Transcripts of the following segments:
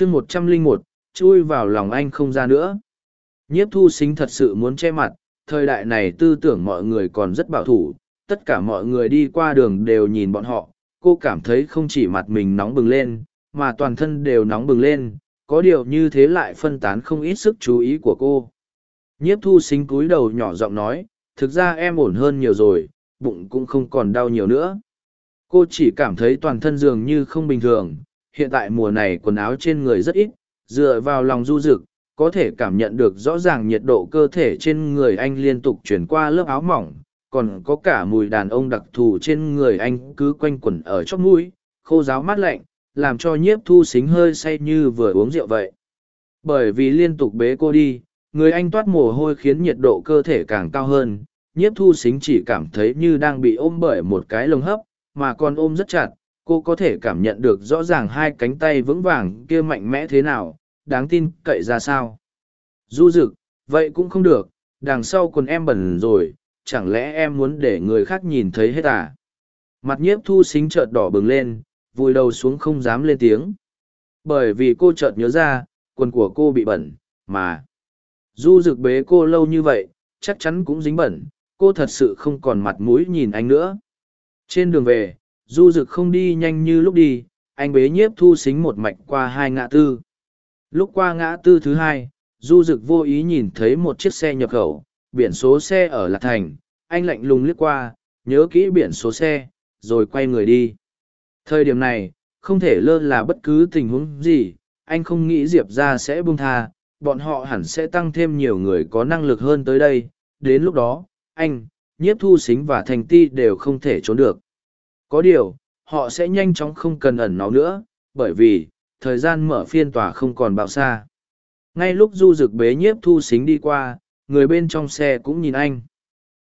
chương một trăm linh một, chui vào lòng anh không ra nữa. Nhiếp thu xính thật sự muốn che mặt, thời đại này tư tưởng mọi người còn rất bảo thủ, tất cả mọi người đi qua đường đều nhìn bọn họ, cô cảm thấy không chỉ mặt mình nóng bừng lên, mà toàn thân đều nóng bừng lên, có điều như thế lại phân tán không ít sức chú ý của cô. Nhiếp thu xính cúi đầu nhỏ giọng nói, thực ra em ổn hơn nhiều rồi, bụng cũng không còn đau nhiều nữa. Cô chỉ cảm thấy toàn thân dường như không bình thường hiện tại mùa này quần áo trên người rất ít, dựa vào lòng du rực, có thể cảm nhận được rõ ràng nhiệt độ cơ thể trên người anh liên tục chuyển qua lớp áo mỏng, còn có cả mùi đàn ông đặc thù trên người anh cứ quanh quẩn ở chóp mũi, khô ráo mát lạnh, làm cho nhiếp thu xính hơi say như vừa uống rượu vậy. Bởi vì liên tục bế cô đi, người anh toát mồ hôi khiến nhiệt độ cơ thể càng cao hơn, nhiếp thu xính chỉ cảm thấy như đang bị ôm bởi một cái lồng hấp, mà còn ôm rất chặt cô có thể cảm nhận được rõ ràng hai cánh tay vững vàng kia mạnh mẽ thế nào, đáng tin cậy ra sao. Du rực vậy cũng không được, đằng sau quần em bẩn rồi, chẳng lẽ em muốn để người khác nhìn thấy hết à? Mặt nhiếp thu xính trợt đỏ bừng lên, vùi đầu xuống không dám lên tiếng. Bởi vì cô chợt nhớ ra, quần của cô bị bẩn, mà du rực bế cô lâu như vậy, chắc chắn cũng dính bẩn, cô thật sự không còn mặt mũi nhìn anh nữa. Trên đường về du rực không đi nhanh như lúc đi, anh bế nhiếp thu xính một mạch qua hai ngã tư. Lúc qua ngã tư thứ hai, du rực vô ý nhìn thấy một chiếc xe nhập khẩu, biển số xe ở lạc thành. Anh lạnh lùng liếc qua, nhớ kỹ biển số xe, rồi quay người đi. Thời điểm này, không thể lơ là bất cứ tình huống gì, anh không nghĩ diệp ra sẽ buông tha, bọn họ hẳn sẽ tăng thêm nhiều người có năng lực hơn tới đây. Đến lúc đó, anh, nhiếp thu xính và thành ti đều không thể trốn được có điều, họ sẽ nhanh chóng không cần ẩn náu nữa, bởi vì, thời gian mở phiên tòa không còn bao xa. Ngay lúc du rực bế nhiếp thu xính đi qua, người bên trong xe cũng nhìn anh.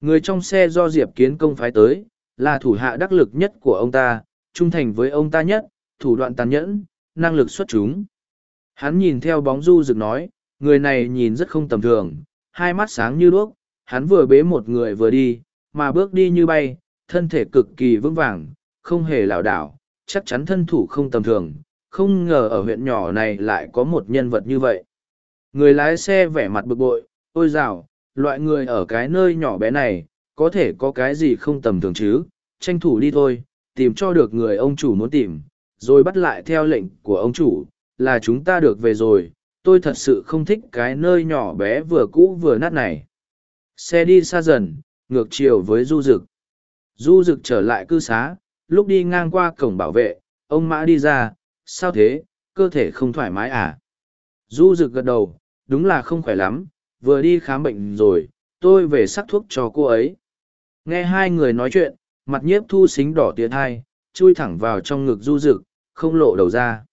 Người trong xe do diệp kiến công phái tới, là thủ hạ đắc lực nhất của ông ta, trung thành với ông ta nhất, thủ đoạn tàn nhẫn, năng lực xuất chúng. Hắn nhìn theo bóng du rực nói, người này nhìn rất không tầm thường, hai mắt sáng như đuốc, hắn vừa bế một người vừa đi, mà bước đi như bay thân thể cực kỳ vững vàng, không hề lảo đảo, chắc chắn thân thủ không tầm thường, không ngờ ở huyện nhỏ này lại có một nhân vật như vậy. Người lái xe vẻ mặt bực bội, ôi dào, loại người ở cái nơi nhỏ bé này, có thể có cái gì không tầm thường chứ? Tranh thủ đi thôi, tìm cho được người ông chủ muốn tìm, rồi bắt lại theo lệnh của ông chủ, là chúng ta được về rồi, tôi thật sự không thích cái nơi nhỏ bé vừa cũ vừa nát này. Xe đi xa dần, ngược chiều với du rực du rực trở lại cư xá, lúc đi ngang qua cổng bảo vệ, ông mã đi ra, sao thế? Cơ thể không thoải mái à? Du rực gật đầu, đúng là không khỏe lắm, vừa đi khám bệnh rồi, tôi về sắc thuốc cho cô ấy. Nghe hai người nói chuyện, mặt nhiếp thu xính đỏ tiệt hai chui thẳng vào trong ngực du rực, không lộ đầu ra.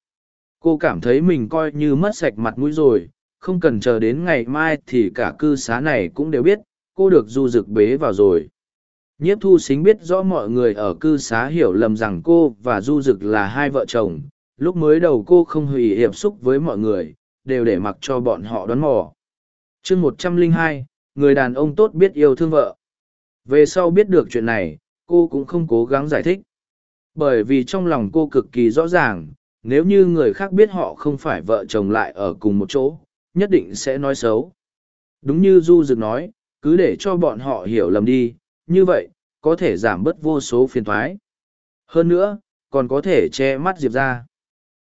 Cô cảm thấy mình coi như mất sạch mặt mũi rồi, không cần chờ đến ngày mai thì cả cư xá này cũng đều biết, cô được du rực bế vào rồi nhiếp thu xính biết rõ mọi người ở cư xá hiểu lầm rằng cô và du Dực là hai vợ chồng, lúc mới đầu cô không hủy hiệp xúc với mọi người, đều để mặc cho bọn họ đón mò. Chương một trăm lẻ hai, người đàn ông tốt biết yêu thương vợ. Về sau biết được chuyện này, cô cũng không cố gắng giải thích. Bởi vì trong lòng cô cực kỳ rõ ràng, nếu như người khác biết họ không phải vợ chồng lại ở cùng một chỗ, nhất định sẽ nói xấu. Đúng như du dực nói, cứ để cho bọn họ hiểu lầm đi như vậy, có thể giảm bớt vô số phiền thoái. Hơn nữa, còn có thể che mắt diệp ra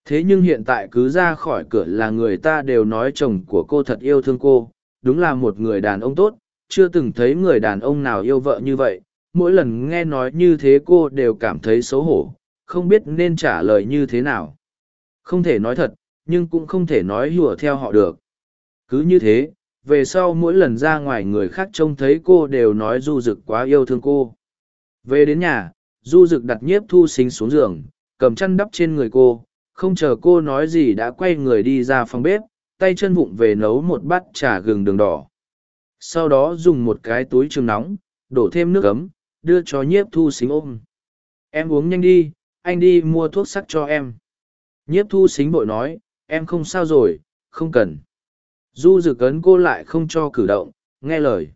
thế nhưng hiện tại cứ ra khỏi cửa là người ta đều nói chồng của cô thật yêu thương cô. Đúng là một người đàn ông tốt, chưa từng thấy người đàn ông nào yêu vợ như vậy. Mỗi lần nghe nói như thế cô đều cảm thấy xấu hổ, không biết nên trả lời như thế nào. Không thể nói thật, nhưng cũng không thể nói hùa theo họ được. Cứ như thế về sau mỗi lần ra ngoài người khác trông thấy cô đều nói du rực quá yêu thương cô. Về đến nhà, du rực đặt nhiếp thu xính xuống giường, cầm chăn đắp trên người cô, không chờ cô nói gì đã quay người đi ra phòng bếp, tay chân vụng về nấu một bát trà gừng đường đỏ. Sau đó dùng một cái túi trường nóng, đổ thêm nước ấm, đưa cho nhiếp thu xính ôm. Em uống nhanh đi, anh đi mua thuốc sắc cho em. Nhiếp thu xính bội nói, em không sao rồi, không cần du dự ấn cô lại không cho cử động nghe lời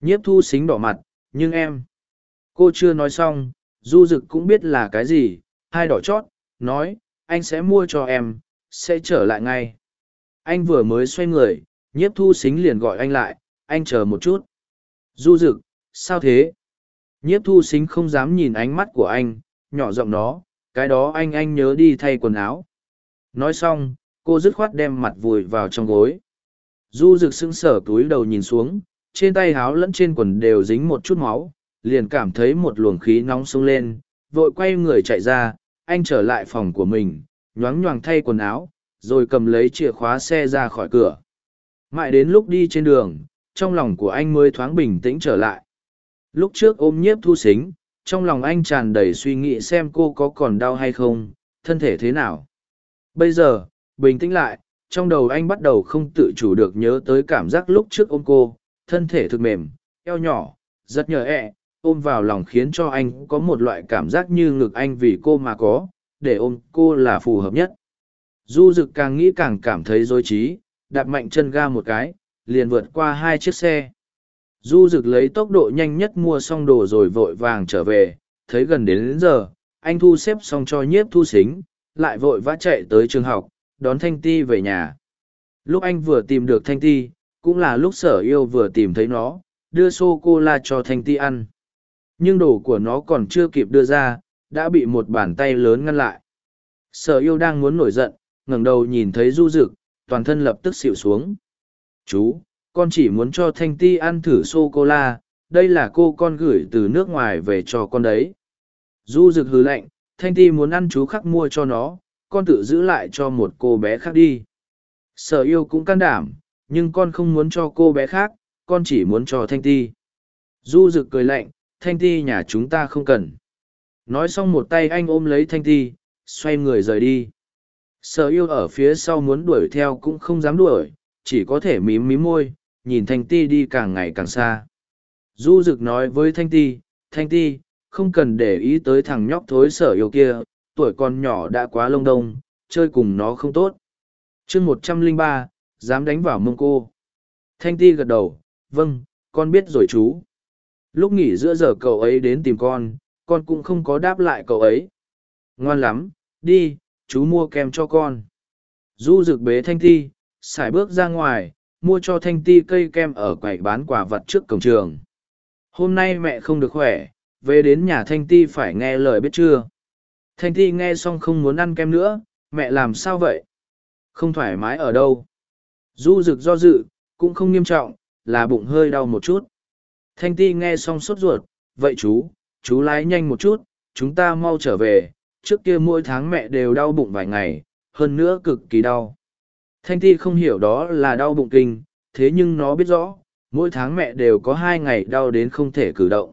nhiếp thu xính đỏ mặt nhưng em cô chưa nói xong du Dực cũng biết là cái gì hai đỏ chót nói anh sẽ mua cho em sẽ trở lại ngay. Anh vừa mới xoay người, nhiếp thu xính liền gọi anh lại, anh chờ một chút. Du Dực, sao thế? Nhiếp thu xính không dám nhìn ánh mắt của anh, nhỏ giọng nó, cái đó anh anh nhớ đi thay quần áo. Nói xong, cô dứt khoát đem mặt vùi vào trong gối. Du rực sững sở túi đầu nhìn xuống, trên tay háo lẫn trên quần đều dính một chút máu, liền cảm thấy một luồng khí nóng sông lên, vội quay người chạy ra, anh trở lại phòng của mình, nhoáng nhoàng thay quần áo, rồi cầm lấy chìa khóa xe ra khỏi cửa. Mãi đến lúc đi trên đường, trong lòng của anh mới thoáng bình tĩnh trở lại. Lúc trước ôm nhiếp thu xính, trong lòng anh tràn đầy suy nghĩ xem cô có còn đau hay không, thân thể thế nào. Bây giờ, bình tĩnh lại, trong đầu anh bắt đầu không tự chủ được nhớ tới cảm giác lúc trước ôm cô, thân thể thực mềm, eo nhỏ, rất nhờ ẹ, ôm vào lòng khiến cho anh có một loại cảm giác như ngực anh vì cô mà có, để ôm cô là phù hợp nhất. Du Dực càng nghĩ càng cảm thấy dối trí, đạp mạnh chân ga một cái, liền vượt qua hai chiếc xe. Du Dực lấy tốc độ nhanh nhất mua xong đồ rồi vội vàng trở về, thấy gần đến, đến giờ, anh thu xếp xong cho nhiếp thu xính, lại vội vã chạy tới trường học, đón Thanh Ti về nhà. Lúc anh vừa tìm được Thanh Ti, cũng là lúc sở yêu vừa tìm thấy nó, đưa sô-cô-la cho Thanh Ti ăn. Nhưng đồ của nó còn chưa kịp đưa ra, đã bị một bàn tay lớn ngăn lại. Sở yêu đang muốn nổi giận, ngẩng đầu nhìn thấy du dực, toàn thân lập tức xịu xuống. Chú, con chỉ muốn cho Thanh Ti ăn thử sô-cô-la, đây là cô con gửi từ nước ngoài về cho con đấy. Du dực hứ lạnh, Thanh Ti muốn ăn chú khắc mua cho nó, con tự giữ lại cho một cô bé khác đi. Sở yêu cũng can đảm, nhưng con không muốn cho cô bé khác, con chỉ muốn cho Thanh Ti. Du rực cười lạnh, Thanh Ti nhà chúng ta không cần. Nói xong một tay anh ôm lấy Thanh Ti, xoay người rời đi. Sở yêu ở phía sau muốn đuổi theo cũng không dám đuổi, chỉ có thể mím mím môi, nhìn Thanh Ti đi càng ngày càng xa. Du Dực nói với Thanh Ti, Thanh Ti, không cần để ý tới thằng nhóc thối sở yêu kia, tuổi con nhỏ đã quá lông đông, chơi cùng nó không tốt. chương một trăm lẻ ba, dám đánh vào mông cô. Thanh Ti gật đầu, vâng, con biết rồi chú. Lúc nghỉ giữa giờ cậu ấy đến tìm con, con cũng không có đáp lại cậu ấy. Ngoan lắm, đi, chú mua kem cho con. Du rực bế Thanh Ti, xài bước ra ngoài, mua cho Thanh Ti cây kem ở quầy bán quả vật trước cổng trường. Hôm nay mẹ không được khỏe, về đến nhà Thanh Ti phải nghe lời biết chưa. Thanh Thi nghe xong không muốn ăn kem nữa, mẹ làm sao vậy? Không thoải mái ở đâu? Du rực do dự, cũng không nghiêm trọng, là bụng hơi đau một chút. Thanh Ti nghe xong sốt ruột, vậy chú, chú lái nhanh một chút, chúng ta mau trở về, trước kia mỗi tháng mẹ đều đau bụng vài ngày, hơn nữa cực kỳ đau. Thanh Ti không hiểu đó là đau bụng kinh, thế nhưng nó biết rõ, mỗi tháng mẹ đều có hai ngày đau đến không thể cử động.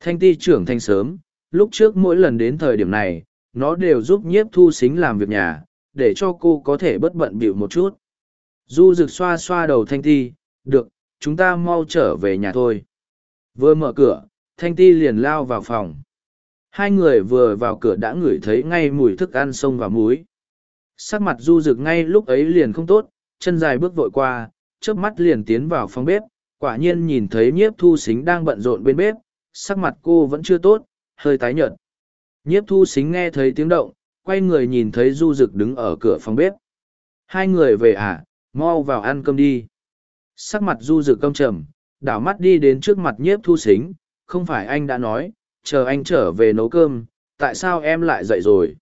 Thanh Ti trưởng thành sớm, lúc trước mỗi lần đến thời điểm này, nó đều giúp nhiếp thu xính làm việc nhà, để cho cô có thể bất bận bịu một chút. Du rực xoa xoa đầu Thanh Ti, được, chúng ta mau trở về nhà thôi. Vừa mở cửa, Thanh Ti liền lao vào phòng. Hai người vừa vào cửa đã ngửi thấy ngay mùi thức ăn sông và muối. Sắc mặt du rực ngay lúc ấy liền không tốt, chân dài bước vội qua, trước mắt liền tiến vào phòng bếp, quả nhiên nhìn thấy nhiếp thu xính đang bận rộn bên bếp, sắc mặt cô vẫn chưa tốt, hơi tái nhợt. Nhiếp thu xính nghe thấy tiếng động, quay người nhìn thấy du rực đứng ở cửa phòng bếp. Hai người về à, mau vào ăn cơm đi. Sắc mặt du rực căm trầm, đảo mắt đi đến trước mặt nhiếp thu xính, không phải anh đã nói, chờ anh trở về nấu cơm, tại sao em lại dậy rồi?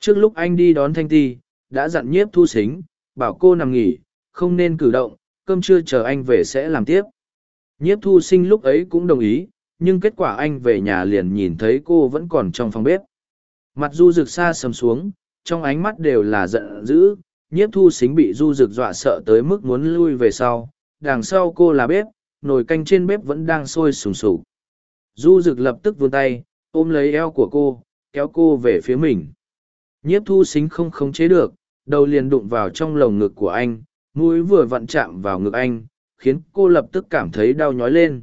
Trước lúc anh đi đón Thanh Ti, đã dặn nhiếp thu xính, bảo cô nằm nghỉ, không nên cử động, cơm trưa chờ anh về sẽ làm tiếp. Nhiếp thu sinh lúc ấy cũng đồng ý, nhưng kết quả anh về nhà liền nhìn thấy cô vẫn còn trong phòng bếp. Mặt du rực xa sầm xuống, trong ánh mắt đều là giận dữ, nhiếp thu xính bị du rực dọa sợ tới mức muốn lui về sau, đằng sau cô là bếp, nồi canh trên bếp vẫn đang sôi sùng sục. Du rực lập tức vươn tay ôm lấy eo của cô kéo cô về phía mình. Nhiếp thu xính không khống chế được đầu liền đụng vào trong lồng ngực của anh mũi vừa vặn chạm vào ngực anh khiến cô lập tức cảm thấy đau nhói lên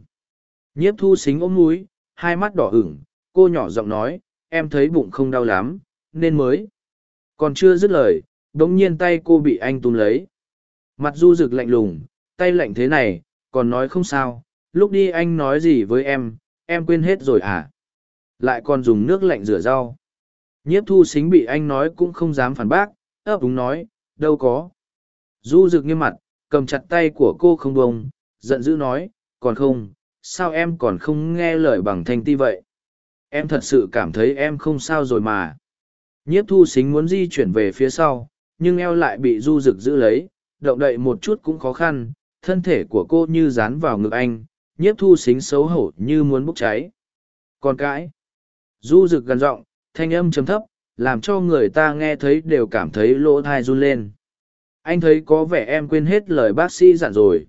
nhiếp thu xính ôm mũi hai mắt đỏ ửng cô nhỏ giọng nói em thấy bụng không đau lắm nên mới còn chưa dứt lời đ ỗ n g nhiên tay cô bị anh túm lấy mặt du rực lạnh lùng tay lạnh thế này còn nói không sao lúc đi anh nói gì với em em quên hết rồi à? Lại còn dùng nước lạnh rửa rau. Nhiếp thu xính bị anh nói cũng không dám phản bác, ấp úng nói, đâu có. Du rực nghiêm mặt, cầm chặt tay của cô không bông, giận dữ nói, còn không, sao em còn không nghe lời bằng thanh ti vậy? Em thật sự cảm thấy em không sao rồi mà. Nhiếp thu xính muốn di chuyển về phía sau, nhưng eo lại bị du rực giữ lấy, động đậy một chút cũng khó khăn, thân thể của cô như dán vào ngực anh, nhiếp thu xính xấu hổ như muốn bốc cháy. Còn cãi, du rực gần giọng thanh âm chấm thấp, làm cho người ta nghe thấy đều cảm thấy lỗ thai run lên. Anh thấy có vẻ em quên hết lời bác sĩ dặn rồi.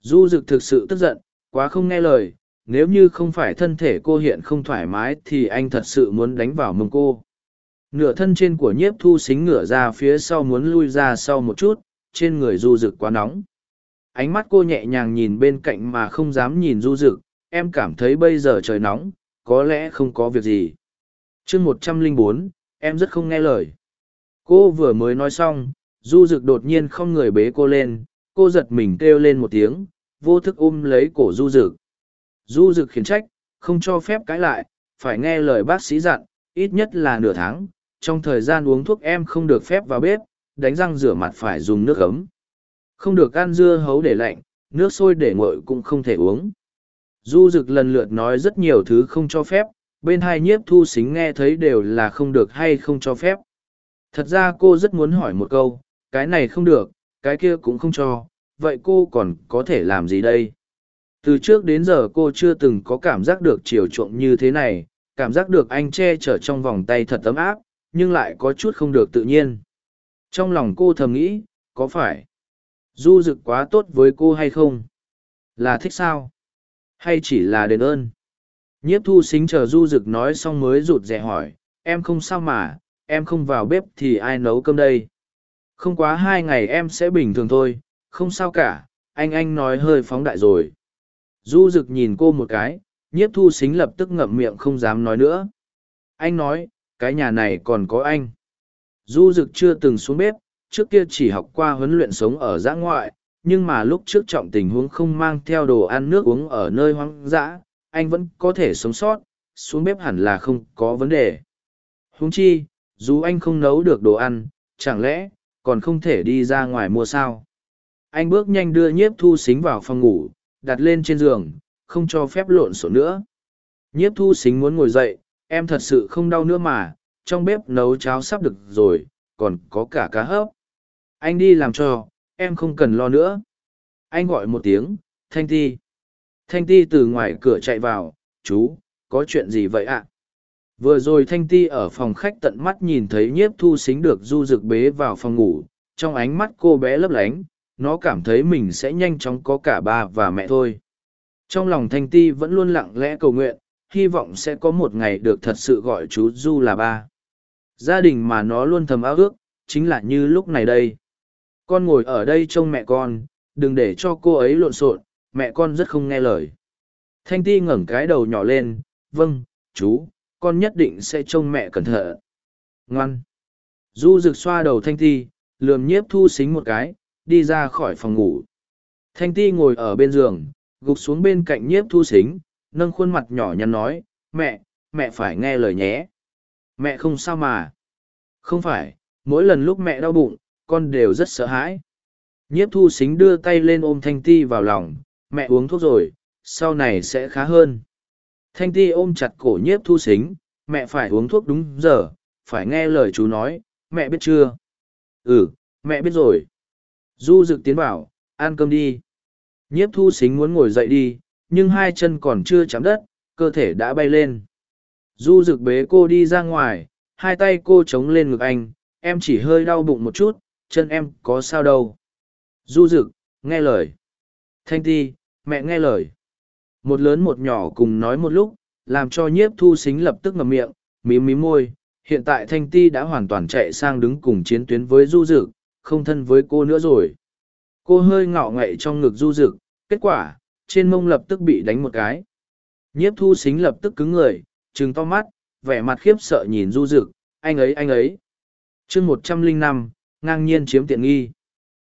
Du rực thực sự tức giận, quá không nghe lời, nếu như không phải thân thể cô hiện không thoải mái thì anh thật sự muốn đánh vào mông cô. Nửa thân trên của nhiếp thu xính ngửa ra phía sau muốn lui ra sau một chút, trên người du rực quá nóng. Ánh mắt cô nhẹ nhàng nhìn bên cạnh mà không dám nhìn du rực, em cảm thấy bây giờ trời nóng, có lẽ không có việc gì. chương một trăm lẻ bốn, em rất không nghe lời. Cô vừa mới nói xong, du rực đột nhiên không người bế cô lên, cô giật mình kêu lên một tiếng, vô thức ôm lấy cổ du Dực, Du Dực khiển trách, không cho phép cãi lại, phải nghe lời bác sĩ dặn, ít nhất là nửa tháng, trong thời gian uống thuốc em không được phép vào bếp, đánh răng rửa mặt phải dùng nước ấm. Không được ăn dưa hấu để lạnh, nước sôi để nguội cũng không thể uống. Du Dực lần lượt nói rất nhiều thứ không cho phép, bên hai nhiếp thu xính nghe thấy đều là không được hay không cho phép. Thật ra cô rất muốn hỏi một câu, cái này không được, cái kia cũng không cho, vậy cô còn có thể làm gì đây? Từ trước đến giờ cô chưa từng có cảm giác được chiều chuộng như thế này, cảm giác được anh che chở trong vòng tay thật ấm áp, nhưng lại có chút không được tự nhiên. Trong lòng cô thầm nghĩ, có phải du dực quá tốt với cô hay không? Là thích sao? Hay chỉ là đền ơn? Nhiếp thu xính chờ du dực nói xong mới rụt rè hỏi, em không sao mà, em không vào bếp thì ai nấu cơm đây? Không quá hai ngày em sẽ bình thường thôi, không sao cả, anh anh nói hơi phóng đại rồi. Du dực nhìn cô một cái, nhiếp thu xính lập tức ngậm miệng không dám nói nữa. Anh nói, cái nhà này còn có anh. Du dực chưa từng xuống bếp, trước kia chỉ học qua huấn luyện sống ở giã ngoại, nhưng mà lúc trước trọng tình huống không mang theo đồ ăn nước uống ở nơi hoang dã, anh vẫn có thể sống sót, xuống bếp hẳn là không có vấn đề. Huống chi, dù anh không nấu được đồ ăn, chẳng lẽ, còn không thể đi ra ngoài mua sao? Anh bước nhanh đưa nhiếp thu xính vào phòng ngủ, đặt lên trên giường, không cho phép lộn xộn nữa. Nhiếp thu xính muốn ngồi dậy, em thật sự không đau nữa mà, trong bếp nấu cháo sắp được rồi, còn có cả cá hấp. Anh đi làm cho, em không cần lo nữa. Anh gọi một tiếng, Thanh Ti. Thanh Ti từ ngoài cửa chạy vào, chú, có chuyện gì vậy ạ? Vừa rồi Thanh Ti ở phòng khách tận mắt nhìn thấy nhiếp thu xính được du rực bế vào phòng ngủ, trong ánh mắt cô bé lấp lánh, nó cảm thấy mình sẽ nhanh chóng có cả ba và mẹ thôi. Trong lòng Thanh Ti vẫn luôn lặng lẽ cầu nguyện, hy vọng sẽ có một ngày được thật sự gọi chú Du là ba. Gia đình mà nó luôn thầm ao ước, chính là như lúc này đây. Con ngồi ở đây trông mẹ con, đừng để cho cô ấy lộn xộn, mẹ con rất không nghe lời. Thanh Ti ngẩng cái đầu nhỏ lên, vâng, chú, con nhất định sẽ trông mẹ cẩn thận. Ngoan. Du rực xoa đầu Thanh Ti, lườm nhiếp thu xính một cái, đi ra khỏi phòng ngủ. Thanh Ti ngồi ở bên giường, gục xuống bên cạnh nhiếp thu xính, nâng khuôn mặt nhỏ nhắn nói, mẹ, mẹ phải nghe lời nhé. Mẹ không sao mà. Không phải, mỗi lần lúc mẹ đau bụng, con đều rất sợ hãi. Nhiếp thu xính đưa tay lên ôm Thanh Ti vào lòng, mẹ uống thuốc rồi, sau này sẽ khá hơn. Thanh Ti ôm chặt cổ nhiếp thu xính, mẹ phải uống thuốc đúng giờ, phải nghe lời chú nói, mẹ biết chưa? Ừ, mẹ biết rồi. Du Dực tiến bảo, ăn cơm đi. Nhiếp thu xính muốn ngồi dậy đi, nhưng hai chân còn chưa chạm đất, cơ thể đã bay lên. Du Dực bế cô đi ra ngoài, hai tay cô chống lên ngực anh, em chỉ hơi đau bụng một chút, chân em có sao đâu. Du Dực nghe lời. Thanh ti, mẹ nghe lời. Một lớn một nhỏ cùng nói một lúc, làm cho nhiếp thu xính lập tức ngậm miệng, mím mím môi. Hiện tại Thanh ti đã hoàn toàn chạy sang đứng cùng chiến tuyến với du Dực không thân với cô nữa rồi. Cô hơi ngạo ngậy trong ngực du rực, kết quả, trên mông lập tức bị đánh một cái. Nhiếp thu xính lập tức cứng người, trừng to mắt, vẻ mặt khiếp sợ nhìn du rực, anh ấy anh ấy. chương một trăm linh năm ngang nhiên chiếm tiện nghi.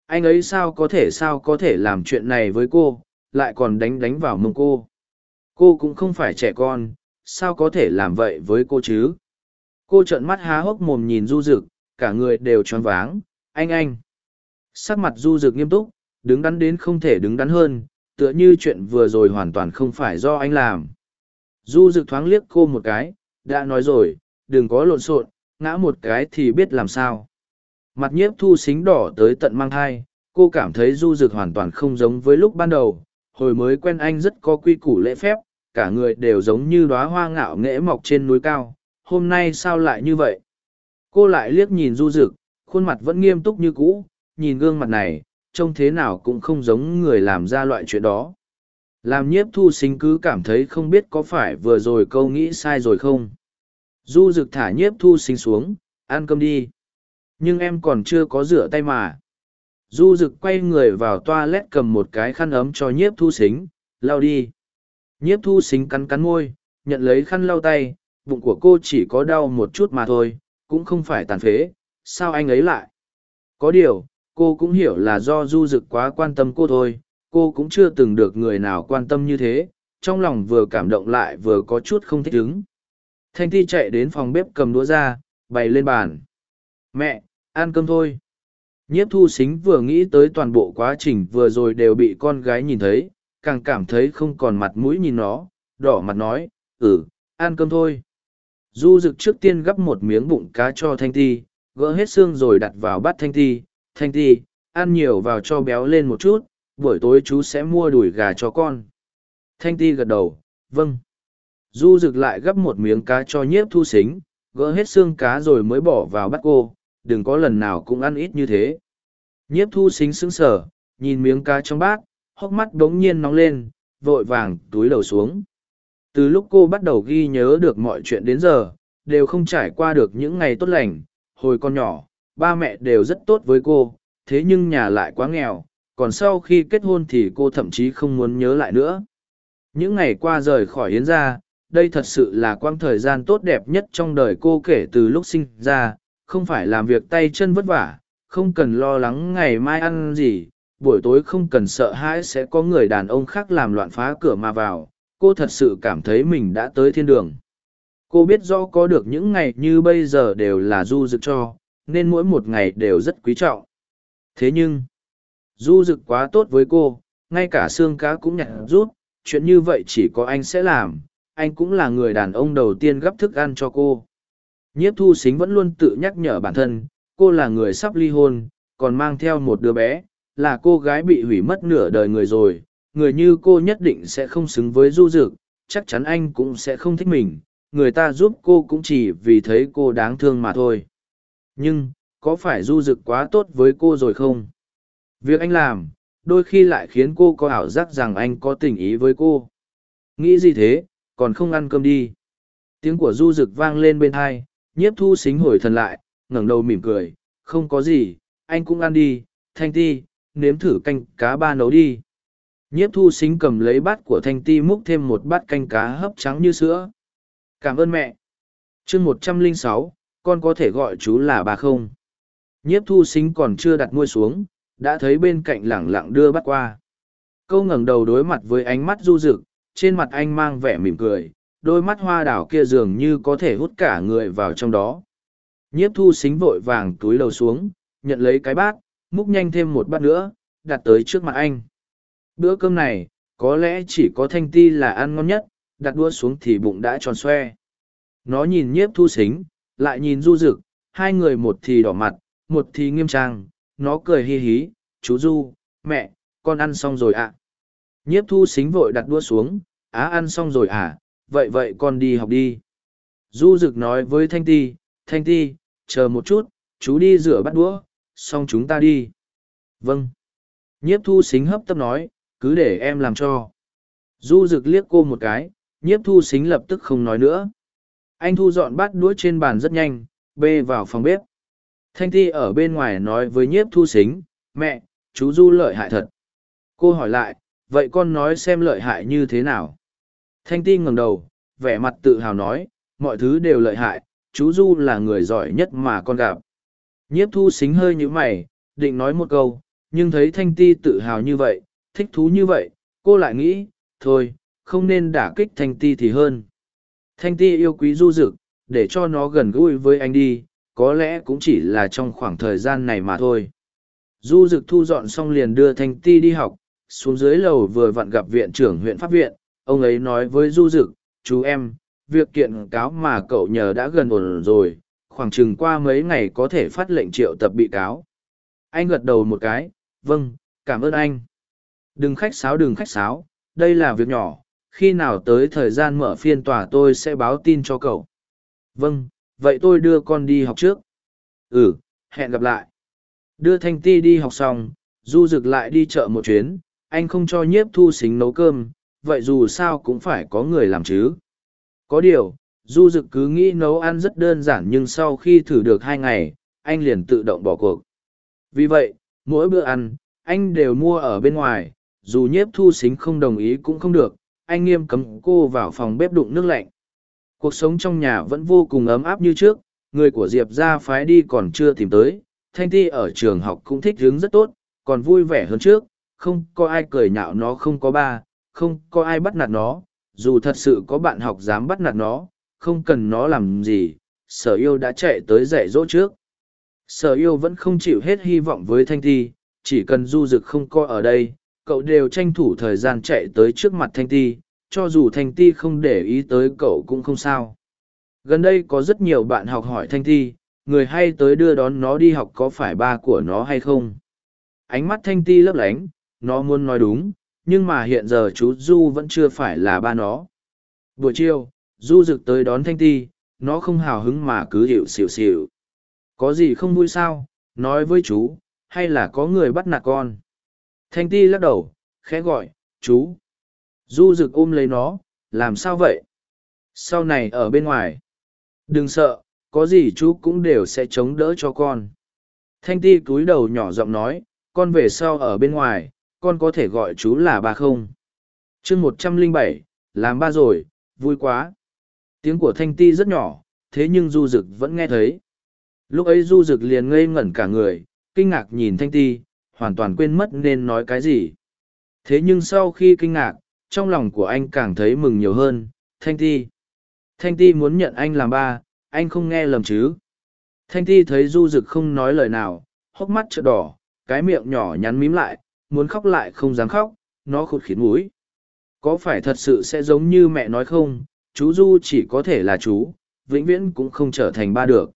Anh ấy sao có thể sao có thể làm chuyện này với cô, lại còn đánh đánh vào mông cô. Cô cũng không phải trẻ con, sao có thể làm vậy với cô chứ? Cô trợn mắt há hốc mồm nhìn du rực, cả người đều choáng váng, anh anh. Sắc mặt du rực nghiêm túc, đứng đắn đến không thể đứng đắn hơn, tựa như chuyện vừa rồi hoàn toàn không phải do anh làm. Du rực thoáng liếc cô một cái, đã nói rồi, đừng có lộn xộn, ngã một cái thì biết làm sao. Mặt nhiếp thu xính đỏ tới tận mang thai, cô cảm thấy du rực hoàn toàn không giống với lúc ban đầu, hồi mới quen anh rất có quy củ lễ phép, cả người đều giống như đóa hoa ngạo nghễ mọc trên núi cao, hôm nay sao lại như vậy? Cô lại liếc nhìn du rực, khuôn mặt vẫn nghiêm túc như cũ, nhìn gương mặt này, trông thế nào cũng không giống người làm ra loại chuyện đó. Làm nhiếp thu sinh cứ cảm thấy không biết có phải vừa rồi câu nghĩ sai rồi không. Du rực thả nhiếp thu sinh xuống, ăn cơm đi. Nhưng em còn chưa có rửa tay mà. Du rực quay người vào toilet cầm một cái khăn ấm cho nhiếp thu sinh, lau đi. Nhiếp thu sinh cắn cắn môi, nhận lấy khăn lau tay, bụng của cô chỉ có đau một chút mà thôi, cũng không phải tàn phế, sao anh ấy lại? Có điều, cô cũng hiểu là do du dực quá quan tâm cô thôi, cô cũng chưa từng được người nào quan tâm như thế, trong lòng vừa cảm động lại vừa có chút không thích ứng. Thanh Thi chạy đến phòng bếp cầm đũa ra, bày lên bàn. Mẹ, ăn cơm thôi. Nhiếp thu xính vừa nghĩ tới toàn bộ quá trình vừa rồi đều bị con gái nhìn thấy, càng cảm thấy không còn mặt mũi nhìn nó, đỏ mặt nói, ừ, ăn cơm thôi. Du rực trước tiên gắp một miếng bụng cá cho Thanh Ti, gỡ hết xương rồi đặt vào bát Thanh Ti. Thanh Ti, ăn nhiều vào cho béo lên một chút, buổi tối chú sẽ mua đùi gà cho con. Thanh Ti gật đầu, vâng. Du rực lại gắp một miếng cá cho nhiếp thu xính, gỡ hết xương cá rồi mới bỏ vào bát cô, đừng có lần nào cũng ăn ít như thế. Nhiếp thu xính sững sờ, nhìn miếng cá trong bát, hốc mắt bỗng nhiên nóng lên, vội vàng túi đầu xuống. Từ lúc cô bắt đầu ghi nhớ được mọi chuyện đến giờ, đều không trải qua được những ngày tốt lành. Hồi con nhỏ, ba mẹ đều rất tốt với cô, thế nhưng nhà lại quá nghèo, còn sau khi kết hôn thì cô thậm chí không muốn nhớ lại nữa. Những ngày qua rời khỏi Yến gia, đây thật sự là quãng thời gian tốt đẹp nhất trong đời cô kể từ lúc sinh ra, không phải làm việc tay chân vất vả, không cần lo lắng ngày mai ăn gì, buổi tối không cần sợ hãi sẽ có người đàn ông khác làm loạn phá cửa mà vào, cô thật sự cảm thấy mình đã tới thiên đường. Cô biết rõ có được những ngày như bây giờ đều là du dực cho, nên mỗi một ngày đều rất quý trọng. Thế nhưng, du dực quá tốt với cô, ngay cả xương cá cũng nhặt rút, chuyện như vậy chỉ có anh sẽ làm, anh cũng là người đàn ông đầu tiên gấp thức ăn cho cô. Nhiếp thu xính vẫn luôn tự nhắc nhở bản thân, cô là người sắp ly hôn, còn mang theo một đứa bé, là cô gái bị hủy mất nửa đời người rồi, người như cô nhất định sẽ không xứng với du dực, chắc chắn anh cũng sẽ không thích mình, người ta giúp cô cũng chỉ vì thấy cô đáng thương mà thôi. Nhưng, có phải du dực quá tốt với cô rồi không? Việc anh làm, đôi khi lại khiến cô có ảo giác rằng anh có tình ý với cô. Nghĩ gì thế, còn không ăn cơm đi. Tiếng của du dực vang lên bên hai, nhiếp thu xính hồi thần lại, ngẩng đầu mỉm cười, không có gì, anh cũng ăn đi, thanh ti, nếm thử canh cá ba nấu đi. Nhiếp thu xính cầm lấy bát của thanh ti múc thêm một bát canh cá hấp trắng như sữa. Cảm ơn mẹ. chương một trăm linh sáu, con có thể gọi chú là bà không? Nhiếp thu xính còn chưa đặt môi xuống, đã thấy bên cạnh lẳng lặng đưa bắt qua. Câu ngẩng đầu đối mặt với ánh mắt du rực, trên mặt anh mang vẻ mỉm cười, đôi mắt hoa đảo kia dường như có thể hút cả người vào trong đó. Nhiếp thu xính vội vàng túi đầu xuống, nhận lấy cái bát, múc nhanh thêm một bát nữa, đặt tới trước mặt anh. Bữa cơm này, có lẽ chỉ có thanh ti là ăn ngon nhất, đặt đua xuống thì bụng đã tròn xoe. Nó nhìn nhiếp thu xính, lại nhìn du rực, hai người một thì đỏ mặt, một thì nghiêm trang, nó cười hi hí, chú du, mẹ, con ăn xong rồi ạ. À. Nhiếp thu xính vội đặt đua xuống, á ăn xong rồi à, vậy vậy con đi học đi. Du rực nói với Thanh Ti, Thanh Ti, chờ một chút, chú đi rửa bát đũa, xong chúng ta đi. Vâng. Nhiếp thu xính hấp tấp nói, cứ để em làm cho. Du rực liếc cô một cái, nhiếp thu xính lập tức không nói nữa. Anh thu dọn bát đũa trên bàn rất nhanh, bê vào phòng bếp. Thanh Ti ở bên ngoài nói với nhiếp thu xính, mẹ, chú Du lợi hại thật. Cô hỏi lại, vậy con nói xem lợi hại như thế nào? Thanh Ti ngẩng đầu, vẻ mặt tự hào nói, mọi thứ đều lợi hại, chú Du là người giỏi nhất mà con gặp. Nhiếp thu xính hơi như mày, định nói một câu, nhưng thấy Thanh Ti tự hào như vậy, thích thú như vậy, cô lại nghĩ, thôi, không nên đả kích Thanh Ti thì hơn. Thanh Ti yêu quý Du Dực, để cho nó gần gũi với anh đi, có lẽ cũng chỉ là trong khoảng thời gian này mà thôi. Du Dực thu dọn xong liền đưa Thanh Ti đi học, xuống dưới lầu vừa vặn gặp viện trưởng huyện pháp viện, ông ấy nói với Du Dực, chú em, việc kiện cáo mà cậu nhờ đã gần ổn rồi, khoảng chừng qua mấy ngày có thể phát lệnh triệu tập bị cáo. Anh gật đầu một cái, vâng, cảm ơn anh. Đừng khách sáo đừng khách sáo, đây là việc nhỏ, khi nào tới thời gian mở phiên tòa tôi sẽ báo tin cho cậu. Vâng, vậy tôi đưa con đi học trước. Ừ, hẹn gặp lại. Đưa Thanh Ti đi học xong, Du Dực lại đi chợ một chuyến, anh không cho nhiếp thu xính nấu cơm, vậy dù sao cũng phải có người làm chứ. Có điều, Du Dực cứ nghĩ nấu ăn rất đơn giản nhưng sau khi thử được hai ngày, anh liền tự động bỏ cuộc. Vì vậy, mỗi bữa ăn, anh đều mua ở bên ngoài, dù nhiếp thu xính không đồng ý cũng không được, anh nghiêm cấm cô vào phòng bếp đụng nước lạnh. Cuộc sống trong nhà vẫn vô cùng ấm áp như trước, người của Diệp ra phái đi còn chưa tìm tới, Thanh Ti ở trường học cũng thích hướng rất tốt, còn vui vẻ hơn trước, không có ai cười nhạo nó không có ba, không có ai bắt nạt nó, dù thật sự có bạn học dám bắt nạt nó, không cần nó làm gì, sở yêu đã chạy tới dạy dỗ trước. Sở yêu vẫn không chịu hết hy vọng với Thanh Ti, chỉ cần du dực không coi ở đây, cậu đều tranh thủ thời gian chạy tới trước mặt Thanh Ti, cho dù Thanh Ti không để ý tới cậu cũng không sao. Gần đây có rất nhiều bạn học hỏi Thanh Ti, người hay tới đưa đón nó đi học có phải ba của nó hay không. Ánh mắt Thanh Ti lấp lánh, nó muốn nói đúng, nhưng mà hiện giờ chú Du vẫn chưa phải là ba nó. Buổi chiều, Du rực tới đón Thanh Ti, nó không hào hứng mà cứ hiệu xỉu xỉu. Có gì không vui sao, nói với chú, hay là có người bắt nạt con. Thanh Ti lắc đầu, khẽ gọi, chú. Du rực ôm lấy nó, làm sao vậy? Sau này ở bên ngoài. Đừng sợ, có gì chú cũng đều sẽ chống đỡ cho con. Thanh Ti cúi đầu nhỏ giọng nói, con về sau ở bên ngoài, con có thể gọi chú là ba không? chương một trăm lẻ bảy làm ba rồi, vui quá. Tiếng của Thanh Ti rất nhỏ, thế nhưng Du Dực vẫn nghe thấy. Lúc ấy Du Dực liền ngây ngẩn cả người, kinh ngạc nhìn Thanh Ti, hoàn toàn quên mất nên nói cái gì. Thế nhưng sau khi kinh ngạc, trong lòng của anh càng thấy mừng nhiều hơn, Thanh Ti. Thanh Ti muốn nhận anh làm ba, anh không nghe lầm chứ. Thanh Ti thấy Du Dực không nói lời nào, hốc mắt trợ đỏ, cái miệng nhỏ nhắn mím lại, muốn khóc lại không dám khóc, nó khụt khiến mũi. Có phải thật sự sẽ giống như mẹ nói không, chú Du chỉ có thể là chú, vĩnh viễn cũng không trở thành ba được.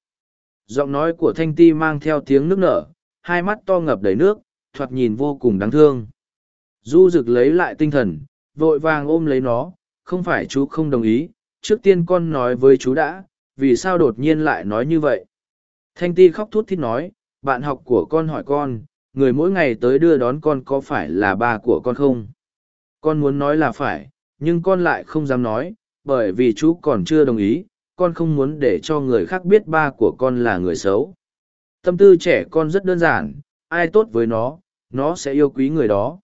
Giọng nói của Thanh Ti mang theo tiếng nước nở, hai mắt to ngập đầy nước, thoạt nhìn vô cùng đáng thương. Du rực lấy lại tinh thần, vội vàng ôm lấy nó, không phải chú không đồng ý, trước tiên con nói với chú đã, vì sao đột nhiên lại nói như vậy. Thanh ti khóc thút thít nói, bạn học của con hỏi con, người mỗi ngày tới đưa đón con có phải là ba của con không? Con muốn nói là phải, nhưng con lại không dám nói, bởi vì chú còn chưa đồng ý, con không muốn để cho người khác biết ba của con là người xấu. Tâm tư trẻ con rất đơn giản, ai tốt với nó, nó sẽ yêu quý người đó.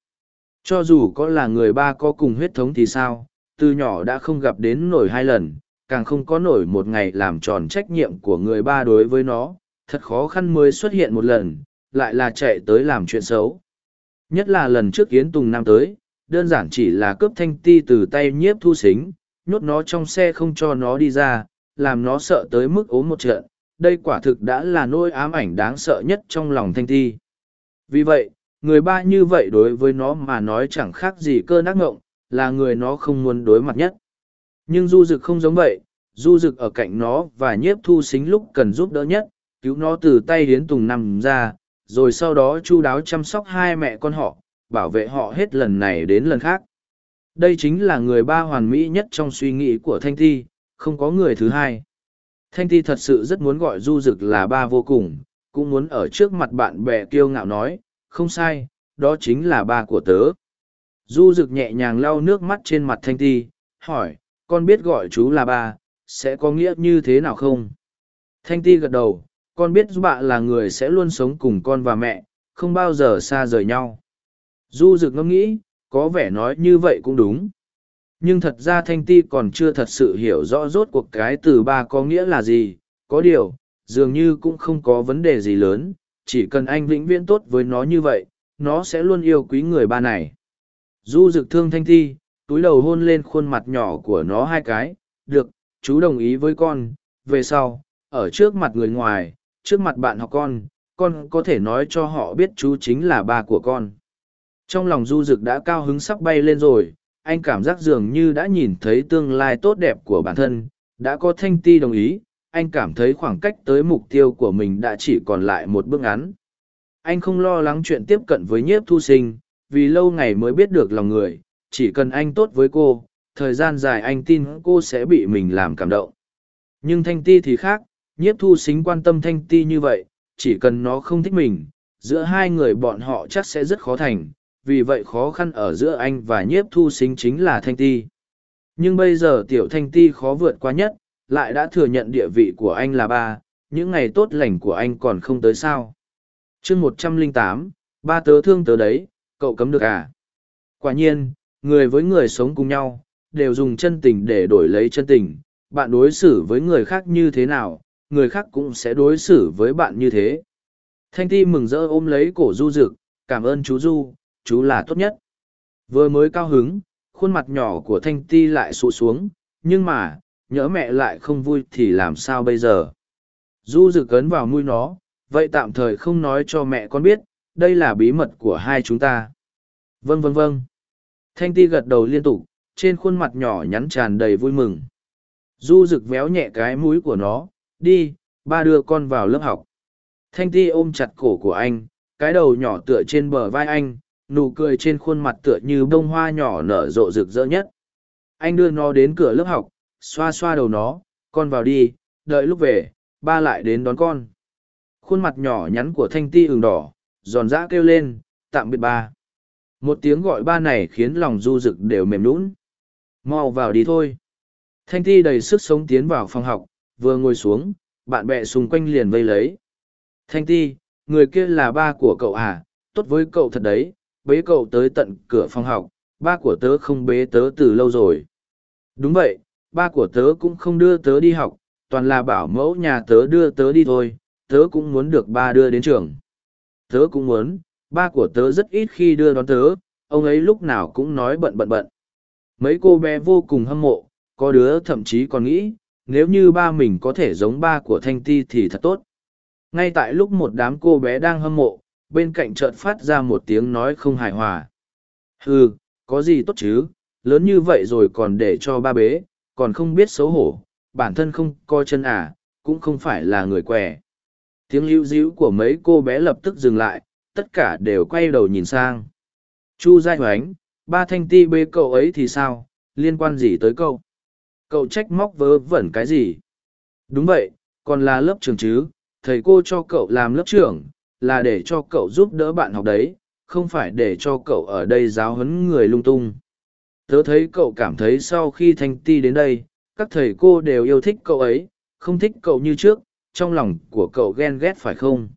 Cho dù có là người ba có cùng huyết thống thì sao, từ nhỏ đã không gặp đến nổi hai lần, càng không có nổi một ngày làm tròn trách nhiệm của người ba đối với nó, thật khó khăn mới xuất hiện một lần, lại là chạy tới làm chuyện xấu. Nhất là lần trước Yến Tùng Nam tới, đơn giản chỉ là cướp thanh ti từ tay nhiếp thu xính, nhốt nó trong xe không cho nó đi ra, làm nó sợ tới mức ốm một trận. Đây quả thực đã là nỗi ám ảnh đáng sợ nhất trong lòng thanh ti. Vì vậy, người ba như vậy đối với nó mà nói chẳng khác gì cơ nắc ngộng, là người nó không muốn đối mặt nhất. Nhưng du dực không giống vậy, du dực ở cạnh nó và nhiếp thu xính lúc cần giúp đỡ nhất, cứu nó từ tay hiến tùng nằm ra, rồi sau đó chu đáo chăm sóc hai mẹ con họ, bảo vệ họ hết lần này đến lần khác. Đây chính là người ba hoàn mỹ nhất trong suy nghĩ của Thanh Thi, không có người thứ hai. Thanh Thi thật sự rất muốn gọi du dực là ba vô cùng, cũng muốn ở trước mặt bạn bè kiêu ngạo nói, không sai, đó chính là ba của tớ. Du rực nhẹ nhàng lau nước mắt trên mặt Thanh Ti, hỏi, con biết gọi chú là ba, sẽ có nghĩa như thế nào không? Thanh Ti gật đầu, con biết bạ là người sẽ luôn sống cùng con và mẹ, không bao giờ xa rời nhau. Du rực ngẫm nghĩ, có vẻ nói như vậy cũng đúng. Nhưng thật ra Thanh Ti còn chưa thật sự hiểu rõ rốt cuộc cái từ ba có nghĩa là gì, có điều, dường như cũng không có vấn đề gì lớn, chỉ cần anh vĩnh viễn tốt với nó như vậy, nó sẽ luôn yêu quý người ba này. Du rực thương thanh thi, túi đầu hôn lên khuôn mặt nhỏ của nó hai cái, được, chú đồng ý với con, về sau, ở trước mặt người ngoài, trước mặt bạn học con, con có thể nói cho họ biết chú chính là ba của con. Trong lòng du dực đã cao hứng sắp bay lên rồi, anh cảm giác dường như đã nhìn thấy tương lai tốt đẹp của bản thân, đã có thanh ti đồng ý, anh cảm thấy khoảng cách tới mục tiêu của mình đã chỉ còn lại một bước ngắn. Anh không lo lắng chuyện tiếp cận với nhiếp thu sinh, vì lâu ngày mới biết được lòng người, chỉ cần anh tốt với cô, thời gian dài anh tin cô sẽ bị mình làm cảm động. Nhưng thanh ti thì khác, nhiếp thu sinh quan tâm thanh ti như vậy, chỉ cần nó không thích mình, giữa hai người bọn họ chắc sẽ rất khó thành, vì vậy khó khăn ở giữa anh và nhiếp thu sinh chính là thanh ti. Nhưng bây giờ tiểu thanh ti khó vượt qua nhất, lại đã thừa nhận địa vị của anh là ba, những ngày tốt lành của anh còn không tới sao. chương một trăm linh tám ba tớ thương tớ đấy, cậu cấm được à? Quả nhiên, người với người sống cùng nhau, đều dùng chân tình để đổi lấy chân tình. Bạn đối xử với người khác như thế nào, người khác cũng sẽ đối xử với bạn như thế. Thanh Ti mừng rỡ ôm lấy cổ Du Dực, cảm ơn chú Du, chú là tốt nhất. Vừa mới cao hứng, khuôn mặt nhỏ của Thanh Ti lại sụ xuống, nhưng mà, nhớ mẹ lại không vui thì làm sao bây giờ? Du Dực cấn vào mũi nó, vậy tạm thời không nói cho mẹ con biết, đây là bí mật của hai chúng ta. Vâng vâng vâng. Thanh Ti gật đầu liên tục, trên khuôn mặt nhỏ nhắn tràn đầy vui mừng. Du Dực véo nhẹ cái mũi của nó, đi, ba đưa con vào lớp học. Thanh Ti ôm chặt cổ của anh, cái đầu nhỏ tựa trên bờ vai anh, nụ cười trên khuôn mặt tựa như bông hoa nhỏ nở rộ rực rỡ nhất. Anh đưa nó đến cửa lớp học, xoa xoa đầu nó, con vào đi, đợi lúc về, ba lại đến đón con. Khuôn mặt nhỏ nhắn của Thanh Ti ửng đỏ, giòn giã kêu lên, tạm biệt ba. Một tiếng gọi ba này khiến lòng du rực đều mềm nũng. Mau vào đi thôi. Thanh Ti đầy sức sống tiến vào phòng học, vừa ngồi xuống, bạn bè xung quanh liền vây lấy. Thanh Ti, người kia là ba của cậu à, tốt với cậu thật đấy, bế cậu tới tận cửa phòng học, ba của tớ không bế tớ từ lâu rồi. Đúng vậy, ba của tớ cũng không đưa tớ đi học, toàn là bảo mẫu nhà tớ đưa tớ đi thôi, tớ cũng muốn được ba đưa đến trường. Tớ cũng muốn, ba của tớ rất ít khi đưa đón tớ, ông ấy lúc nào cũng nói bận bận bận. Mấy cô bé vô cùng hâm mộ, có đứa thậm chí còn nghĩ, nếu như ba mình có thể giống ba của Thanh Ti thì thật tốt. Ngay tại lúc một đám cô bé đang hâm mộ, bên cạnh chợt phát ra một tiếng nói không hài hòa. Ừ, có gì tốt chứ, lớn như vậy rồi còn để cho ba bế, còn không biết xấu hổ, bản thân không coi chân à, cũng không phải là người què. Tiếng lưu díu của mấy cô bé lập tức dừng lại, tất cả đều quay đầu nhìn sang. Chu Giai Hoánh, ba thanh ti bê cậu ấy thì sao, liên quan gì tới cậu? Cậu trách móc vớ vẩn cái gì? Đúng vậy, còn là lớp trường chứ, thầy cô cho cậu làm lớp trưởng, là để cho cậu giúp đỡ bạn học đấy, không phải để cho cậu ở đây giáo huấn người lung tung. Tớ thấy cậu cảm thấy sau khi thanh ti đến đây, các thầy cô đều yêu thích cậu ấy, không thích cậu như trước, trong lòng của cậu ghen ghét phải không?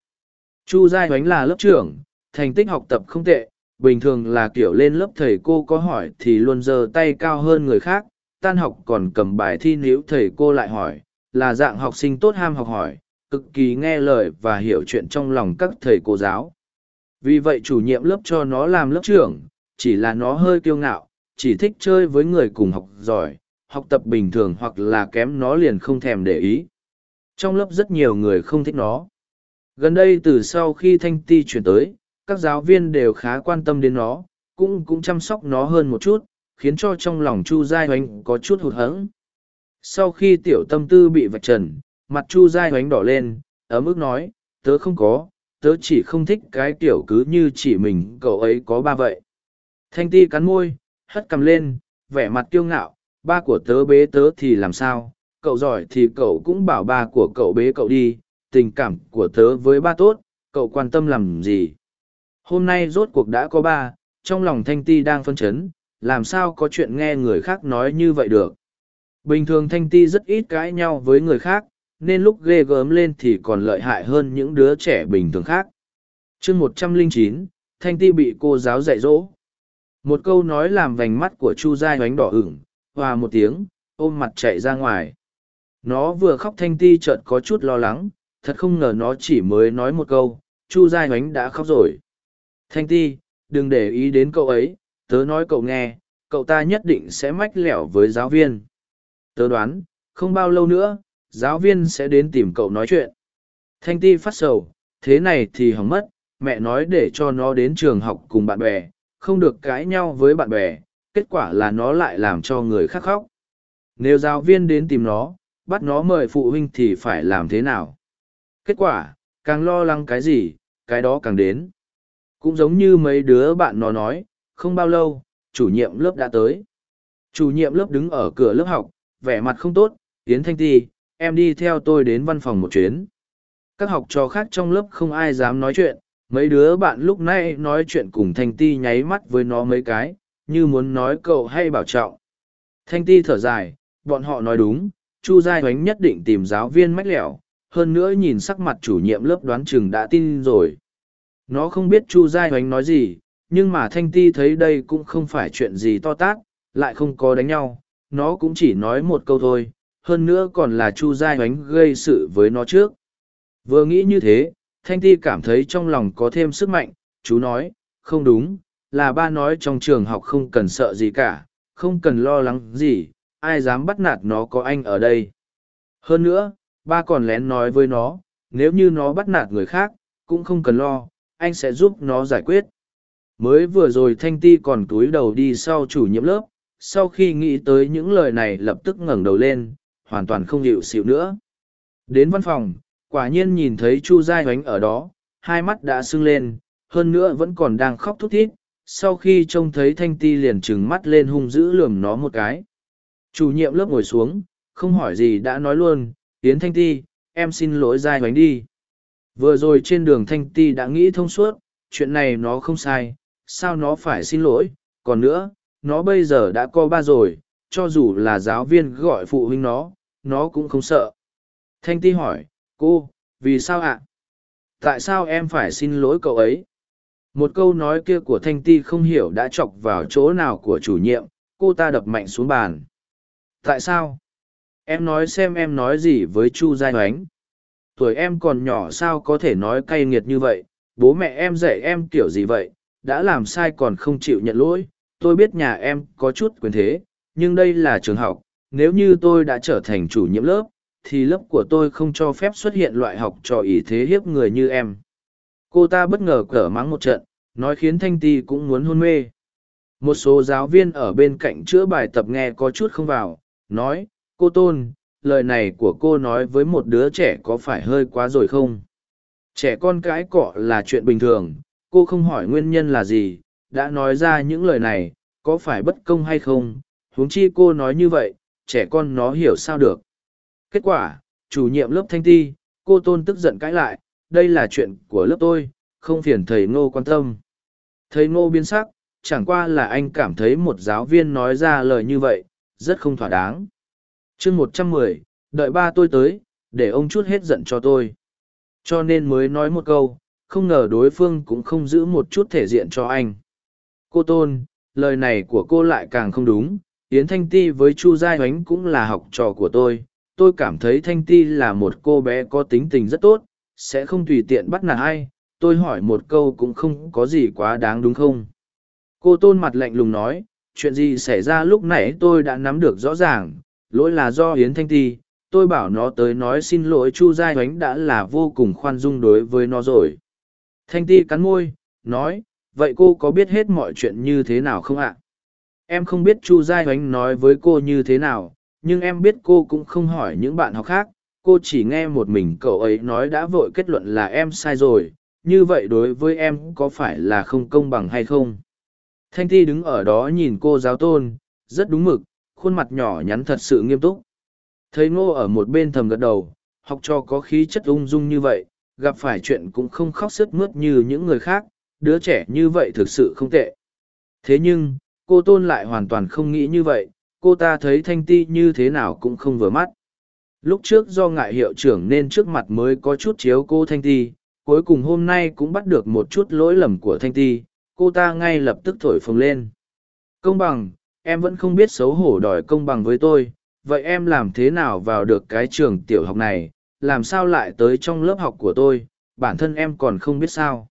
Chu Giai oánh là lớp trưởng, thành tích học tập không tệ, bình thường là kiểu lên lớp thầy cô có hỏi thì luôn giơ tay cao hơn người khác, tan học còn cầm bài thi níu thầy cô lại hỏi, là dạng học sinh tốt ham học hỏi, cực kỳ nghe lời và hiểu chuyện trong lòng các thầy cô giáo. Vì vậy chủ nhiệm lớp cho nó làm lớp trưởng, chỉ là nó hơi kiêu ngạo, chỉ thích chơi với người cùng học giỏi, học tập bình thường hoặc là kém nó liền không thèm để ý. Trong lớp rất nhiều người không thích nó. Gần đây từ sau khi Thanh Ti chuyển tới, các giáo viên đều khá quan tâm đến nó, cũng cũng chăm sóc nó hơn một chút, khiến cho trong lòng Chu Giai Hoánh có chút hụt hẫng. Sau khi tiểu tâm tư bị vạch trần, mặt Chu Giai Hoánh đỏ lên, ở mức nói, tớ không có, tớ chỉ không thích cái tiểu cứ như chỉ mình cậu ấy có ba vậy. Thanh ti cắn môi, hất cầm lên, vẻ mặt kiêu ngạo, ba của tớ bế tớ thì làm sao, cậu giỏi thì cậu cũng bảo ba của cậu bế cậu đi, tình cảm của tớ với ba tốt, cậu quan tâm làm gì. Hôm nay rốt cuộc đã có ba, trong lòng Thanh Ti đang phân chấn, làm sao có chuyện nghe người khác nói như vậy được. Bình thường Thanh Ti rất ít cãi nhau với người khác, nên lúc ghê gớm lên thì còn lợi hại hơn những đứa trẻ bình thường khác. chương một trăm linh chín Thanh Ti bị cô giáo dạy dỗ. Một câu nói làm vành mắt của Chu Giai oánh đỏ ửng, hòa một tiếng, ôm mặt chạy ra ngoài. Nó vừa khóc Thanh Ti chợt có chút lo lắng, thật không ngờ nó chỉ mới nói một câu, Chu Giai oánh đã khóc rồi. Thanh Ti, đừng để ý đến cậu ấy, tớ nói cậu nghe, cậu ta nhất định sẽ mách lẻo với giáo viên. Tớ đoán, không bao lâu nữa, giáo viên sẽ đến tìm cậu nói chuyện. Thanh ti phát sầu, thế này thì hỏng mất, mẹ nói để cho nó đến trường học cùng bạn bè, không được cãi nhau với bạn bè, kết quả là nó lại làm cho người khác khóc. Nếu giáo viên đến tìm nó, bắt nó mời phụ huynh thì phải làm thế nào? Kết quả, càng lo lắng cái gì, cái đó càng đến. Cũng giống như mấy đứa bạn nó nói, không bao lâu, chủ nhiệm lớp đã tới. Chủ nhiệm lớp đứng ở cửa lớp học, vẻ mặt không tốt, Yến Thanh Ti, em đi theo tôi đến văn phòng một chuyến. Các học trò khác trong lớp không ai dám nói chuyện, mấy đứa bạn lúc nãy nói chuyện cùng Thanh Ti nháy mắt với nó mấy cái, như muốn nói cậu hay bảo trọng. Thanh Ti thở dài, bọn họ nói đúng, Chu Giai oánh nhất định tìm giáo viên mách lẻo, hơn nữa nhìn sắc mặt chủ nhiệm lớp đoán chừng đã tin rồi. Nó không biết Chu Giai oánh nói gì, nhưng mà Thanh Ti thấy đây cũng không phải chuyện gì to tát, lại không có đánh nhau, nó cũng chỉ nói một câu thôi, hơn nữa còn là Chu Giai oánh gây sự với nó trước. Vừa nghĩ như thế, Thanh Ti cảm thấy trong lòng có thêm sức mạnh, chú nói, không đúng, là ba nói trong trường học không cần sợ gì cả, không cần lo lắng gì, ai dám bắt nạt nó có anh ở đây. Hơn nữa, ba còn lén nói với nó, nếu như nó bắt nạt người khác, cũng không cần lo, anh sẽ giúp nó giải quyết. Mới vừa rồi Thanh Ti còn túi đầu đi sau chủ nhiệm lớp, sau khi nghĩ tới những lời này lập tức ngẩng đầu lên, hoàn toàn không hiệu xịu nữa. Đến văn phòng, quả nhiên nhìn thấy Chu Giai oánh ở đó, hai mắt đã sưng lên, hơn nữa vẫn còn đang khóc thút thít. Sau khi trông thấy Thanh Ti liền trừng mắt lên hung dữ lườm nó một cái. Chủ nhiệm lớp ngồi xuống, không hỏi gì đã nói luôn, Yến Thanh Ti, em xin lỗi Giai oánh đi. Vừa rồi trên đường Thanh Ti đã nghĩ thông suốt, chuyện này nó không sai, sao nó phải xin lỗi, còn nữa, nó bây giờ đã có ba rồi, cho dù là giáo viên gọi phụ huynh nó, nó cũng không sợ. Thanh Ti hỏi, cô, vì sao ạ? Tại sao em phải xin lỗi cậu ấy? Một câu nói kia của Thanh Ti không hiểu đã chọc vào chỗ nào của chủ nhiệm, cô ta đập mạnh xuống bàn. Tại sao? Em nói xem em nói gì với Chu Giai Oánh. Tuổi em còn nhỏ sao có thể nói cay nghiệt như vậy, bố mẹ em dạy em kiểu gì vậy, đã làm sai còn không chịu nhận lỗi. Tôi biết nhà em có chút quyền thế, nhưng đây là trường học, nếu như tôi đã trở thành chủ nhiệm lớp, thì lớp của tôi không cho phép xuất hiện loại học trò ý thế hiếp người như em. Cô ta bất ngờ cở mắng một trận, nói khiến Thanh Ti cũng muốn hôn mê. Một số giáo viên ở bên cạnh chữa bài tập nghe có chút không vào, nói, cô Tôn, lời này của cô nói với một đứa trẻ có phải hơi quá rồi không? Trẻ con cãi cọ là chuyện bình thường, cô không hỏi nguyên nhân là gì, đã nói ra những lời này, có phải bất công hay không? huống chi cô nói như vậy, trẻ con nó hiểu sao được. Kết quả, chủ nhiệm lớp thanh ti, cô tôn tức giận cãi lại, đây là chuyện của lớp tôi, không phiền thầy ngô quan tâm. Thầy ngô biến sắc, chẳng qua là anh cảm thấy một giáo viên nói ra lời như vậy, rất không thỏa đáng. chương một trăm mười, đợi ba tôi tới, để ông chút hết giận cho tôi. Cho nên mới nói một câu, không ngờ đối phương cũng không giữ một chút thể diện cho anh. Cô Tôn, lời này của cô lại càng không đúng, Yến Thanh Ti với Chu Giai Hoánh cũng là học trò của tôi, tôi cảm thấy Thanh Ti là một cô bé có tính tình rất tốt, sẽ không tùy tiện bắt nạt ai, tôi hỏi một câu cũng không có gì quá đáng đúng không? Cô tôn mặt lạnh lùng nói, chuyện gì xảy ra lúc nãy tôi đã nắm được rõ ràng, lỗi là do Yến Thanh Ti, tôi bảo nó tới nói xin lỗi Chu Giai Hoánh đã là vô cùng khoan dung đối với nó rồi. Thanh Ti cắn môi, nói, vậy cô có biết hết mọi chuyện như thế nào không ạ? Em không biết Chu Giai Hoánh nói với cô như thế nào, nhưng em biết cô cũng không hỏi những bạn học khác, cô chỉ nghe một mình cậu ấy nói đã vội kết luận là em sai rồi, như vậy đối với em có phải là không công bằng hay không? Thanh thi đứng ở đó nhìn cô giáo tôn, rất đúng mực, khuôn mặt nhỏ nhắn thật sự nghiêm túc. Thấy ngô ở một bên thầm gật đầu, học trò có khí chất ung dung như vậy, gặp phải chuyện cũng không khóc sức mướt như những người khác, đứa trẻ như vậy thực sự không tệ. Thế nhưng, cô tôn lại hoàn toàn không nghĩ như vậy cô ta thấy thanh ti như thế nào cũng không vừa mắt. Lúc trước do ngại hiệu trưởng nên trước mặt mới có chút chiếu cô thanh ti, cuối cùng hôm nay cũng bắt được một chút lỗi lầm của thanh ti, cô ta ngay lập tức thổi phồng lên. Công bằng, em vẫn không biết xấu hổ đòi công bằng với tôi, vậy em làm thế nào vào được cái trường tiểu học này, làm sao lại tới trong lớp học của tôi, bản thân em còn không biết sao.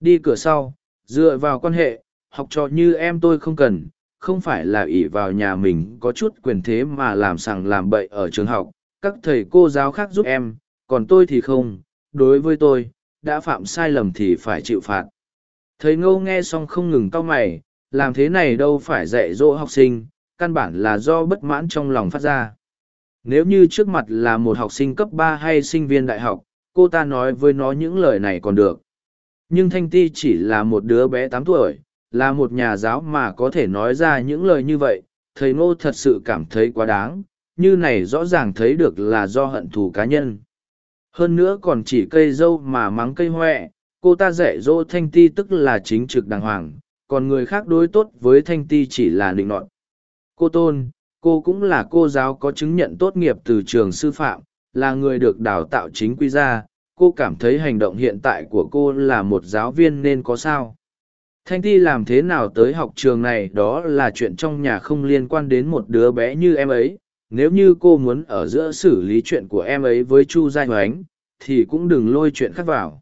Đi cửa sau, dựa vào quan hệ, học trò như em tôi không cần không phải là ỷ vào nhà mình có chút quyền thế mà làm sằng làm bậy ở trường học, các thầy cô giáo khác giúp em, còn tôi thì không, đối với tôi, đã phạm sai lầm thì phải chịu phạt. Thầy ngô nghe xong không ngừng cau mày, làm thế này đâu phải dạy dỗ học sinh, căn bản là do bất mãn trong lòng phát ra. Nếu như trước mặt là một học sinh cấp ba hay sinh viên đại học, cô ta nói với nó những lời này còn được. Nhưng thanh ti chỉ là một đứa bé tám tuổi là một nhà giáo mà có thể nói ra những lời như vậy, thầy ngô thật sự cảm thấy quá đáng, như này rõ ràng thấy được là do hận thù cá nhân. Hơn nữa còn chỉ cây dâu mà mắng cây huệ cô ta dạy dỗ thanh ti tức là chính trực đàng hoàng, còn người khác đối tốt với thanh ti chỉ là định nọt. Cô tôn, cô cũng là cô giáo có chứng nhận tốt nghiệp từ trường sư phạm, là người được đào tạo chính quy ra, cô cảm thấy hành động hiện tại của cô là một giáo viên nên có sao? Thanh ti làm thế nào tới học trường này đó là chuyện trong nhà không liên quan đến một đứa bé như em ấy. Nếu như cô muốn ở giữa xử lý chuyện của em ấy với chu giai hoánh, thì cũng đừng lôi chuyện khác vào.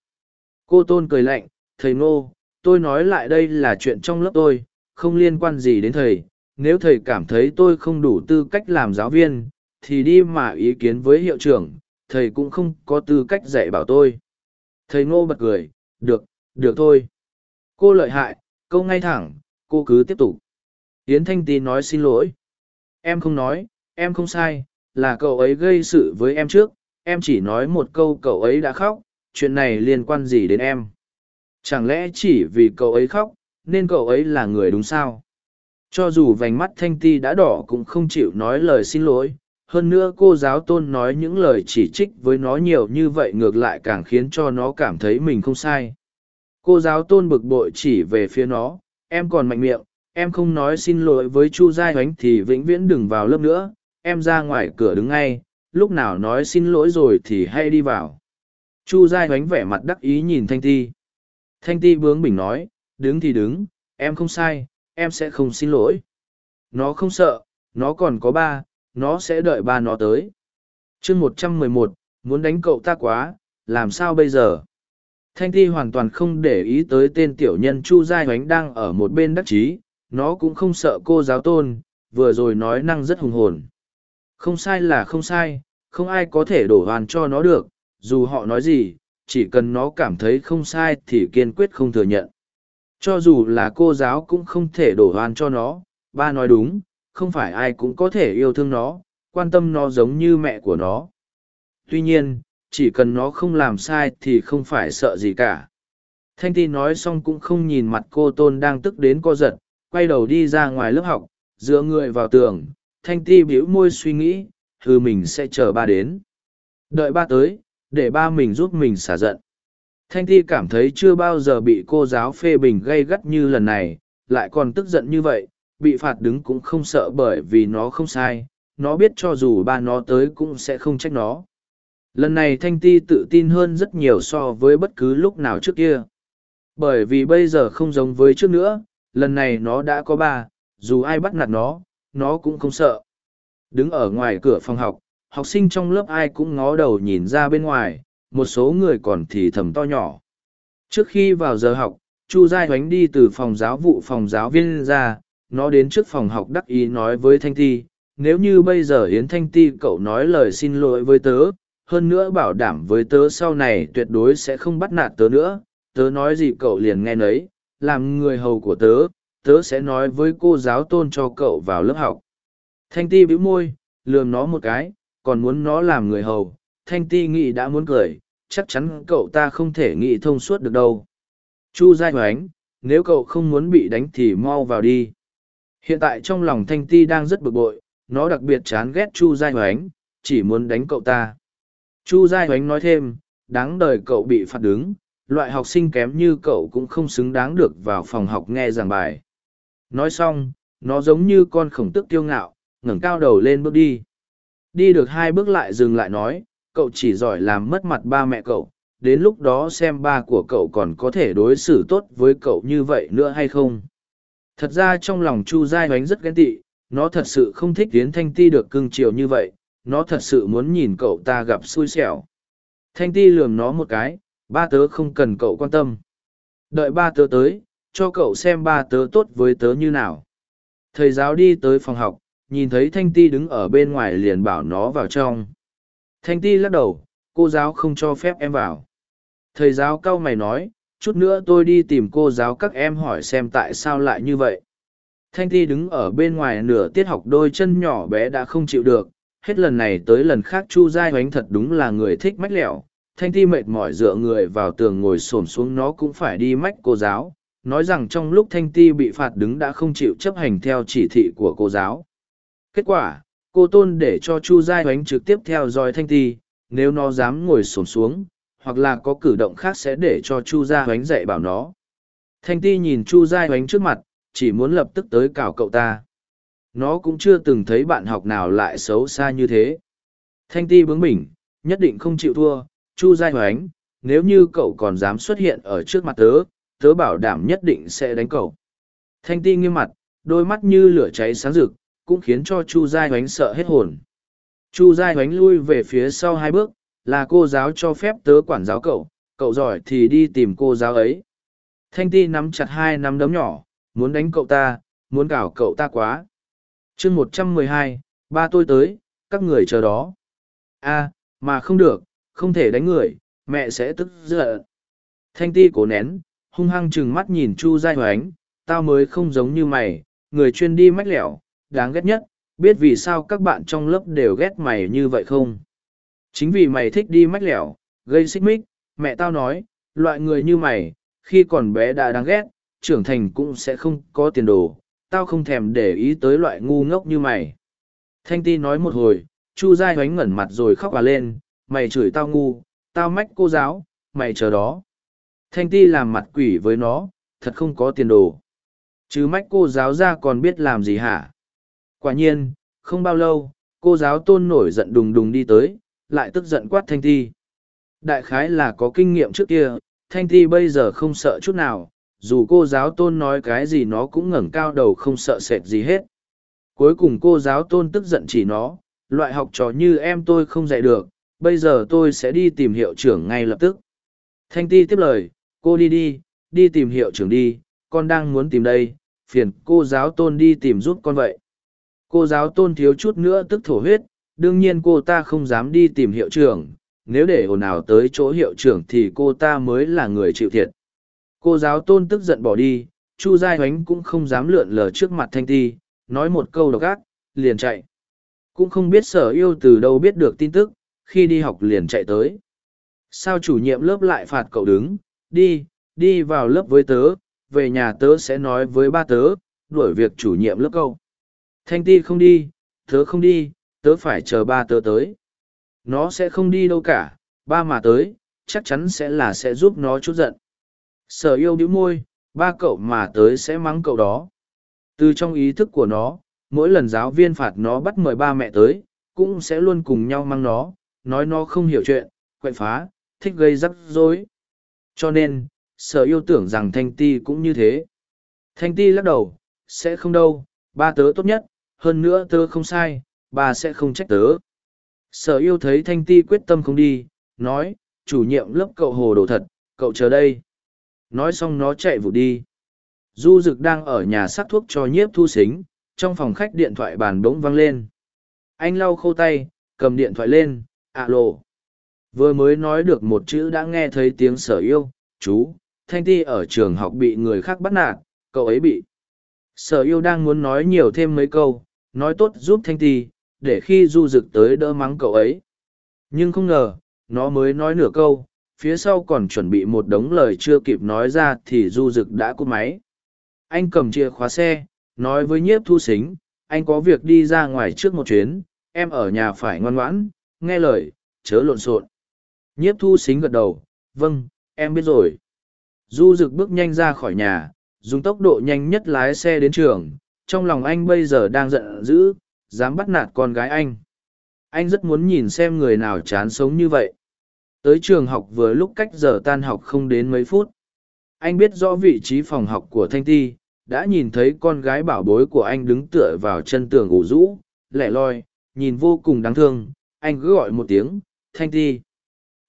Cô tôn cười lạnh, thầy ngô, tôi nói lại đây là chuyện trong lớp tôi, không liên quan gì đến thầy. Nếu thầy cảm thấy tôi không đủ tư cách làm giáo viên, thì đi mà ý kiến với hiệu trưởng, thầy cũng không có tư cách dạy bảo tôi. Thầy ngô bật cười, được được thôi cô lợi hại, câu ngay thẳng, cô cứ tiếp tục. Yến thanh tý nói xin lỗi. Em không nói, em không sai, là cậu ấy gây sự với em trước, em chỉ nói một câu cậu ấy đã khóc, chuyện này liên quan gì đến em? Chẳng lẽ chỉ vì cậu ấy khóc, nên cậu ấy là người đúng sao? Cho dù vành mắt thanh ti đã đỏ cũng không chịu nói lời xin lỗi, hơn nữa cô giáo tôn nói những lời chỉ trích với nó nhiều như vậy ngược lại càng khiến cho nó cảm thấy mình không sai cô giáo tôn bực bội chỉ về phía nó, em còn mạnh miệng, em không nói xin lỗi với chu giai oánh thì vĩnh viễn đừng vào lớp nữa, em ra ngoài cửa đứng ngay, lúc nào nói xin lỗi rồi thì hay đi vào. Chu giai oánh vẻ mặt đắc ý nhìn thanh ti. Thanh ti bướng bỉnh nói, đứng thì đứng, em không sai, em sẽ không xin lỗi. Nó không sợ, nó còn có ba, nó sẽ đợi ba nó tới. Chương một trăm mười một, muốn đánh cậu ta quá, làm sao bây giờ? Thanh ti hoàn toàn không để ý tới tên tiểu nhân chu giai oánh đang ở một bên đắc chí, nó cũng không sợ cô giáo tôn, vừa rồi nói năng rất hùng hồn. Không sai là không sai, không ai có thể đổ hoàn cho nó được, dù họ nói gì, chỉ cần nó cảm thấy không sai thì kiên quyết không thừa nhận. Cho dù là cô giáo cũng không thể đổ hoàn cho nó, ba nói đúng, không phải ai cũng có thể yêu thương nó, quan tâm nó giống như mẹ của nó. Tuy nhiên chỉ cần nó không làm sai thì không phải sợ gì cả. Thanh ti nói xong cũng không nhìn mặt cô tôn đang tức đến co giật, quay đầu đi ra ngoài lớp học, dựa người vào tường. Thanh ti bĩu môi suy nghĩ hư mình sẽ chờ ba đến. Đợi ba tới, để ba mình giúp mình xả giận. Thanh ti cảm thấy chưa bao giờ bị cô giáo phê bình gay gắt như lần này, lại còn tức giận như vậy, bị phạt đứng cũng không sợ bởi vì nó không sai. Nó biết cho dù ba nó tới cũng sẽ không trách nó lần này thanh ti tự tin hơn rất nhiều so với bất cứ lúc nào trước kia. Bởi vì bây giờ không giống với trước nữa, lần này nó đã có ba, dù ai bắt nạt nó nó cũng không sợ. Đứng ở ngoài cửa phòng học học sinh trong lớp ai cũng ngó đầu nhìn ra bên ngoài, một số người còn thì thầm to nhỏ. Trước khi vào giờ học, chu giai oánh đi từ phòng giáo vụ phòng giáo viên ra, nó đến trước phòng học đắc ý nói với thanh ti, nếu như bây giờ yến thanh ti cậu nói lời xin lỗi với tớ hơn nữa bảo đảm với tớ sau này tuyệt đối sẽ không bắt nạt tớ nữa. Tớ nói gì cậu liền nghe nấy. Làm người hầu của tớ tớ sẽ nói với cô giáo tôn cho cậu vào lớp học. Thanh ti bĩu môi, lườm nó một cái, còn muốn nó làm người hầu. Thanh ti nghĩ đã muốn cười, chắc chắn cậu ta không thể nghĩ thông suốt được đâu. Chu giai hoánh nếu cậu không muốn bị đánh thì mau vào đi. Hiện tại trong lòng thanh ti đang rất bực bội, nó đặc biệt chán ghét chu giai hoánh chỉ muốn đánh cậu ta chu giai hoánh nói thêm, đáng đời cậu bị phạt đứng, loại học sinh kém như cậu cũng không xứng đáng được vào phòng học nghe giảng bài. Nói xong, nó giống như con khổng tức kiêu ngạo, ngẩng cao đầu lên bước đi. Đi được hai bước lại dừng lại nói, cậu chỉ giỏi làm mất mặt ba mẹ cậu, đến lúc đó xem ba của cậu còn có thể đối xử tốt với cậu như vậy nữa hay không? Thật ra trong lòng chu giai oánh rất ghen tị, nó thật sự không thích tiến thanh ti được cưng chiều như vậy nó thật sự muốn nhìn cậu ta gặp xui xẻo. Thanh ti lườm nó một cái, ba tớ không cần cậu quan tâm. Đợi ba tớ tới, cho cậu xem ba tớ tốt với tớ như nào. Thầy giáo đi tới phòng học, nhìn thấy thanh ti đứng ở bên ngoài liền bảo nó vào trong. Thanh ti lắc đầu, cô giáo không cho phép em vào. Thầy giáo cau mày nói, chút nữa tôi đi tìm cô giáo các em hỏi xem tại sao lại như vậy. Thanh ti đứng ở bên ngoài nửa tiết học đôi chân nhỏ bé đã không chịu được hết lần này tới lần khác chu giai oánh thật đúng là người thích mách lẹo. Thanh ti mệt mỏi dựa người vào tường ngồi s ổ m xuống nó cũng phải đi mách cô giáo. Nói rằng trong lúc thanh ti bị phạt đứng đã không chịu chấp hành theo chỉ thị của cô giáo. Kết quả, cô tôn để cho chu giai oánh trực tiếp theo dõi thanh ti nếu nó dám ngồi s ổ m xuống, hoặc là có cử động khác sẽ để cho chu gia oánh dạy bảo nó. Thanh ti nhìn chu giai oánh trước mặt, chỉ muốn lập tức tới cào cậu ta nó cũng chưa từng thấy bạn học nào lại xấu xa như thế. Thanh ti bướng bỉnh nhất định không chịu thua chu giai Hoánh, nếu như cậu còn dám xuất hiện ở trước mặt tớ tớ bảo đảm nhất định sẽ đánh cậu. Thanh ti nghiêm mặt đôi mắt như lửa cháy sáng rực cũng khiến cho chu giai Hoánh sợ hết hồn. Chu giai Hoánh lui về phía sau hai bước là cô giáo cho phép tớ quản giáo cậu cậu giỏi thì đi tìm cô giáo ấy. Thanh ti nắm chặt hai nắm đấm nhỏ muốn đánh cậu ta muốn cào cậu ta quá chương một trăm mười hai, ba tôi tới, các người chờ đó. A mà không được, không thể đánh người, mẹ sẽ tức giận. Thanh ti cố nén, hung hăng chừng mắt nhìn chu giai hoánh, tao mới không giống như mày, người chuyên đi mách lẻo, đáng ghét nhất, biết vì sao các bạn trong lớp đều ghét mày như vậy không? Chính vì mày thích đi mách lẻo, gây xích mích, mẹ tao nói, loại người như mày, khi còn bé đã đáng ghét, trưởng thành cũng sẽ không có tiền đồ tao không thèm để ý tới loại ngu ngốc như mày. Thanh ti nói một hồi, chu giai hoánh ngẩn mặt rồi khóc à lên, mày chửi tao ngu, tao mách cô giáo, mày chờ đó. Thanh ti làm mặt quỷ với nó, thật không có tiền đồ. Chứ mách cô giáo ra còn biết làm gì hả? Quả nhiên, không bao lâu, cô giáo tôn nổi giận đùng đùng đi tới, lại tức giận quát thanh ti. Đại khái là có kinh nghiệm trước kia, thanh ti bây giờ không sợ chút nào dù cô giáo tôn nói cái gì nó cũng ngẩng cao đầu không sợ sệt gì hết. Cuối cùng cô giáo tôn tức giận chỉ nó, loại học trò như em tôi không dạy được, bây giờ tôi sẽ đi tìm hiệu trưởng ngay lập tức. Thanh ti tiếp lời, cô đi đi đi tìm hiệu trưởng đi, con đang muốn tìm đây, phiền cô giáo tôn đi tìm giúp con vậy. Cô giáo tôn thiếu chút nữa tức thổ huyết, đương nhiên cô ta không dám đi tìm hiệu trưởng, nếu để ồn ào tới chỗ hiệu trưởng thì cô ta mới là người chịu thiệt cô giáo tôn tức giận bỏ đi, chu giai oánh cũng không dám lượn lờ trước mặt thanh ti, nói một câu độc ác, liền chạy. Cũng không biết sở yêu từ đâu biết được tin tức, khi đi học liền chạy tới. Sao chủ nhiệm lớp lại phạt cậu đứng? Đi đi vào lớp với tớ, về nhà tớ sẽ nói với ba tớ, đuổi việc chủ nhiệm lớp cậu. thanh ti không đi, tớ không đi, tớ phải chờ ba tớ tới. Nó sẽ không đi đâu cả, ba mà tới, chắc chắn sẽ là sẽ giúp nó chút giận sở yêu đĩu môi, ba cậu mà tới sẽ mắng cậu đó. Từ trong ý thức của nó, mỗi lần giáo viên phạt nó bắt mời ba mẹ tới, cũng sẽ luôn cùng nhau mắng nó, nói nó không hiểu chuyện, quậy phá, thích gây rắc rối. Cho nên, sở yêu tưởng rằng thanh ti cũng như thế. Thanh ti lắc đầu, sẽ không đâu, ba tớ tốt nhất, hơn nữa tớ không sai, ba sẽ không trách tớ. Sở yêu thấy thanh ti quyết tâm không đi, nói, chủ nhiệm lớp cậu hồ đồ thật, cậu chờ đây nói xong nó chạy vụt đi. Du rực đang ở nhà sắc thuốc cho nhiếp thu xính, trong phòng khách điện thoại bàn bỗng văng lên. Anh lau khô tay, cầm điện thoại lên ạ lộ vừa mới nói được một chữ đã nghe thấy tiếng sở yêu, chú, thanh ti ở trường học bị người khác bắt nạt, cậu ấy bị. Sở yêu đang muốn nói nhiều thêm mấy câu, nói tốt giúp thanh ti, để khi du rực tới đỡ mắng cậu ấy. Nhưng không ngờ, nó mới nói nửa câu phía sau còn chuẩn bị một đống lời chưa kịp nói ra thì du rực đã cúp máy. Anh cầm chìa khóa xe, nói với nhiếp thu xính anh có việc đi ra ngoài trước một chuyến, em ở nhà phải ngoan ngoãn, nghe lời, chớ lộn xộn. Nhiếp thu xính gật đầu vâng em biết rồi. Du rực bước nhanh ra khỏi nhà, dùng tốc độ nhanh nhất lái xe đến trường. Trong lòng anh bây giờ đang giận dữ, dám bắt nạt con gái anh. Anh rất muốn nhìn xem người nào chán sống như vậy tới trường học vừa lúc cách giờ tan học không đến mấy phút. Anh biết rõ vị trí phòng học của thanh ti, đã nhìn thấy con gái bảo bối của anh đứng tựa vào chân tường ủ rũ, lẻ loi, nhìn vô cùng đáng thương. Anh cứ gọi một tiếng, thanh ti.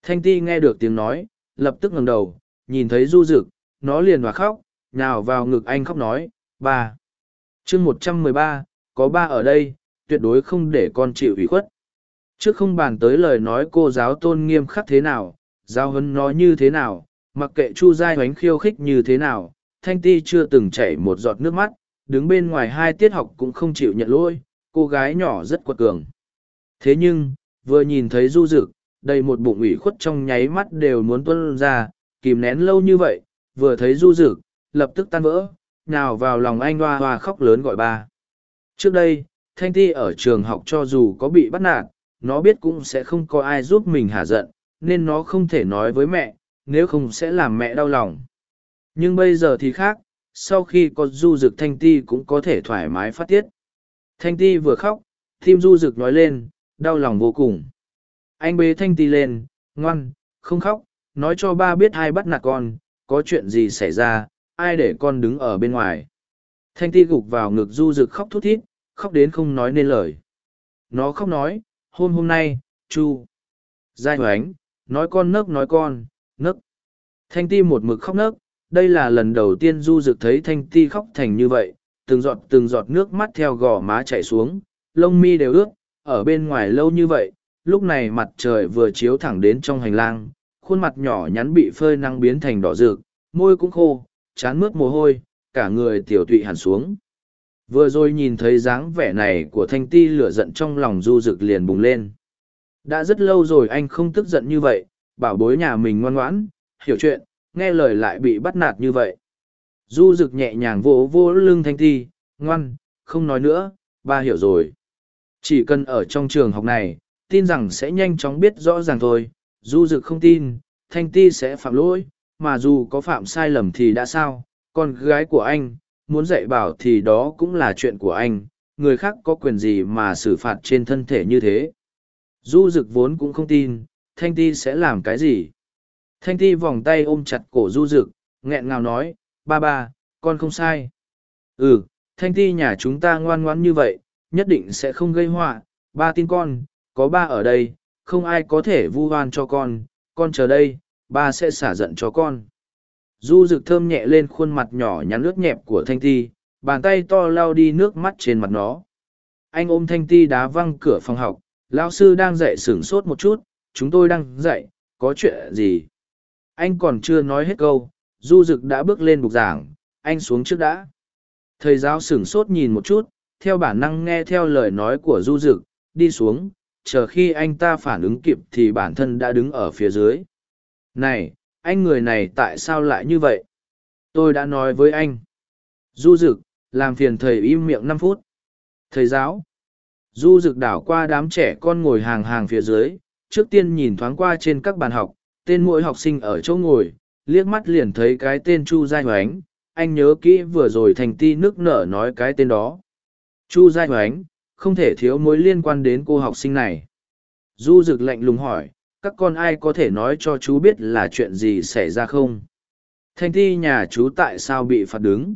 Thanh ti nghe được tiếng nói, lập tức ngẩng đầu, nhìn thấy du rực nó liền hòa khóc, nhào vào ngực anh khóc nói, ba. Chương một trăm mười ba, có ba ở đây, tuyệt đối không để con chịu ủy khuất trước không bàn tới lời nói cô giáo tôn nghiêm khắc thế nào giao hấn nó như thế nào, mặc kệ Chu Giai Hoánh khiêu khích như thế nào, Thanh Ti chưa từng chảy một giọt nước mắt, đứng bên ngoài hai tiết học cũng không chịu nhận lỗi, cô gái nhỏ rất quật cường. Thế nhưng, vừa nhìn thấy du dực, đầy một bụng ủy khuất trong nháy mắt đều muốn tuân ra, kìm nén lâu như vậy, vừa thấy du dực, lập tức tan vỡ, nào vào lòng anh hoa hoa khóc lớn gọi ba. Trước đây, Thanh Ti ở trường học cho dù có bị bắt nạt, nó biết cũng sẽ không có ai giúp mình hả giận, nên nó không thể nói với mẹ, nếu không sẽ làm mẹ đau lòng. Nhưng bây giờ thì khác, sau khi có du dực Thanh Ti cũng có thể thoải mái phát tiết. Thanh Ti vừa khóc, tim du dực nói lên, đau lòng vô cùng. Anh bế Thanh Ti lên, ngoan, không khóc, nói cho ba biết ai bắt nạt con, có chuyện gì xảy ra, ai để con đứng ở bên ngoài. Thanh Ti gục vào ngực du dực khóc thút thít, khóc đến không nói nên lời. Nó khóc nói, hôm hôm nay, chu. Giai hoánh, nói con nấc nói con, nấc. Thanh Ti một mực khóc nấc, đây là lần đầu tiên du dực thấy Thanh Ti khóc thành như vậy, từng giọt từng giọt nước mắt theo gò má chảy xuống, lông mi đều ướt, ở bên ngoài lâu như vậy, lúc này mặt trời vừa chiếu thẳng đến trong hành lang, khuôn mặt nhỏ nhắn bị phơi nắng biến thành đỏ rực, môi cũng khô, chán mướt mồ hôi, cả người tiểu tụy hẳn xuống. Vừa rồi nhìn thấy dáng vẻ này của thanh ti lửa giận trong lòng du rực liền bùng lên. Đã rất lâu rồi anh không tức giận như vậy, bảo bối nhà mình ngoan ngoãn, hiểu chuyện, nghe lời lại bị bắt nạt như vậy. Du rực nhẹ nhàng vỗ vỗ lưng thanh ti, ngoan, không nói nữa, ba hiểu rồi. Chỉ cần ở trong trường học này, tin rằng sẽ nhanh chóng biết rõ ràng thôi, du rực không tin, thanh ti sẽ phạm lỗi, mà dù có phạm sai lầm thì đã sao, con gái của anh, muốn dạy bảo thì đó cũng là chuyện của anh, người khác có quyền gì mà xử phạt trên thân thể như thế. Du rực vốn cũng không tin, Thanh Ti sẽ làm cái gì. Thanh Ti vòng tay ôm chặt cổ Du rực, nghẹn ngào nói, ba ba, con không sai. Ừ, Thanh Ti nhà chúng ta ngoan ngoãn như vậy, nhất định sẽ không gây họa, ba tin con, có ba ở đây, không ai có thể vu oan cho con, con chờ đây, ba sẽ xả giận cho con du rực thơm nhẹ lên khuôn mặt nhỏ nhắn ướt nhẹp của thanh ti, bàn tay to lao đi nước mắt trên mặt nó. Anh ôm thanh ti đá văng cửa phòng học lao sư đang dạy sửng sốt một chút, chúng tôi đang dạy có chuyện gì? Anh còn chưa nói hết câu, du rực đã bước lên bục giảng, anh xuống trước đã. Thầy giáo sửng sốt nhìn một chút, theo bản năng nghe theo lời nói của du rực đi xuống, chờ khi anh ta phản ứng kịp thì bản thân đã đứng ở phía dưới. Này anh người này tại sao lại như vậy? Tôi đã nói với anh. Du rực làm phiền thầy im miệng năm phút. Thầy giáo. Du rực đảo qua đám trẻ con ngồi hàng hàng phía dưới, trước tiên nhìn thoáng qua trên các bàn học, tên mỗi học sinh ở chỗ ngồi, liếc mắt liền thấy cái tên chu giai hoánh. Anh nhớ kỹ vừa rồi thành ti nước nở nói cái tên đó. Chu giai hoánh, không thể thiếu mối liên quan đến cô học sinh này. Du rực lạnh lùng hỏi các con ai có thể nói cho chú biết là chuyện gì xảy ra không? Thanh thi nhà chú tại sao bị phạt đứng?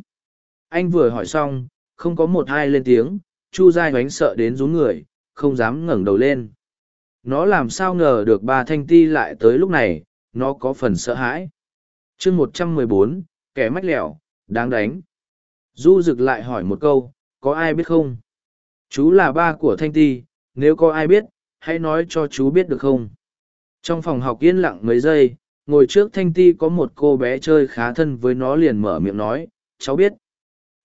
Anh vừa hỏi xong, không có một ai lên tiếng, chu giai oánh sợ đến rú người, không dám ngẩng đầu lên. Nó làm sao ngờ được ba thanh ti lại tới lúc này, nó có phần sợ hãi. Chương một trăm mười bốn, kẻ mách lẻo, đáng đánh. Du rực lại hỏi một câu, có ai biết không? Chú là ba của thanh ti, nếu có ai biết, hãy nói cho chú biết được không? Trong phòng học yên lặng mấy giây, ngồi trước thanh ti có một cô bé chơi khá thân với nó liền mở miệng nói, cháu biết.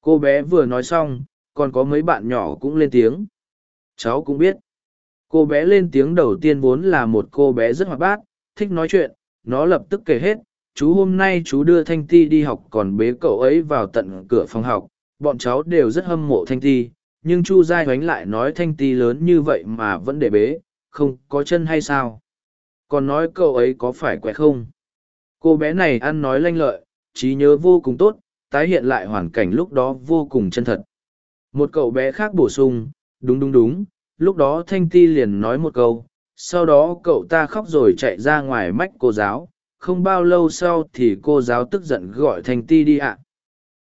Cô bé vừa nói xong, còn có mấy bạn nhỏ cũng lên tiếng. Cháu cũng biết. Cô bé lên tiếng đầu tiên vốn là một cô bé rất hoạt bát, thích nói chuyện, nó lập tức kể hết. Chú hôm nay chú đưa Thanh Ti đi học còn bế cậu ấy vào tận cửa phòng học, bọn cháu đều rất hâm mộ Thanh Ti, nhưng Chu Giai oánh lại nói Thanh Ti lớn như vậy mà vẫn để bế, không có chân hay sao? Còn nói cậu ấy có phải quẹ không? Cô bé này ăn nói lanh lợi, trí nhớ vô cùng tốt, tái hiện lại hoàn cảnh lúc đó vô cùng chân thật. Một cậu bé khác bổ sung, đúng đúng đúng, lúc đó thanh ti liền nói một câu, sau đó cậu ta khóc rồi chạy ra ngoài mách cô giáo, không bao lâu sau thì cô giáo tức giận gọi thanh ti đi ạ.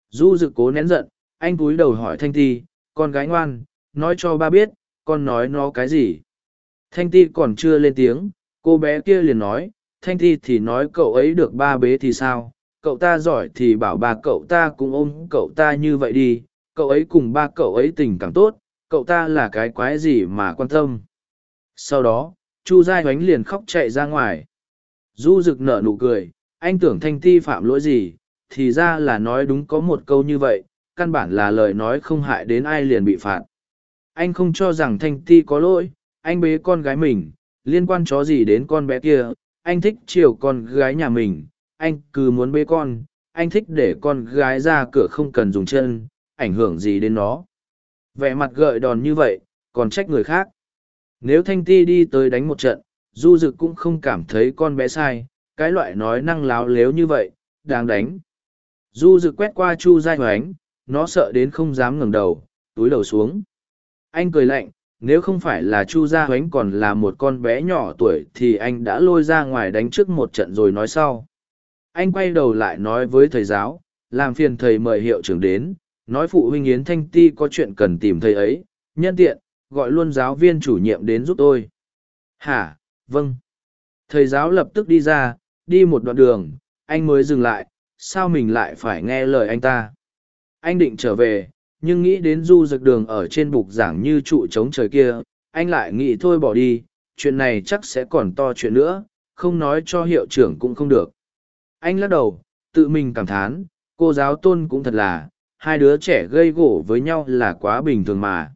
Du dự cố nén giận, anh cúi đầu hỏi thanh ti, con gái ngoan, nói cho ba biết, con nói nó cái gì? Thanh ti còn chưa lên tiếng cô bé kia liền nói thanh thi thì nói cậu ấy được ba bế thì sao? Cậu ta giỏi thì bảo bà cậu ta cũng ôm cậu ta như vậy đi. Cậu ấy cùng ba cậu ấy tình càng tốt cậu ta là cái quái gì mà quan tâm? Sau đó chu giai oánh liền khóc chạy ra ngoài. Du rực nở nụ cười, anh tưởng thanh ti phạm lỗi gì, thì ra là nói đúng có một câu như vậy, căn bản là lời nói không hại đến ai liền bị phạt. Anh không cho rằng thanh ti có lỗi, anh bế con gái mình, liên quan chó gì đến con bé kia, anh thích chiều con gái nhà mình, anh cứ muốn bế con, anh thích để con gái ra cửa không cần dùng chân, ảnh hưởng gì đến nó. Vẻ mặt gợi đòn như vậy, còn trách người khác. Nếu Thanh Ti đi tới đánh một trận, Du Dực cũng không cảm thấy con bé sai, cái loại nói năng láo lếu như vậy, đáng đánh. Du Dực quét qua Chu Giai Hoánh, nó sợ đến không dám ngẩng đầu, túi đầu xuống. Anh cười lạnh, nếu không phải là Chu Gia huánh còn là một con bé nhỏ tuổi thì anh đã lôi ra ngoài đánh trước một trận rồi nói sau. Anh quay đầu lại nói với thầy giáo, làm phiền thầy mời hiệu trưởng đến, nói phụ huynh Yến Thanh Ti có chuyện cần tìm thầy ấy, nhân tiện, gọi luôn giáo viên chủ nhiệm đến giúp tôi. Hả, vâng. Thầy giáo lập tức đi ra, đi một đoạn đường, anh mới dừng lại, sao mình lại phải nghe lời anh ta. Anh định trở về, nhưng nghĩ đến du dực đường ở trên bục giảng như trụ trống trời kia, anh lại nghĩ thôi bỏ đi, chuyện này chắc sẽ còn to chuyện nữa, không nói cho hiệu trưởng cũng không được. Anh lắc đầu, tự mình cảm thán, cô giáo tôn cũng thật là, hai đứa trẻ gây gỗ với nhau là quá bình thường mà.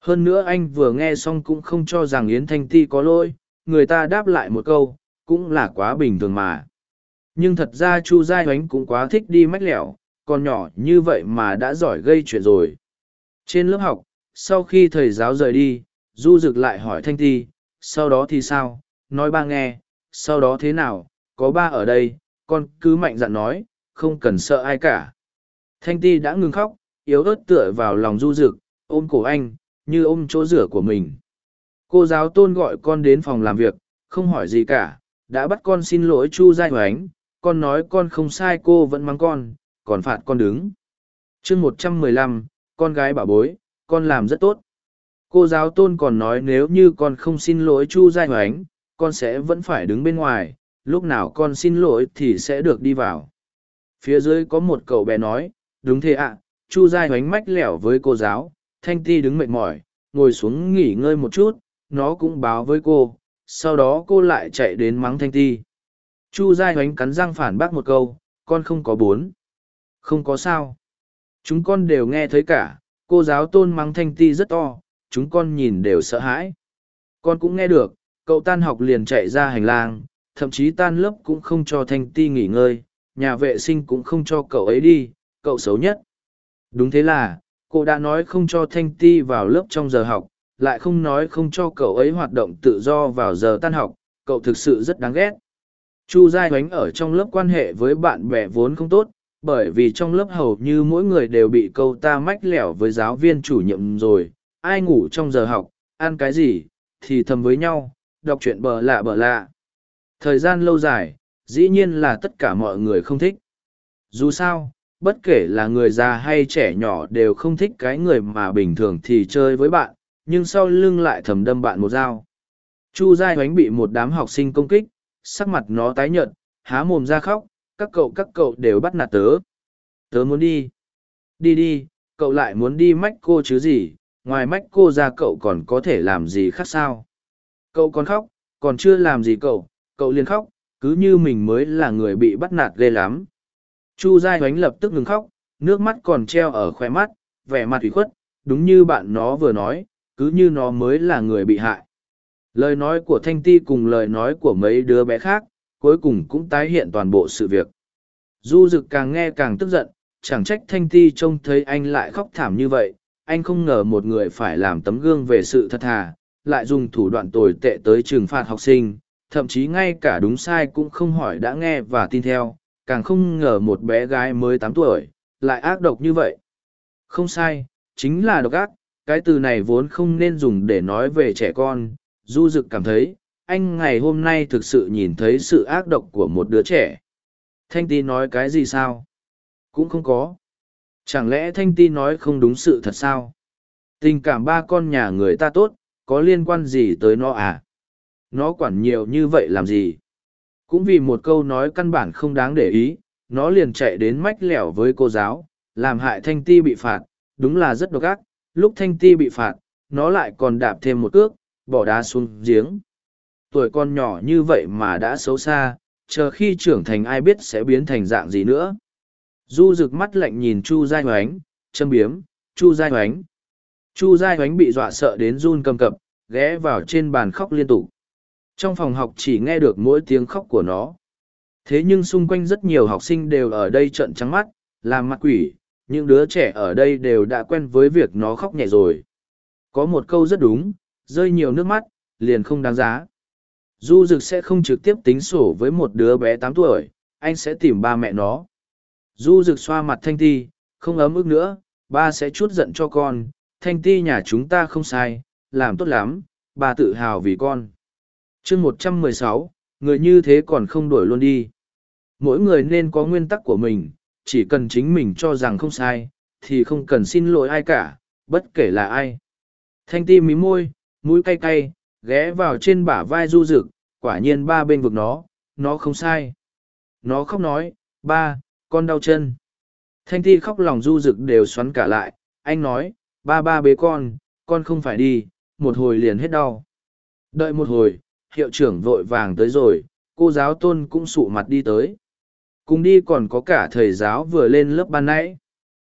Hơn nữa anh vừa nghe xong cũng không cho rằng Yến Thanh Ti có lỗi, người ta đáp lại một câu, cũng là quá bình thường mà. Nhưng thật ra Chu Giai Hoánh cũng quá thích đi mách lẻo, còn nhỏ như vậy mà đã giỏi gây chuyện rồi. Trên lớp học, sau khi thầy giáo rời đi, Du Dực lại hỏi Thanh Ti, sau đó thì sao, nói ba nghe, sau đó thế nào, có ba ở đây, con cứ mạnh dạn nói, không cần sợ ai cả. Thanh Ti đã ngừng khóc, yếu ớt tựa vào lòng Du Dực, ôm cổ anh, như ôm chỗ rửa của mình. Cô giáo tôn gọi con đến phòng làm việc, không hỏi gì cả, đã bắt con xin lỗi Chu Giai Hoánh, con nói con không sai cô vẫn mắng con, còn phạt con đứng. chương một trăm mười lăm con gái bảo bối, con làm rất tốt. Cô giáo tôn còn nói nếu như con không xin lỗi Chu Giai Hoánh, con sẽ vẫn phải đứng bên ngoài, lúc nào con xin lỗi thì sẽ được đi vào. Phía dưới có một cậu bé nói, đúng thế ạ, Chu Giai Hoánh mách lẻo với cô giáo, Thanh Ti đứng mệt mỏi, ngồi xuống nghỉ ngơi một chút, nó cũng báo với cô, sau đó cô lại chạy đến mắng Thanh Ti. Chu Giai Hoánh cắn răng phản bác một câu, con không có bốn. Không có sao. Chúng con đều nghe thấy cả, cô giáo tôn mắng Thanh Ti rất to, chúng con nhìn đều sợ hãi. Con cũng nghe được, cậu tan học liền chạy ra hành lang, thậm chí tan lớp cũng không cho Thanh Ti nghỉ ngơi, nhà vệ sinh cũng không cho cậu ấy đi, cậu xấu nhất. Đúng thế là, cô đã nói không cho Thanh Ti vào lớp trong giờ học, lại không nói không cho cậu ấy hoạt động tự do vào giờ tan học, cậu thực sự rất đáng ghét. Chu Giai Hoánh ở trong lớp quan hệ với bạn bè vốn không tốt, bởi vì trong lớp hầu như mỗi người đều bị câu ta mách lẻo với giáo viên chủ nhiệm rồi, ai ngủ trong giờ học, ăn cái gì, thì thầm với nhau, đọc chuyện bờ lạ bờ lạ. Thời gian lâu dài, dĩ nhiên là tất cả mọi người không thích. Dù sao, bất kể là người già hay trẻ nhỏ đều không thích cái người mà bình thường thì chơi với bạn, nhưng sau lưng lại thầm đâm bạn một dao. Chu Giai oánh bị một đám học sinh công kích, sắc mặt nó tái nhợt, há mồm ra khóc, các cậu các cậu đều bắt nạt tớ. Tớ muốn đi. Đi đi, cậu lại muốn đi mách cô chứ gì, ngoài mách cô ra cậu còn có thể làm gì khác sao. Cậu còn khóc, còn chưa làm gì cậu, cậu liền khóc, cứ như mình mới là người bị bắt nạt ghê lắm. Chu Giai oánh lập tức ngừng khóc, nước mắt còn treo ở khoe mắt, vẻ mặt ủy khuất, đúng như bạn nó vừa nói, cứ như nó mới là người bị hại. Lời nói của Thanh Ti cùng lời nói của mấy đứa bé khác, cuối cùng cũng tái hiện toàn bộ sự việc. Du Dực càng nghe càng tức giận, chẳng trách Thanh Ti trông thấy anh lại khóc thảm như vậy, anh không ngờ một người phải làm tấm gương về sự thật thà, lại dùng thủ đoạn tồi tệ tới trừng phạt học sinh, thậm chí ngay cả đúng sai cũng không hỏi đã nghe và tin theo, càng không ngờ một bé gái mới tám tuổi, lại ác độc như vậy. Không sai, chính là độc ác, cái từ này vốn không nên dùng để nói về trẻ con, du dực cảm thấy, anh ngày hôm nay thực sự nhìn thấy sự ác độc của một đứa trẻ. Thanh Ti nói cái gì sao? Cũng không có. Chẳng lẽ Thanh Ti nói không đúng sự thật sao? Tình cảm ba con nhà người ta tốt, có liên quan gì tới nó à? Nó quản nhiều như vậy làm gì? Cũng vì một câu nói căn bản không đáng để ý, nó liền chạy đến mách lẻo với cô giáo, làm hại Thanh Ti bị phạt, đúng là rất độc ác. Lúc Thanh Ti bị phạt, nó lại còn đạp thêm một cước, bỏ đá xuống giếng tuổi con nhỏ như vậy mà đã xấu xa, chờ khi trưởng thành ai biết sẽ biến thành dạng gì nữa. Du rực mắt lạnh nhìn Chu Giai Hoánh, châm biếm, Chu Giai Hoánh. Chu Giai Hoánh bị dọa sợ đến run cầm cập, ghé vào trên bàn khóc liên tục. Trong phòng học chỉ nghe được mỗi tiếng khóc của nó. Thế nhưng xung quanh rất nhiều học sinh đều ở đây trợn trắng mắt, làm mặt quỷ, những đứa trẻ ở đây đều đã quen với việc nó khóc nhẹ rồi. Có một câu rất đúng, rơi nhiều nước mắt, liền không đáng giá. Du Dực sẽ không trực tiếp tính sổ với một đứa bé tám tuổi, anh sẽ tìm ba mẹ nó. Du Dực xoa mặt Thanh Ti, không ấm ức nữa, ba sẽ chút giận cho con, Thanh Ti nhà chúng ta không sai, làm tốt lắm, bà tự hào vì con. chương một trăm mười sáu, người như thế còn không đổi luôn đi. Mỗi người nên có nguyên tắc của mình, chỉ cần chính mình cho rằng không sai, thì không cần xin lỗi ai cả, bất kể là ai. Thanh Ti mí môi, mũi cay cay, ghé vào trên bả vai du rực, quả nhiên ba bên vực nó, nó không sai. Nó khóc nói, ba, con đau chân. Thanh Ti khóc lòng du rực đều xoắn cả lại, anh nói, ba ba bế con, con không phải đi, một hồi liền hết đau. Đợi một hồi, hiệu trưởng vội vàng tới rồi, cô giáo tôn cũng sụ mặt đi tới. Cùng đi còn có cả thầy giáo vừa lên lớp ban nãy.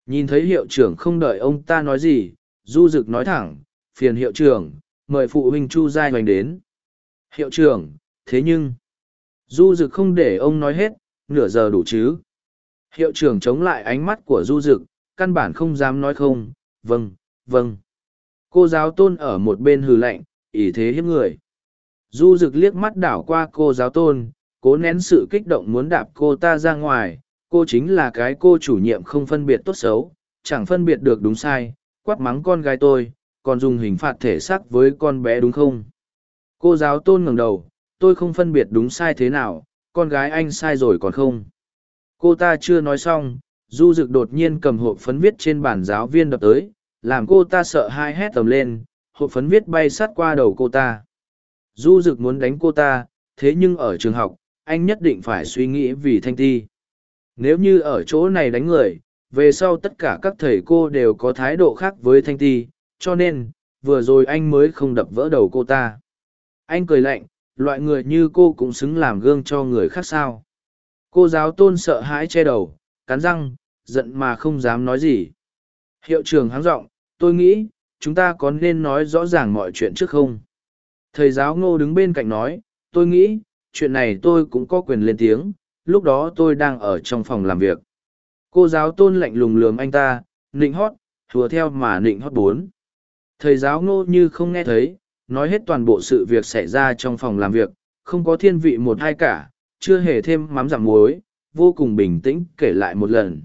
Nhìn thấy hiệu trưởng không đợi ông ta nói gì, du rực nói thẳng, phiền hiệu trưởng, mời phụ huynh Chu Giai Hoành đến. Hiệu trưởng, thế nhưng, du dực không để ông nói hết, nửa giờ đủ chứ. Hiệu trưởng chống lại ánh mắt của du dực, căn bản không dám nói không, vâng, vâng. Cô giáo tôn ở một bên hừ lạnh, ý thế hiếp người. Du dực liếc mắt đảo qua cô giáo tôn, cố nén sự kích động muốn đạp cô ta ra ngoài, cô chính là cái cô chủ nhiệm không phân biệt tốt xấu, chẳng phân biệt được đúng sai, quát mắng con gái tôi, còn dùng hình phạt thể xác với con bé đúng không? Cô giáo tôn ngẩng đầu, tôi không phân biệt đúng sai thế nào, con gái anh sai rồi còn không? Cô ta chưa nói xong, du dực đột nhiên cầm hộp phấn viết trên bản giáo viên đập tới, làm cô ta sợ hai hét tầm lên, hộp phấn viết bay sát qua đầu cô ta. Du dực muốn đánh cô ta, thế nhưng ở trường học, anh nhất định phải suy nghĩ vì thanh ti. Nếu như ở chỗ này đánh người, về sau tất cả các thầy cô đều có thái độ khác với thanh ti, cho nên, vừa rồi anh mới không đập vỡ đầu cô ta. Anh cười lạnh, loại người như cô cũng xứng làm gương cho người khác sao. Cô giáo tôn sợ hãi che đầu, cắn răng, giận mà không dám nói gì. Hiệu trưởng háng giọng tôi nghĩ, chúng ta có nên nói rõ ràng mọi chuyện trước không? Thầy giáo ngô đứng bên cạnh nói, tôi nghĩ, chuyện này tôi cũng có quyền lên tiếng, lúc đó tôi đang ở trong phòng làm việc. Cô giáo tôn lạnh lùng lườm anh ta, nịnh hót, thùa theo mà nịnh hót bốn. Thầy giáo ngô như không nghe thấy, nói hết toàn bộ sự việc xảy ra trong phòng làm việc, không có thiên vị một hai cả, chưa hề thêm mắm giảm muối, vô cùng bình tĩnh kể lại một lần.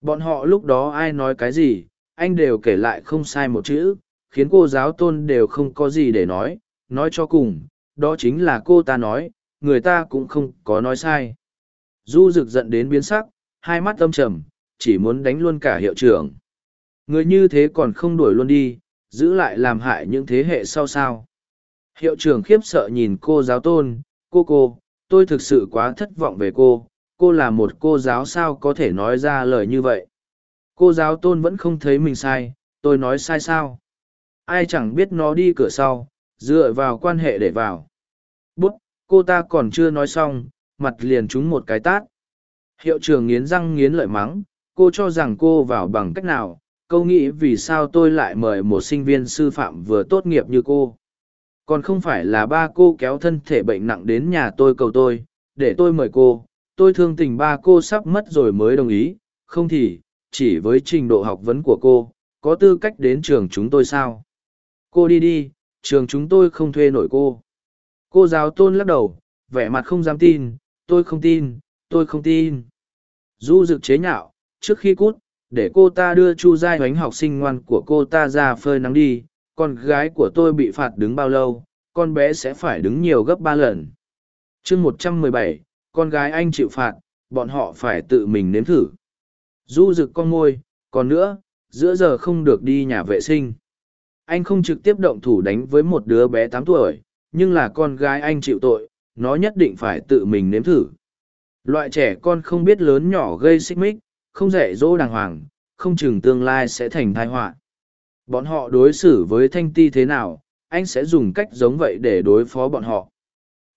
Bọn họ lúc đó ai nói cái gì, anh đều kể lại không sai một chữ, khiến cô giáo tôn đều không có gì để nói, nói cho cùng, đó chính là cô ta nói, người ta cũng không có nói sai. Du rực giận đến biến sắc, hai mắt âm trầm, chỉ muốn đánh luôn cả hiệu trưởng. Người như thế còn không đuổi luôn đi, giữ lại làm hại những thế hệ sau sao. Hiệu trưởng khiếp sợ nhìn cô giáo tôn, cô cô, tôi thực sự quá thất vọng về cô, cô là một cô giáo sao có thể nói ra lời như vậy. Cô giáo tôn vẫn không thấy mình sai, tôi nói sai sao. Ai chẳng biết nó đi cửa sau, dựa vào quan hệ để vào. Bút, cô ta còn chưa nói xong, mặt liền trúng một cái tát. Hiệu trưởng nghiến răng nghiến lợi mắng, cô cho rằng cô vào bằng cách nào, câu nghĩ vì sao tôi lại mời một sinh viên sư phạm vừa tốt nghiệp như cô? Còn không phải là ba cô kéo thân thể bệnh nặng đến nhà tôi cầu tôi, để tôi mời cô. Tôi thương tình ba cô sắp mất rồi mới đồng ý. Không thì, chỉ với trình độ học vấn của cô, có tư cách đến trường chúng tôi sao? Cô đi đi, trường chúng tôi không thuê nổi cô. Cô giáo tôn lắc đầu, vẻ mặt không dám tin. Tôi không tin, tôi không tin. Du rực chế nhạo, trước khi cút để cô ta đưa chu giai hoánh học sinh ngoan của cô ta ra phơi nắng đi, con gái của tôi bị phạt đứng bao lâu, con bé sẽ phải đứng nhiều gấp ba lần. Chương một trăm mười bảy, con gái anh chịu phạt, bọn họ phải tự mình nếm thử. Du rực con môi còn nữa, giữa giờ không được đi nhà vệ sinh. Anh không trực tiếp động thủ đánh với một đứa bé tám tuổi, nhưng là con gái anh chịu tội, nó nhất định phải tự mình nếm thử. Loại trẻ con không biết lớn nhỏ gây xích mích không dạy dỗ đàng hoàng, không chừng tương lai sẽ thành tai họa. Bọn họ đối xử với thanh ti thế nào, anh sẽ dùng cách giống vậy để đối phó bọn họ.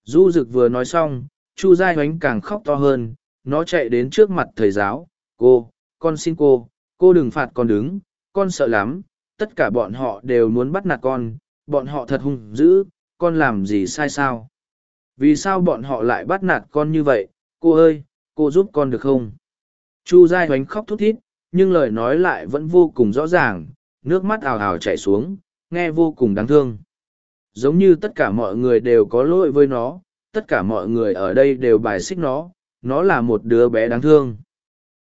Du Dực vừa nói xong, Chu Giai Hoánh càng khóc to hơn, nó chạy đến trước mặt thầy giáo, cô, con xin cô, cô đừng phạt con đứng, con sợ lắm, tất cả bọn họ đều muốn bắt nạt con, bọn họ thật hung dữ, con làm gì sai sao? Vì sao bọn họ lại bắt nạt con như vậy, cô ơi, cô giúp con được không? Chu Giai Hoánh khóc thút thít, nhưng lời nói lại vẫn vô cùng rõ ràng, nước mắt ào ào chảy xuống, nghe vô cùng đáng thương. Giống như tất cả mọi người đều có lỗi với nó, tất cả mọi người ở đây đều bài xích nó, nó là một đứa bé đáng thương.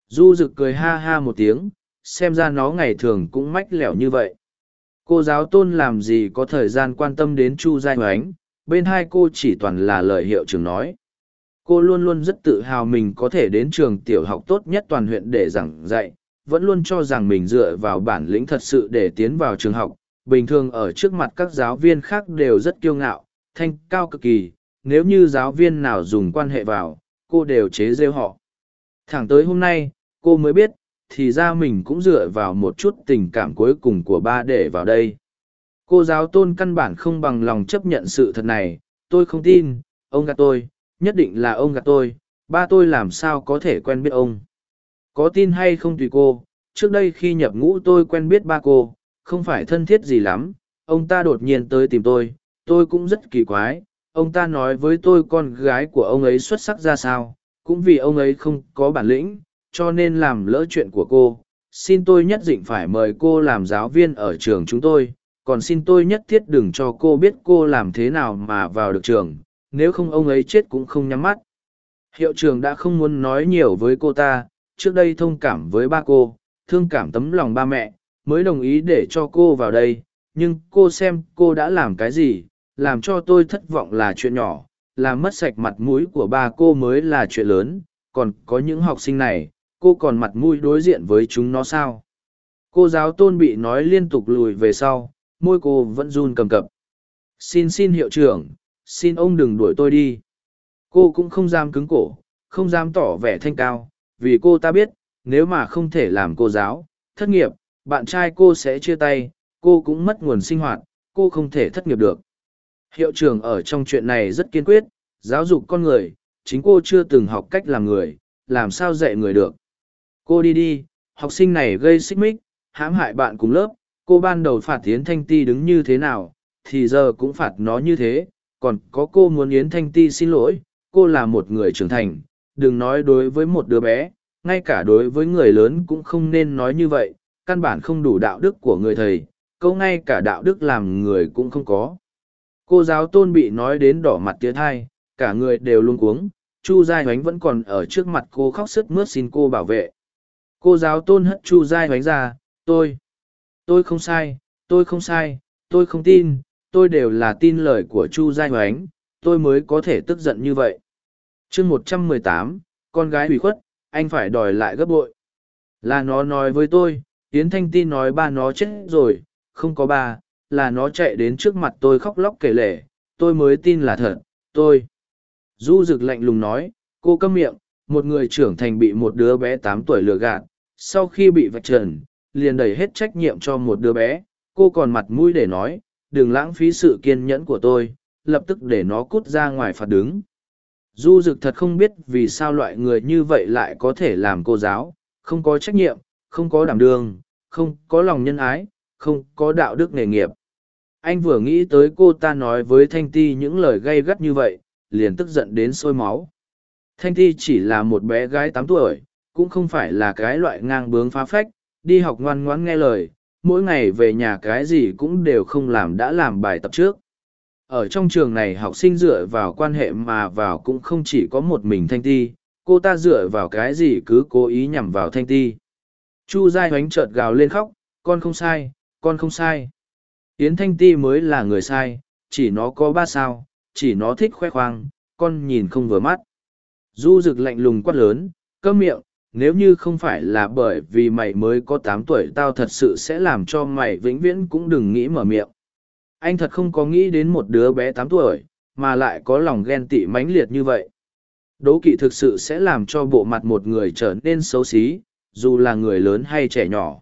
Du rực cười ha ha một tiếng, xem ra nó ngày thường cũng mách lẻo như vậy. Cô giáo tôn làm gì có thời gian quan tâm đến Chu Giai Hoánh, bên hai cô chỉ toàn là lời hiệu trưởng nói. Cô luôn luôn rất tự hào mình có thể đến trường tiểu học tốt nhất toàn huyện để giảng dạy, vẫn luôn cho rằng mình dựa vào bản lĩnh thật sự để tiến vào trường học. Bình thường ở trước mặt các giáo viên khác đều rất kiêu ngạo, thanh cao cực kỳ, nếu như giáo viên nào dùng quan hệ vào, cô đều chế rêu họ. Thẳng tới hôm nay, cô mới biết, thì ra mình cũng dựa vào một chút tình cảm cuối cùng của ba để vào đây. Cô giáo tôn căn bản không bằng lòng chấp nhận sự thật này, tôi không tin, ông gạt tôi, nhất định là ông gạt tôi, ba tôi làm sao có thể quen biết ông. Có tin hay không tùy cô, trước đây khi nhập ngũ tôi quen biết ba cô, không phải thân thiết gì lắm, ông ta đột nhiên tới tìm tôi, tôi cũng rất kỳ quái, ông ta nói với tôi con gái của ông ấy xuất sắc ra sao, cũng vì ông ấy không có bản lĩnh, cho nên làm lỡ chuyện của cô. Xin tôi nhất định phải mời cô làm giáo viên ở trường chúng tôi, còn xin tôi nhất thiết đừng cho cô biết cô làm thế nào mà vào được trường, nếu không ông ấy chết cũng không nhắm mắt. Hiệu trưởng đã không muốn nói nhiều với cô ta, trước đây thông cảm với ba cô, thương cảm tấm lòng ba mẹ, mới đồng ý để cho cô vào đây, nhưng cô xem cô đã làm cái gì, làm cho tôi thất vọng là chuyện nhỏ, làm mất sạch mặt mũi của ba cô mới là chuyện lớn, còn có những học sinh này, cô còn mặt mũi đối diện với chúng nó sao? Cô giáo tôn bị nói liên tục lùi về sau, môi cô vẫn run cầm cập. Xin xin hiệu trưởng, xin ông đừng đuổi tôi đi. Cô cũng không dám cứng cổ, không dám tỏ vẻ thanh cao, vì cô ta biết, nếu mà không thể làm cô giáo, thất nghiệp, bạn trai cô sẽ chia tay, cô cũng mất nguồn sinh hoạt, cô không thể thất nghiệp được. Hiệu trưởng ở trong chuyện này rất kiên quyết, giáo dục con người, chính cô chưa từng học cách làm người, làm sao dạy người được. Cô đi đi, học sinh này gây xích mích, hãm hại bạn cùng lớp, cô ban đầu phạt tiến Thanh Ti đứng như thế nào, thì giờ cũng phạt nó như thế, còn có cô muốn Yến Thanh Ti xin lỗi, cô là một người trưởng thành, đừng nói đối với một đứa bé, ngay cả đối với người lớn cũng không nên nói như vậy, căn bản không đủ đạo đức của người thầy, câu ngay cả đạo đức làm người cũng không có. Cô giáo tôn bị nói đến đỏ mặt tía thai, cả người đều luôn cuống, Chu Giai Hoánh vẫn còn ở trước mặt cô khóc sức mướt xin cô bảo vệ. Cô giáo tôn hất Chu Giai Hoánh ra, tôi, tôi không sai, tôi không sai, tôi không tin, tôi đều là tin lời của Chu Giai Hoánh, tôi mới có thể tức giận như vậy. chương một trăm mười tám, con gái hủy khuất, anh phải đòi lại gấp bội. Là nó nói với tôi, Yến Thanh Ti nói ba nó chết rồi, không có ba, là nó chạy đến trước mặt tôi khóc lóc kể lể, tôi mới tin là thật, tôi. Du rực lạnh lùng nói, cô câm miệng, một người trưởng thành bị một đứa bé tám tuổi lừa gạt, sau khi bị vạch trần, liền đẩy hết trách nhiệm cho một đứa bé, cô còn mặt mũi để nói, đừng lãng phí sự kiên nhẫn của tôi, lập tức để nó cút ra ngoài phạt đứng. Du dực thật không biết vì sao loại người như vậy lại có thể làm cô giáo, không có trách nhiệm, không có đảm đương, không có lòng nhân ái, không có đạo đức nghề nghiệp. Anh vừa nghĩ tới cô ta nói với Thanh Ti những lời gay gắt như vậy, liền tức giận đến sôi máu. Thanh Ti chỉ là một bé gái tám tuổi, cũng không phải là cái loại ngang bướng phá phách, đi học ngoan ngoãn nghe lời, mỗi ngày về nhà cái gì cũng đều không làm đã làm bài tập trước. Ở trong trường này học sinh dựa vào quan hệ mà vào cũng không chỉ có một mình Thanh Ti, cô ta dựa vào cái gì cứ cố ý nhằm vào Thanh Ti. Chu Giai Hoánh chợt gào lên khóc, con không sai, con không sai. Yến Thanh Ti mới là người sai, chỉ nó có ba sao, chỉ nó thích khoe khoang, con nhìn không vừa mắt. Du rực lạnh lùng quát lớn, cơm miệng, nếu như không phải là bởi vì mày mới có tám tuổi tao thật sự sẽ làm cho mày vĩnh viễn cũng đừng nghĩ mở miệng. Anh thật không có nghĩ đến một đứa bé tám tuổi, mà lại có lòng ghen tị mãnh liệt như vậy. Đố kỵ thực sự sẽ làm cho bộ mặt một người trở nên xấu xí, dù là người lớn hay trẻ nhỏ.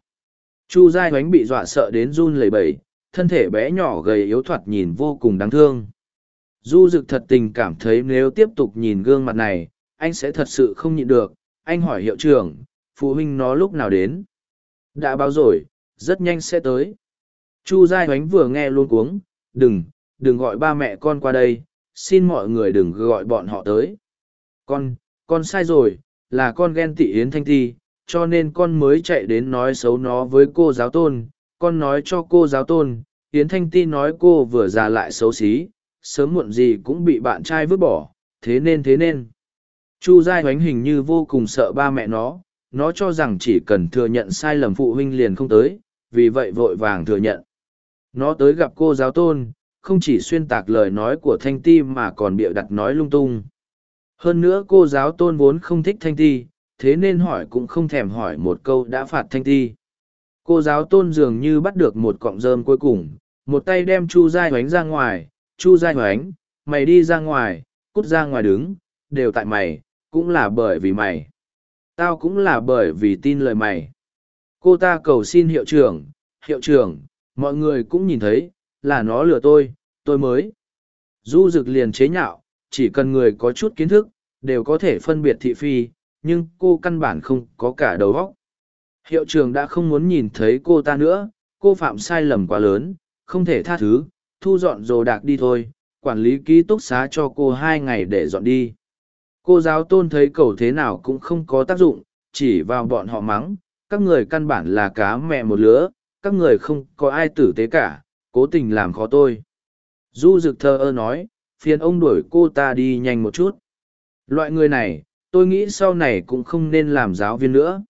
Chu Giai Hoánh bị dọa sợ đến run lẩy bẩy, thân thể bé nhỏ gầy yếu thoạt nhìn vô cùng đáng thương. Du Dực thật tình cảm thấy nếu tiếp tục nhìn gương mặt này, anh sẽ thật sự không nhịn được. Anh hỏi hiệu trưởng, phụ huynh nó lúc nào đến? Đã báo rồi, rất nhanh sẽ tới. Chu Giai Hoánh vừa nghe luôn cuống, đừng, đừng gọi ba mẹ con qua đây, xin mọi người đừng gọi bọn họ tới. Con, con sai rồi, là con ghen tị Yến Thanh Ti, cho nên con mới chạy đến nói xấu nó với cô giáo tôn. Con nói cho cô giáo tôn, Yến Thanh Ti nói cô vừa già lại xấu xí, sớm muộn gì cũng bị bạn trai vứt bỏ, thế nên thế nên. Chu Giai Hoánh hình như vô cùng sợ ba mẹ nó, nó cho rằng chỉ cần thừa nhận sai lầm phụ huynh liền không tới, vì vậy vội vàng thừa nhận. Nó tới gặp cô giáo tôn, không chỉ xuyên tạc lời nói của Thanh Ti mà còn bịa đặt nói lung tung. Hơn nữa cô giáo tôn vốn không thích Thanh Ti, thế nên hỏi cũng không thèm hỏi một câu đã phạt Thanh Ti. Cô giáo tôn dường như bắt được một cọng rơm cuối cùng, một tay đem Chu Giai Hoánh ra ngoài, Chu Giai Hoánh, mày đi ra ngoài, cút ra ngoài đứng, đều tại mày, cũng là bởi vì mày. Tao cũng là bởi vì tin lời mày. Cô ta cầu xin hiệu trưởng, hiệu trưởng, mọi người cũng nhìn thấy, là nó lừa tôi, tôi mới. Du dực liền chế nhạo, chỉ cần người có chút kiến thức, đều có thể phân biệt thị phi, nhưng cô căn bản không có cả đầu óc. Hiệu trưởng đã không muốn nhìn thấy cô ta nữa, cô phạm sai lầm quá lớn, không thể tha thứ, thu dọn đồ đạc đi thôi, quản lý ký túc xá cho cô hai ngày để dọn đi. Cô giáo tôn thấy cầu thế nào cũng không có tác dụng, chỉ vào bọn họ mắng, các người căn bản là cá mẹ một lứa, các người không có ai tử tế cả, cố tình làm khó tôi. Du rực thơ ơ nói, phiền ông đuổi cô ta đi nhanh một chút. Loại người này, tôi nghĩ sau này cũng không nên làm giáo viên nữa.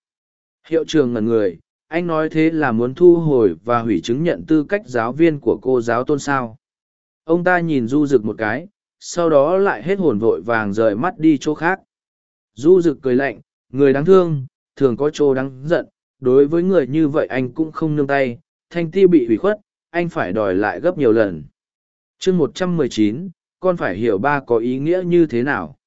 Hiệu trường ngần người, anh nói thế là muốn thu hồi và hủy chứng nhận tư cách giáo viên của cô giáo tôn sao. Ông ta nhìn du rực một cái, sau đó lại hết hồn vội vàng rời mắt đi chỗ khác. Du rực cười lạnh, người đáng thương, thường có chỗ đáng giận, đối với người như vậy anh cũng không nương tay, thanh ti bị hủy khuất, anh phải đòi lại gấp nhiều lần. chương một trăm mười chín, con phải hiểu ba có ý nghĩa như thế nào.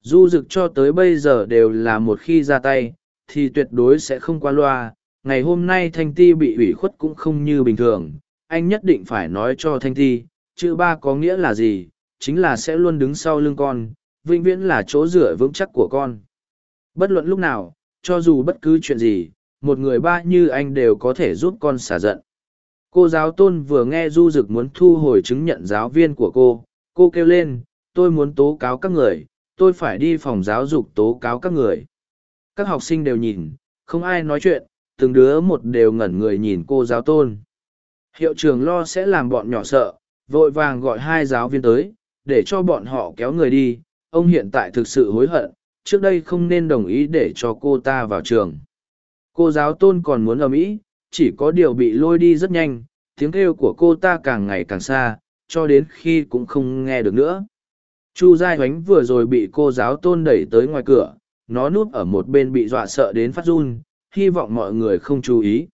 Du dực cho tới bây giờ đều là một khi ra tay, thì tuyệt đối sẽ không qua loa. Ngày hôm nay Thanh Ti bị ủy khuất cũng không như bình thường. Anh nhất định phải nói cho Thanh Ti, chữ ba có nghĩa là gì, chính là sẽ luôn đứng sau lưng con, vĩnh viễn là chỗ dựa vững chắc của con. Bất luận lúc nào, cho dù bất cứ chuyện gì, một người ba như anh đều có thể giúp con xả giận. Cô giáo tôn vừa nghe Du Dực muốn thu hồi chứng nhận giáo viên của cô, cô kêu lên, tôi muốn tố cáo các người, tôi phải đi phòng giáo dục tố cáo các người. Các học sinh đều nhìn, không ai nói chuyện, từng đứa một đều ngẩn người nhìn cô giáo tôn. Hiệu trưởng lo sẽ làm bọn nhỏ sợ, vội vàng gọi hai giáo viên tới, để cho bọn họ kéo người đi. Ông hiện tại thực sự hối hận, trước đây không nên đồng ý để cho cô ta vào trường. Cô giáo tôn còn muốn ở Mỹ, chỉ có điều bị lôi đi rất nhanh, tiếng kêu của cô ta càng ngày càng xa, cho đến khi cũng không nghe được nữa. Chu Giai Hoánh vừa rồi bị cô giáo tôn đẩy tới ngoài cửa, nó núp ở một bên bị dọa sợ đến phát run, hy vọng mọi người không chú ý.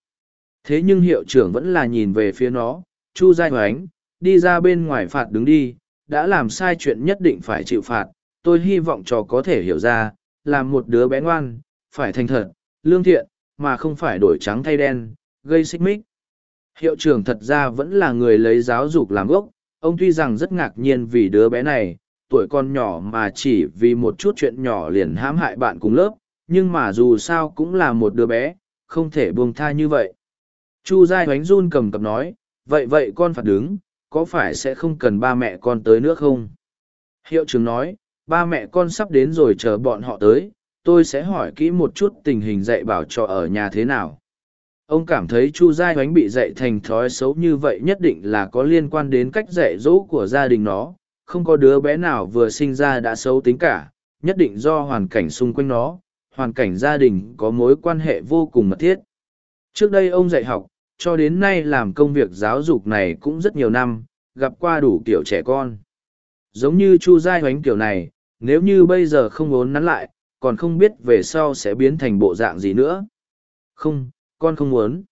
Thế nhưng hiệu trưởng vẫn là nhìn về phía nó, Chu Giai Hoánh, đi ra bên ngoài phạt đứng đi, đã làm sai chuyện nhất định phải chịu phạt, tôi hy vọng trò có thể hiểu ra, làm một đứa bé ngoan, phải thành thật, lương thiện, mà không phải đổi trắng thay đen, gây xích mích. Hiệu trưởng thật ra vẫn là người lấy giáo dục làm gốc, ông tuy rằng rất ngạc nhiên vì đứa bé này, tuổi con nhỏ mà chỉ vì một chút chuyện nhỏ liền hãm hại bạn cùng lớp, nhưng mà dù sao cũng là một đứa bé, không thể buông tha như vậy. Chu Giai Hoánh run cầm cập nói, vậy vậy con phạt đứng, có phải sẽ không cần ba mẹ con tới nữa không? Hiệu trưởng nói, ba mẹ con sắp đến rồi chờ bọn họ tới, tôi sẽ hỏi kỹ một chút tình hình dạy bảo cho ở nhà thế nào. Ông cảm thấy chu giai Hoánh bị dạy thành thói xấu như vậy nhất định là có liên quan đến cách dạy dỗ của gia đình nó. Không có đứa bé nào vừa sinh ra đã xấu tính cả nhất định do hoàn cảnh xung quanh nó hoàn cảnh gia đình có mối quan hệ vô cùng mật thiết. Trước đây ông dạy học cho đến nay làm công việc giáo dục này cũng rất nhiều năm gặp qua đủ kiểu trẻ con giống như chu giai Hoánh kiểu này nếu như bây giờ không ốn nắn lại còn không biết về sau sẽ biến thành bộ dạng gì nữa không con không muốn.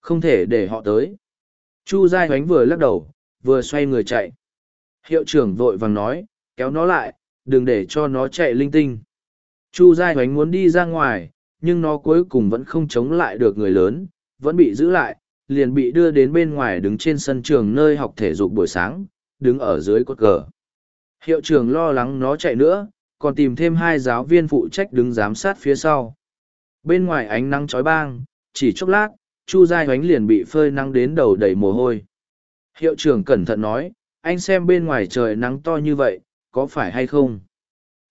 Không thể để họ tới. Chu Giai Hoánh vừa lắc đầu, vừa xoay người chạy. Hiệu trưởng vội vàng nói, kéo nó lại, đừng để cho nó chạy linh tinh. Chu Giai Hoánh muốn đi ra ngoài, nhưng nó cuối cùng vẫn không chống lại được người lớn, vẫn bị giữ lại, liền bị đưa đến bên ngoài đứng trên sân trường nơi học thể dục buổi sáng, đứng ở dưới cột cờ. Hiệu trưởng lo lắng nó chạy nữa, còn tìm thêm hai giáo viên phụ trách đứng giám sát phía sau. Bên ngoài ánh nắng chói bang, chỉ chốc lát, Chu Giai Hoánh liền bị phơi nắng đến đầu đầy mồ hôi. Hiệu trưởng cẩn thận nói, anh xem bên ngoài trời nắng to như vậy, có phải hay không?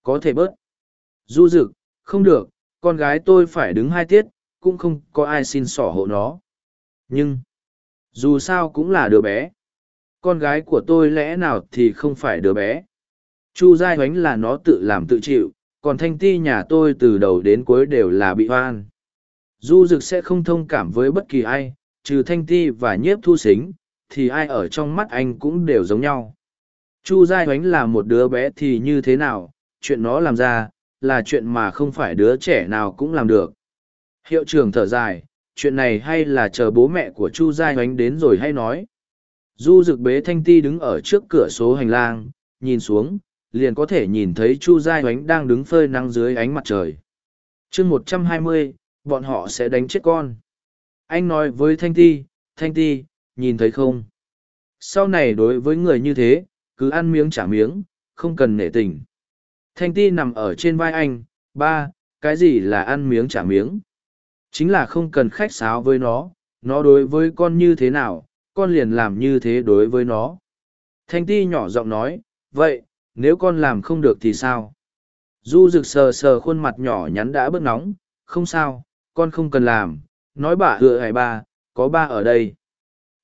Có thể bớt. Du dực, không được, con gái tôi phải đứng hai tiết, cũng không có ai xin sỏ hộ nó. Nhưng, dù sao cũng là đứa bé. Con gái của tôi lẽ nào thì không phải đứa bé. Chu Giai Hoánh là nó tự làm tự chịu, còn thanh ti nhà tôi từ đầu đến cuối đều là bị hoan. Du Dực sẽ không thông cảm với bất kỳ ai, trừ thanh ti và nhiếp thu xính, thì ai ở trong mắt anh cũng đều giống nhau. Chu Giai Hoánh là một đứa bé thì như thế nào, chuyện nó làm ra, là chuyện mà không phải đứa trẻ nào cũng làm được. Hiệu trưởng thở dài, chuyện này hay là chờ bố mẹ của Chu Giai Hoánh đến rồi hay nói. Du Dực bế Thanh Ti đứng ở trước cửa số hành lang, nhìn xuống, liền có thể nhìn thấy Chu Giai Hoánh đang đứng phơi nắng dưới ánh mặt trời. chương một trăm hai mươi, bọn họ sẽ đánh chết con. Anh nói với Thanh Ti, Thanh Ti, nhìn thấy không? Sau này đối với người như thế, cứ ăn miếng trả miếng, không cần nể tình. Thanh Ti nằm ở trên vai anh, ba, cái gì là ăn miếng trả miếng? Chính là không cần khách sáo với nó, nó đối với con như thế nào, con liền làm như thế đối với nó. Thanh Ti nhỏ giọng nói, vậy, nếu con làm không được thì sao? Du rực sờ sờ khuôn mặt nhỏ nhắn đã bớt nóng, không sao, con không cần làm, nói bà hựa hải ba, có ba ở đây.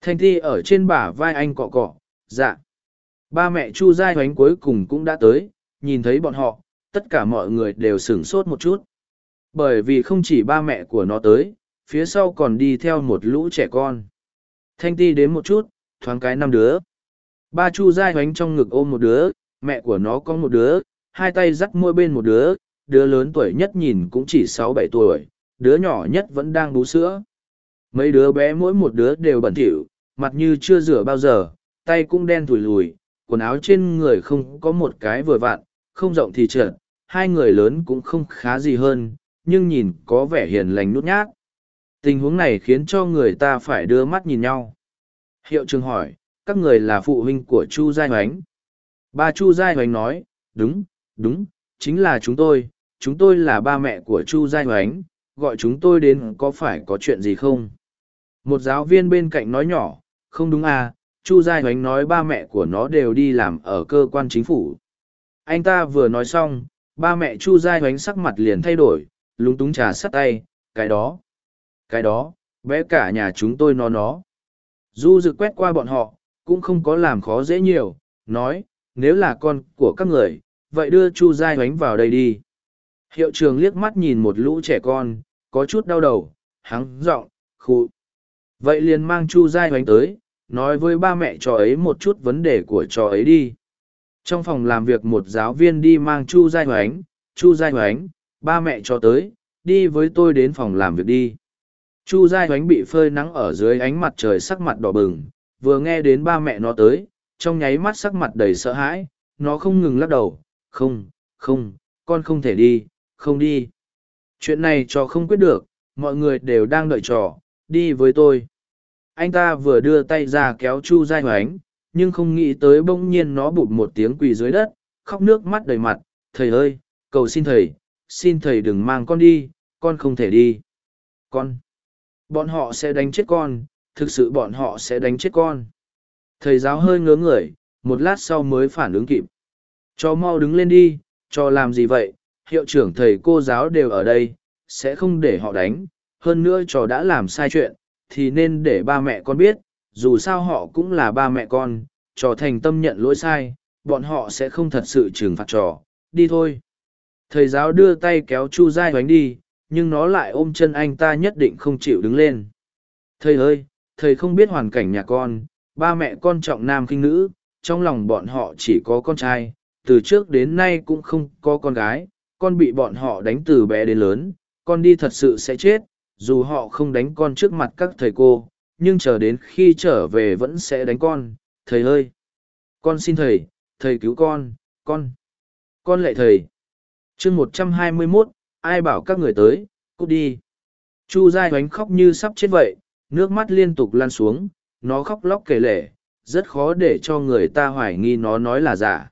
Thanh Ti ở trên bả vai anh cọ cọ, dạ. Ba mẹ Chu Giai thoánh cuối cùng cũng đã tới, nhìn thấy bọn họ, tất cả mọi người đều sửng sốt một chút. Bởi vì không chỉ ba mẹ của nó tới, phía sau còn đi theo một lũ trẻ con. Thanh Ti đến một chút, thoáng cái năm đứa. Ba Chu dai Hoánh trong ngực ôm một đứa, mẹ của nó có một đứa, hai tay dắt mỗi bên một đứa, đứa lớn tuổi nhất nhìn cũng chỉ sáu bảy tuổi, đứa nhỏ nhất vẫn đang bú sữa. Mấy đứa bé mỗi một đứa đều bẩn thỉu, mặt như chưa rửa bao giờ, tay cũng đen thùi lùi, quần áo trên người không có một cái vừa vặn, không rộng thì trượt, hai người lớn cũng không khá gì hơn, nhưng nhìn có vẻ hiền lành nút nhát. Tình huống này khiến cho người ta phải đưa mắt nhìn nhau. Hiệu trường hỏi, các người là phụ huynh của Chu Giai Hoánh. Ba Chu Giai Hoánh nói, đúng, đúng, chính là chúng tôi, chúng tôi là ba mẹ của Chu Giai Hoánh, gọi chúng tôi đến có phải có chuyện gì không? Một giáo viên bên cạnh nói nhỏ, không đúng à, Chu Giai Hoánh nói ba mẹ của nó đều đi làm ở cơ quan chính phủ. Anh ta vừa nói xong, ba mẹ Chu Giai Hoánh sắc mặt liền thay đổi, lúng túng trà sắt tay, cái đó, cái đó, bé cả nhà chúng tôi nó nó. Du dự quét qua bọn họ, cũng không có làm khó dễ nhiều, nói, nếu là con của các người, vậy đưa Chu Giai Hoánh vào đây đi. Hiệu trường liếc mắt nhìn một lũ trẻ con, có chút đau đầu, hắng giọng khụ, Vậy liền mang Chu Giai Hoánh tới, nói với ba mẹ trò ấy một chút vấn đề của trò ấy đi. Trong phòng làm việc một giáo viên đi mang Chu Giai Hoánh, Chu Giai Hoánh, ba mẹ cho tới, đi với tôi đến phòng làm việc đi. Chu Giai Hoánh bị phơi nắng ở dưới ánh mặt trời sắc mặt đỏ bừng, vừa nghe đến ba mẹ nó tới, trong nháy mắt sắc mặt đầy sợ hãi, nó không ngừng lắc đầu, không, không, con không thể đi, không đi. Chuyện này cho không quyết được, mọi người đều đang đợi trò, đi với tôi. Anh ta vừa đưa tay ra kéo Chu Giai Hoánh, nhưng không nghĩ tới bỗng nhiên nó bụt một tiếng quỳ dưới đất, khóc nước mắt đầy mặt, thầy ơi, cầu xin thầy, xin thầy đừng mang con đi, con không thể đi. Con, bọn họ sẽ đánh chết con, thực sự bọn họ sẽ đánh chết con. Thầy giáo hơi ngớ người, một lát sau mới phản ứng kịp. Cho mau đứng lên đi, cho làm gì vậy, hiệu trưởng thầy cô giáo đều ở đây, sẽ không để họ đánh, hơn nữa trò đã làm sai chuyện, thì nên để ba mẹ con biết, dù sao họ cũng là ba mẹ con, trò thành tâm nhận lỗi sai, bọn họ sẽ không thật sự trừng phạt trò, đi thôi. Thầy giáo đưa tay kéo Chu Giai Hoánh đi, nhưng nó lại ôm chân anh ta nhất định không chịu đứng lên. Thầy ơi, thầy không biết hoàn cảnh nhà con, ba mẹ con trọng nam khinh nữ, trong lòng bọn họ chỉ có con trai, từ trước đến nay cũng không có con gái, con bị bọn họ đánh từ bé đến lớn, con đi thật sự sẽ chết, dù họ không đánh con trước mặt các thầy cô, nhưng chờ đến khi trở về vẫn sẽ đánh con, thầy ơi! Con xin thầy, thầy cứu con, con! Con lệ thầy! Chương một trăm hai mươi mốt ai bảo các người tới, cút đi! Chu Giai oánh khóc như sắp chết vậy, nước mắt liên tục lan xuống, nó khóc lóc kể lể, rất khó để cho người ta hoài nghi nó nói là giả.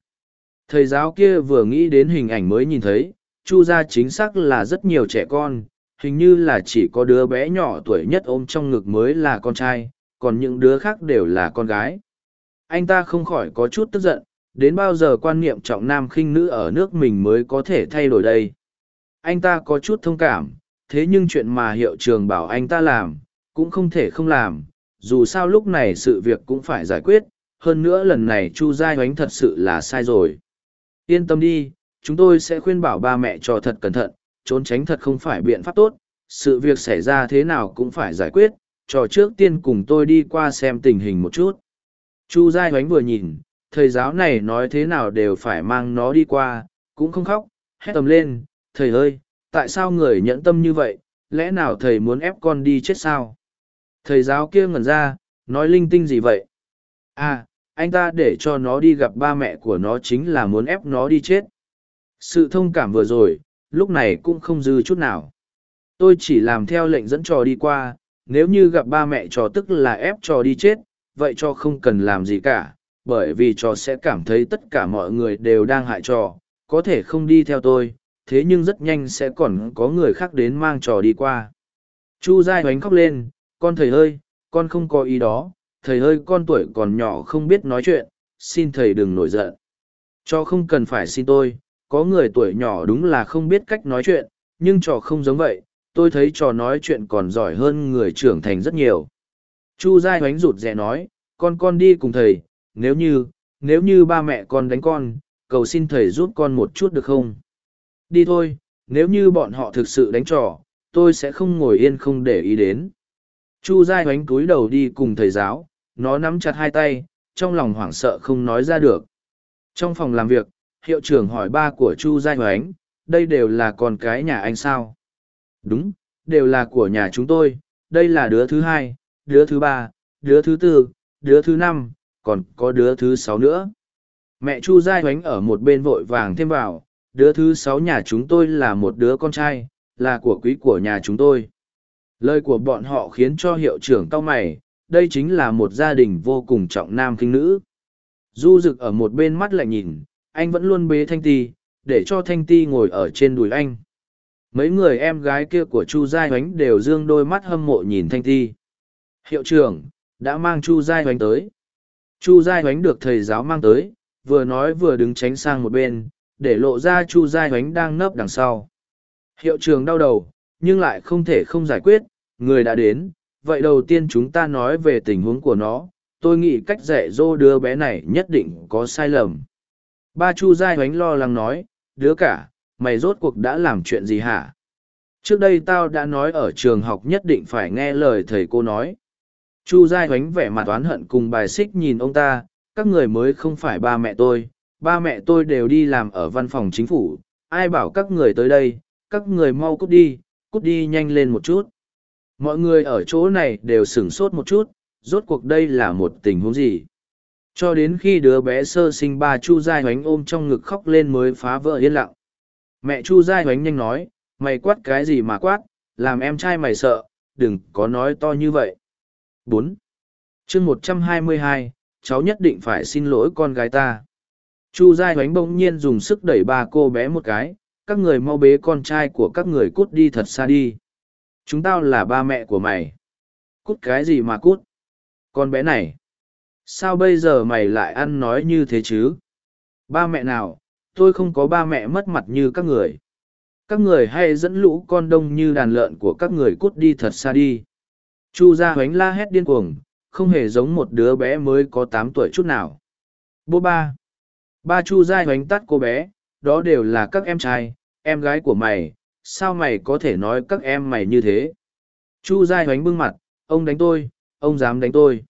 thầy giáo kia vừa nghĩ đến hình ảnh mới nhìn thấy chu Gia chính xác là rất nhiều trẻ con hình như là chỉ có đứa bé nhỏ tuổi nhất ôm trong ngực mới là con trai còn những đứa khác đều là con gái anh ta không khỏi có chút tức giận đến bao giờ quan niệm trọng nam khinh nữ ở nước mình mới có thể thay đổi đây? Anh ta có chút thông cảm, thế nhưng chuyện mà hiệu trường bảo anh ta làm, cũng không thể không làm, dù sao lúc này sự việc cũng phải giải quyết, hơn nữa lần này chu giai oánh thật sự là sai rồi. Yên tâm đi, chúng tôi sẽ khuyên bảo ba mẹ cho thật cẩn thận, trốn tránh thật không phải biện pháp tốt, sự việc xảy ra thế nào cũng phải giải quyết trò trước tiên cùng tôi đi qua xem tình hình một chút. Chu giai oánh vừa nhìn thầy giáo này nói thế nào đều phải mang nó đi qua, cũng không khóc, hét tầm lên, thầy ơi, tại sao người nhẫn tâm như vậy? Lẽ nào thầy muốn ép con đi chết sao? Thầy giáo kia ngẩn ra, nói linh tinh gì vậy? À anh ta để cho nó đi gặp ba mẹ của nó chính là muốn ép nó đi chết. Sự thông cảm vừa rồi, lúc này cũng không dư chút nào. Tôi chỉ làm theo lệnh dẫn trò đi qua, nếu như gặp ba mẹ trò tức là ép trò đi chết, vậy cho không cần làm gì cả bởi vì trò sẽ cảm thấy tất cả mọi người đều đang hại trò có thể không đi theo tôi, thế nhưng rất nhanh sẽ còn có người khác đến mang trò đi qua. Chu giai hoánh khóc lên, con thầy ơi, con không có ý đó, thầy ơi, con tuổi còn nhỏ không biết nói chuyện, xin thầy đừng nổi giận. Cho không cần phải xin tôi, có người tuổi nhỏ đúng là không biết cách nói chuyện, nhưng trò không giống vậy, tôi thấy trò nói chuyện còn giỏi hơn người trưởng thành rất nhiều. Chu giai hoánh rụt rè nói, con con đi cùng thầy nếu như nếu như ba mẹ con đánh con cầu xin thầy giúp con một chút được không? Đi thôi nếu như bọn họ thực sự đánh trò tôi sẽ không ngồi yên không để ý đến. Chu giai hoánh cúi đầu đi cùng thầy giáo nó nắm chặt hai tay trong lòng hoảng sợ không nói ra được. Trong phòng làm việc hiệu trưởng hỏi ba của chu giai hoánh, đây đều là con cái nhà anh sao? Đúng đều là của nhà chúng tôi đây là đứa thứ hai đứa thứ ba đứa thứ tư đứa thứ năm còn có đứa thứ sáu nữa. Mẹ chu giai oánh ở một bên vội vàng thêm vào, đứa thứ sáu nhà chúng tôi là một đứa con trai, là của quý của nhà chúng tôi. Lời của bọn họ khiến cho hiệu trưởng cau mày, đây chính là một gia đình vô cùng trọng nam khinh nữ. Du rực ở một bên mắt lại nhìn, anh vẫn luôn bế thanh ti, để cho thanh ti ngồi ở trên đùi anh. Mấy người em gái kia của chu giai oánh đều dương đôi mắt hâm mộ nhìn thanh ti. Hiệu trưởng, đã mang chu giai oánh tới chu giai oánh được thầy giáo mang tới, vừa nói vừa đứng tránh sang một bên, để lộ ra chu giai oánh đang nấp đằng sau. Hiệu trưởng đau đầu, nhưng lại không thể không giải quyết, người đã đến, vậy đầu tiên chúng ta nói về tình huống của nó, tôi nghĩ cách dạy dỗ đứa bé này nhất định có sai lầm. Ba chu giai oánh lo lắng nói, đứa cả, mày rốt cuộc đã làm chuyện gì hả? Trước đây tao đã nói ở trường học nhất định phải nghe lời thầy cô nói chu giai oánh vẻ mặt oán hận cùng bài xích nhìn ông ta, các người mới không phải ba mẹ tôi, ba mẹ tôi đều đi làm ở văn phòng chính phủ, ai bảo các người tới đây, các người mau cút đi cút đi nhanh lên một chút. Mọi người ở chỗ này đều sửng sốt một chút, rốt cuộc đây là một tình huống gì? Cho đến khi đứa bé sơ sinh ba chu giai oánh ôm trong ngực khóc lên mới phá vỡ yên lặng. Mẹ chu giai oánh nhanh nói, mày quát cái gì mà quát, làm em trai mày sợ, đừng có nói to như vậy bốn. Chương một trăm hai mươi hai, cháu nhất định phải xin lỗi con gái ta. Chu giai oánh bỗng nhiên dùng sức đẩy ba cô bé một cái, các người mau bế con trai của các người cút đi thật xa đi. Chúng tao là ba mẹ của mày. Cút cái gì mà cút? Con bé này, sao bây giờ mày lại ăn nói như thế chứ? Ba mẹ nào, tôi không có ba mẹ mất mặt như các người. Các người hay dẫn lũ con đông như đàn lợn của các người cút đi thật xa đi chu gia hoánh la hét điên cuồng, không hề giống một đứa bé mới có tám tuổi chút nào. Bố ba. Ba chu gia hoánh tắt cô bé, đó đều là các em trai, em gái của mày, sao mày có thể nói các em mày như thế? Chu gia hoánh bưng mặt, ông đánh tôi, ông dám đánh tôi.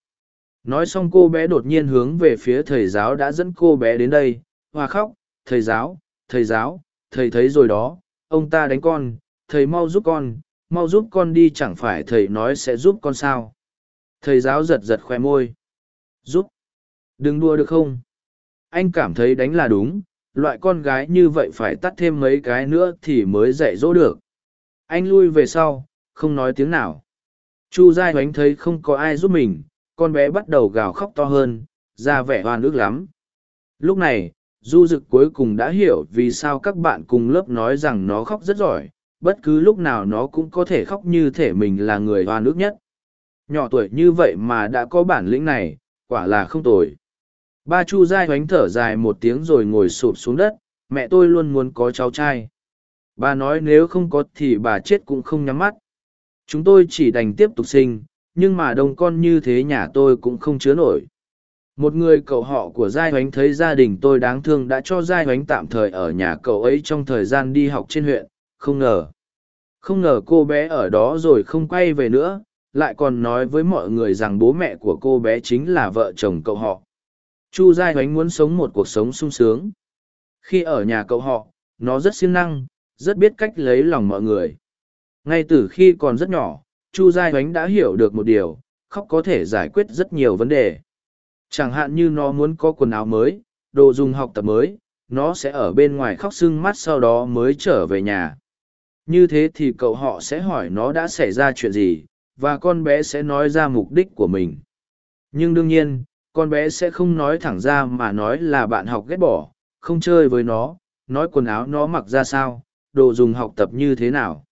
Nói xong cô bé đột nhiên hướng về phía thầy giáo đã dẫn cô bé đến đây. Hoa khóc, thầy giáo thầy giáo, thầy thấy rồi đó, ông ta đánh con, thầy mau giúp con mau giúp con đi chẳng phải thầy nói sẽ giúp con sao? Thầy giáo giật giật khoe môi. Giúp. Đừng đua được không? Anh cảm thấy đánh là đúng, loại con gái như vậy phải tắt thêm mấy cái nữa thì mới dạy dỗ được. Anh lui về sau, không nói tiếng nào. Chu giai oánh thấy không có ai giúp mình, con bé bắt đầu gào khóc to hơn, ra vẻ oan ức lắm. Lúc này, du dực cuối cùng đã hiểu vì sao các bạn cùng lớp nói rằng nó khóc rất giỏi bất cứ lúc nào nó cũng có thể khóc như thể mình là người hoa nước nhất. Nhỏ tuổi như vậy mà đã có bản lĩnh này, quả là không tồi. Ba chu giai oánh thở dài một tiếng rồi ngồi sụp xuống đất, mẹ tôi luôn muốn có cháu trai. Bà nói nếu không có thì bà chết cũng không nhắm mắt. Chúng tôi chỉ đành tiếp tục sinh, nhưng mà đông con như thế nhà tôi cũng không chứa nổi. Một người cậu họ của giai oánh thấy gia đình tôi đáng thương đã cho giai oánh tạm thời ở nhà cậu ấy trong thời gian đi học trên huyện, không ngờ không ngờ cô bé ở đó rồi không quay về nữa, lại còn nói với mọi người rằng bố mẹ của cô bé chính là vợ chồng cậu họ. Chu giai oánh muốn sống một cuộc sống sung sướng. Khi ở nhà cậu họ, nó rất siêng năng, rất biết cách lấy lòng mọi người. Ngay từ khi còn rất nhỏ, chu giai oánh đã hiểu được một điều, khóc có thể giải quyết rất nhiều vấn đề. Chẳng hạn như nó muốn có quần áo mới, đồ dùng học tập mới, nó sẽ ở bên ngoài khóc sưng mắt sau đó mới trở về nhà như thế thì cậu họ sẽ hỏi nó đã xảy ra chuyện gì, và con bé sẽ nói ra mục đích của mình. Nhưng đương nhiên, con bé sẽ không nói thẳng ra mà nói là bạn học ghét bỏ, không chơi với nó, nói quần áo nó mặc ra sao, đồ dùng học tập như thế nào.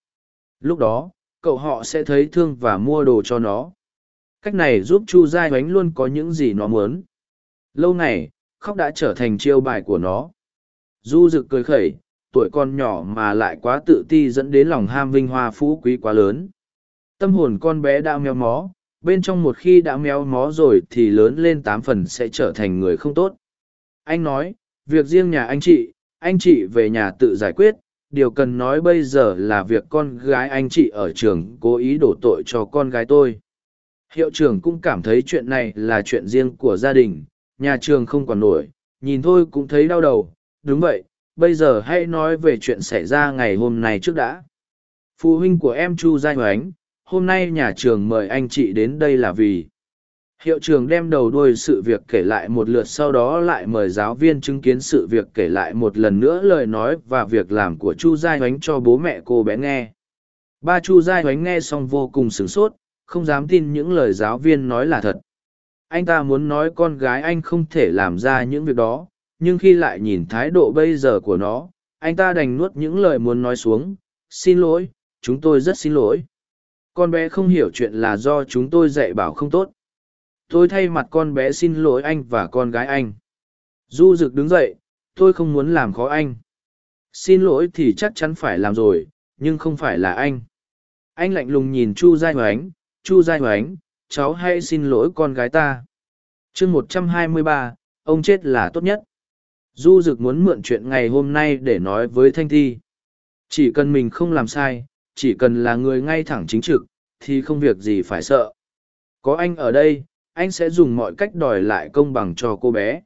Lúc đó, cậu họ sẽ thấy thương và mua đồ cho nó. Cách này giúp chu giai oánh luôn có những gì nó muốn. Lâu ngày, khóc đã trở thành chiêu bài của nó. Du rực cười khẩy tuổi con nhỏ mà lại quá tự ti dẫn đến lòng ham vinh hoa phú quý quá lớn. Tâm hồn con bé đã méo mó, bên trong một khi đã méo mó rồi thì lớn lên tám phần sẽ trở thành người không tốt. Anh nói, việc riêng nhà anh chị anh chị về nhà tự giải quyết, điều cần nói bây giờ là việc con gái anh chị ở trường cố ý đổ tội cho con gái tôi. Hiệu trưởng cũng cảm thấy chuyện này là chuyện riêng của gia đình, nhà trường không còn nổi, nhìn thôi cũng thấy đau đầu, đúng vậy bây giờ hãy nói về chuyện xảy ra ngày hôm nay trước đã. Phụ huynh của em chu giai hoánh, hôm nay nhà trường mời anh chị đến đây là vì hiệu trường đem đầu đuôi sự việc kể lại một lượt sau đó lại mời giáo viên chứng kiến sự việc kể lại một lần nữa lời nói và việc làm của chu giai hoánh cho bố mẹ cô bé nghe. Ba chu giai hoánh nghe xong vô cùng sửng sốt, không dám tin những lời giáo viên nói là thật. Anh ta muốn nói con gái anh không thể làm ra những việc đó nhưng khi lại nhìn thái độ bây giờ của nó, anh ta đành nuốt những lời muốn nói xuống, xin lỗi, chúng tôi rất xin lỗi. Con bé không hiểu chuyện là do chúng tôi dạy bảo không tốt. Tôi thay mặt con bé xin lỗi anh và con gái anh. Du rực đứng dậy, tôi không muốn làm khó anh. Xin lỗi thì chắc chắn phải làm rồi, nhưng không phải là anh. Anh lạnh lùng nhìn chu giai hoánh, chu giai hoánh, cháu hãy xin lỗi con gái ta. Chương một trăm hai mươi ba, ông chết là tốt nhất du Dực muốn mượn chuyện ngày hôm nay để nói với thanh thi. Chỉ cần mình không làm sai, chỉ cần là người ngay thẳng chính trực, thì không việc gì phải sợ. Có anh ở đây, anh sẽ dùng mọi cách đòi lại công bằng cho cô bé.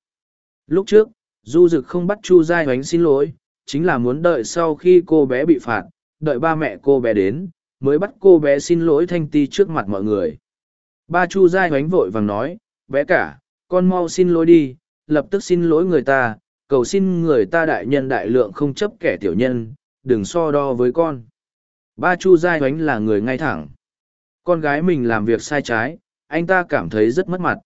Lúc trước, du Dực không bắt chu giai Hoánh xin lỗi, chính là muốn đợi sau khi cô bé bị phạt, đợi ba mẹ cô bé đến, mới bắt cô bé xin lỗi thanh ti trước mặt mọi người. Ba chu giai Hoánh vội vàng nói, bé cả, con mau xin lỗi đi, lập tức xin lỗi người ta cầu xin người ta đại nhân đại lượng không chấp kẻ tiểu nhân đừng so đo với con. Ba chu giai oánh là người ngay thẳng. Con gái mình làm việc sai trái anh ta cảm thấy rất mất mặt.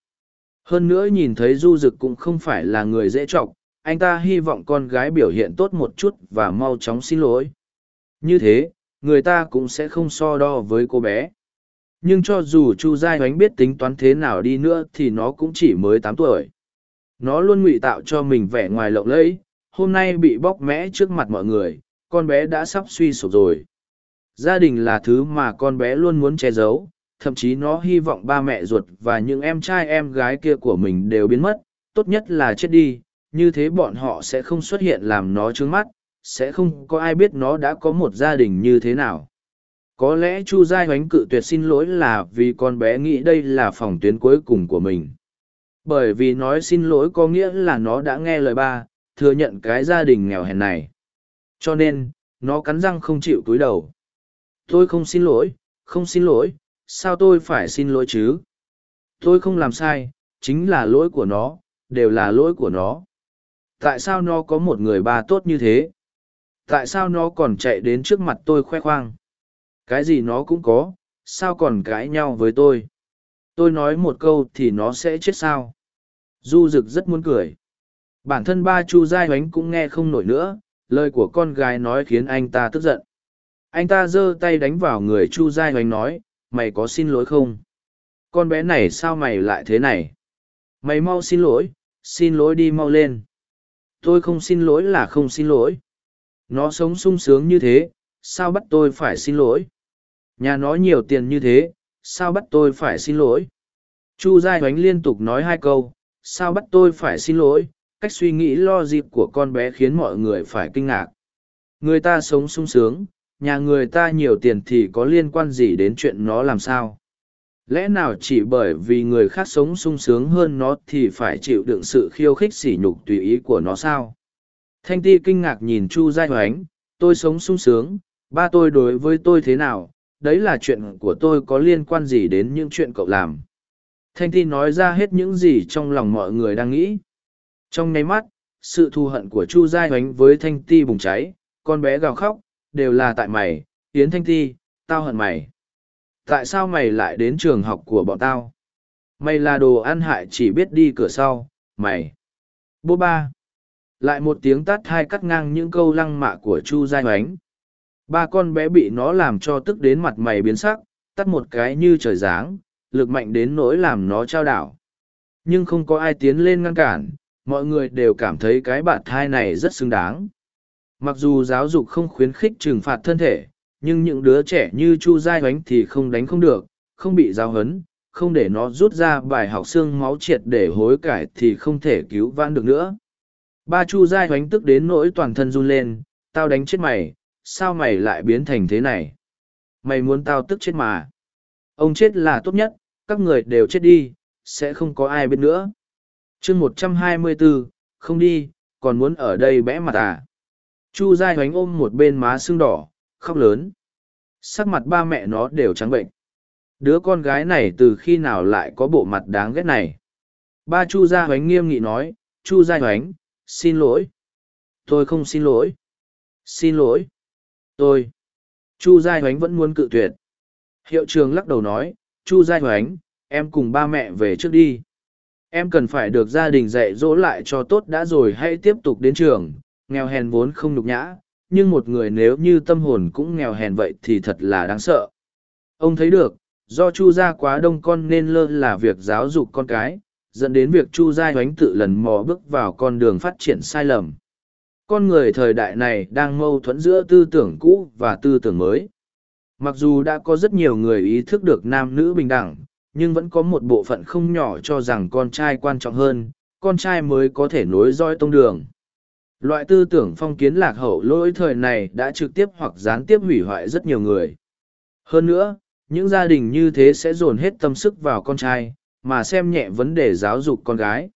Hơn nữa nhìn thấy du Dực cũng không phải là người dễ trọc, anh ta hy vọng con gái biểu hiện tốt một chút và mau chóng xin lỗi. Như thế người ta cũng sẽ không so đo với cô bé. Nhưng cho dù chu giai oánh biết tính toán thế nào đi nữa thì nó cũng chỉ mới tám tuổi nó luôn ngụy tạo cho mình vẻ ngoài lộng lẫy, hôm nay bị bóc mẽ trước mặt mọi người, con bé đã sắp suy sụp rồi. Gia đình là thứ mà con bé luôn muốn che giấu, thậm chí nó hy vọng ba mẹ ruột và những em trai em gái kia của mình đều biến mất, tốt nhất là chết đi, như thế bọn họ sẽ không xuất hiện làm nó trướng mắt, sẽ không có ai biết nó đã có một gia đình như thế nào. Có lẽ chu giai oánh cự tuyệt xin lỗi là vì con bé nghĩ đây là phòng tuyến cuối cùng của mình bởi vì nói xin lỗi có nghĩa là nó đã nghe lời ba, thừa nhận cái gia đình nghèo hèn này. Cho nên, nó cắn răng không chịu cúi đầu. Tôi không xin lỗi, không xin lỗi, sao tôi phải xin lỗi chứ? Tôi không làm sai, chính là lỗi của nó, đều là lỗi của nó. Tại sao nó có một người ba tốt như thế? Tại sao nó còn chạy đến trước mặt tôi khoe khoang? Cái gì nó cũng có, sao còn cãi nhau với tôi? Tôi nói một câu thì nó sẽ chết sao du rực rất muốn cười Bản thân ba Chu Giai Hoánh cũng nghe không nổi nữa, lời của con gái nói khiến anh ta tức giận. Anh ta giơ tay đánh vào người Chu Giai Hoánh nói, mày có xin lỗi không? Con bé này sao mày lại thế này? Mày mau xin lỗi, xin lỗi đi mau lên. Tôi không xin lỗi là không xin lỗi. Nó sống sung sướng như thế, sao bắt tôi phải xin lỗi? Nhà nó nhiều tiền như thế, sao bắt tôi phải xin lỗi? Chu Giai oánh liên tục nói hai câu, sao bắt tôi phải xin lỗi? Cách suy nghĩ lo dịp của con bé khiến mọi người phải kinh ngạc. Người ta sống sung sướng, nhà người ta nhiều tiền thì có liên quan gì đến chuyện nó làm sao? lẽ nào chỉ bởi vì người khác sống sung sướng hơn nó thì phải chịu đựng sự khiêu khích sỉ nhục tùy ý của nó sao thanh ti kinh ngạc nhìn chu giai oánh tôi sống sung sướng ba tôi đối với tôi thế nào đấy là chuyện của tôi có liên quan gì đến những chuyện cậu làm. Thanh ti nói ra hết những gì trong lòng mọi người đang nghĩ. Trong nháy mắt, sự thù hận của chu giai hoánh với thanh ti bùng cháy, con bé gào khóc, đều là tại mày, yến thanh ti tao hận mày. Tại sao mày lại đến trường học của bọn tao? Mày là đồ ăn hại chỉ biết đi cửa sau, mày. Bố ba. Lại một tiếng tát hai cắt ngang những câu lăng mạ của chu giai oánh ba con bé bị nó làm cho tức đến mặt mày biến sắc, tắt một cái như trời giáng, lực mạnh đến nỗi làm nó trao đảo. Nhưng không có ai tiến lên ngăn cản, mọi người đều cảm thấy cái bạt thai này rất xứng đáng. Mặc dù giáo dục không khuyến khích trừng phạt thân thể, nhưng những đứa trẻ như chu giai oánh thì không đánh không được, không bị giáo hấn không để nó rút ra bài học xương máu triệt để hối cải thì không thể cứu vãn được nữa. Ba chu giai oánh tức đến nỗi toàn thân run lên, tao đánh chết mày sao mày lại biến thành thế này mày muốn tao tức chết mà ông chết là tốt nhất các người đều chết đi sẽ không có ai biết nữa chương một trăm hai mươi bốn không đi còn muốn ở đây bẽ mặt à chu giai hoánh ôm một bên má sưng đỏ khóc lớn. Sắc mặt ba mẹ nó đều trắng bệnh. Đứa con gái này từ khi nào lại có bộ mặt đáng ghét này? Ba Chu Gia Hoánh nghiêm nghị nói, Chu Gia Hoánh, xin lỗi. Tôi không xin lỗi. Xin lỗi. Tôi. Chu Gia Hoánh vẫn muốn cự tuyệt. Hiệu trường lắc đầu nói, Chu Gia Hoánh, em cùng ba mẹ về trước đi. Em cần phải được gia đình dạy dỗ lại cho tốt đã rồi hãy tiếp tục đến trường, nghèo hèn vốn không nhục nhã, nhưng một người nếu như tâm hồn cũng nghèo hèn vậy thì thật là đáng sợ. Ông thấy được, do Chu gia quá đông con nên lơ là việc giáo dục con cái, dẫn đến việc Chu gia hoánh tự lần mò bước vào con đường phát triển sai lầm. Con người thời đại này đang mâu thuẫn giữa tư tưởng cũ và tư tưởng mới. Mặc dù đã có rất nhiều người ý thức được nam nữ bình đẳng, nhưng vẫn có một bộ phận không nhỏ cho rằng con trai quan trọng hơn, con trai mới có thể nối dõi tông đường. Loại tư tưởng phong kiến lạc hậu lỗi thời này đã trực tiếp hoặc gián tiếp hủy hoại rất nhiều người. Hơn nữa, những gia đình như thế sẽ dồn hết tâm sức vào con trai, mà xem nhẹ vấn đề giáo dục con gái.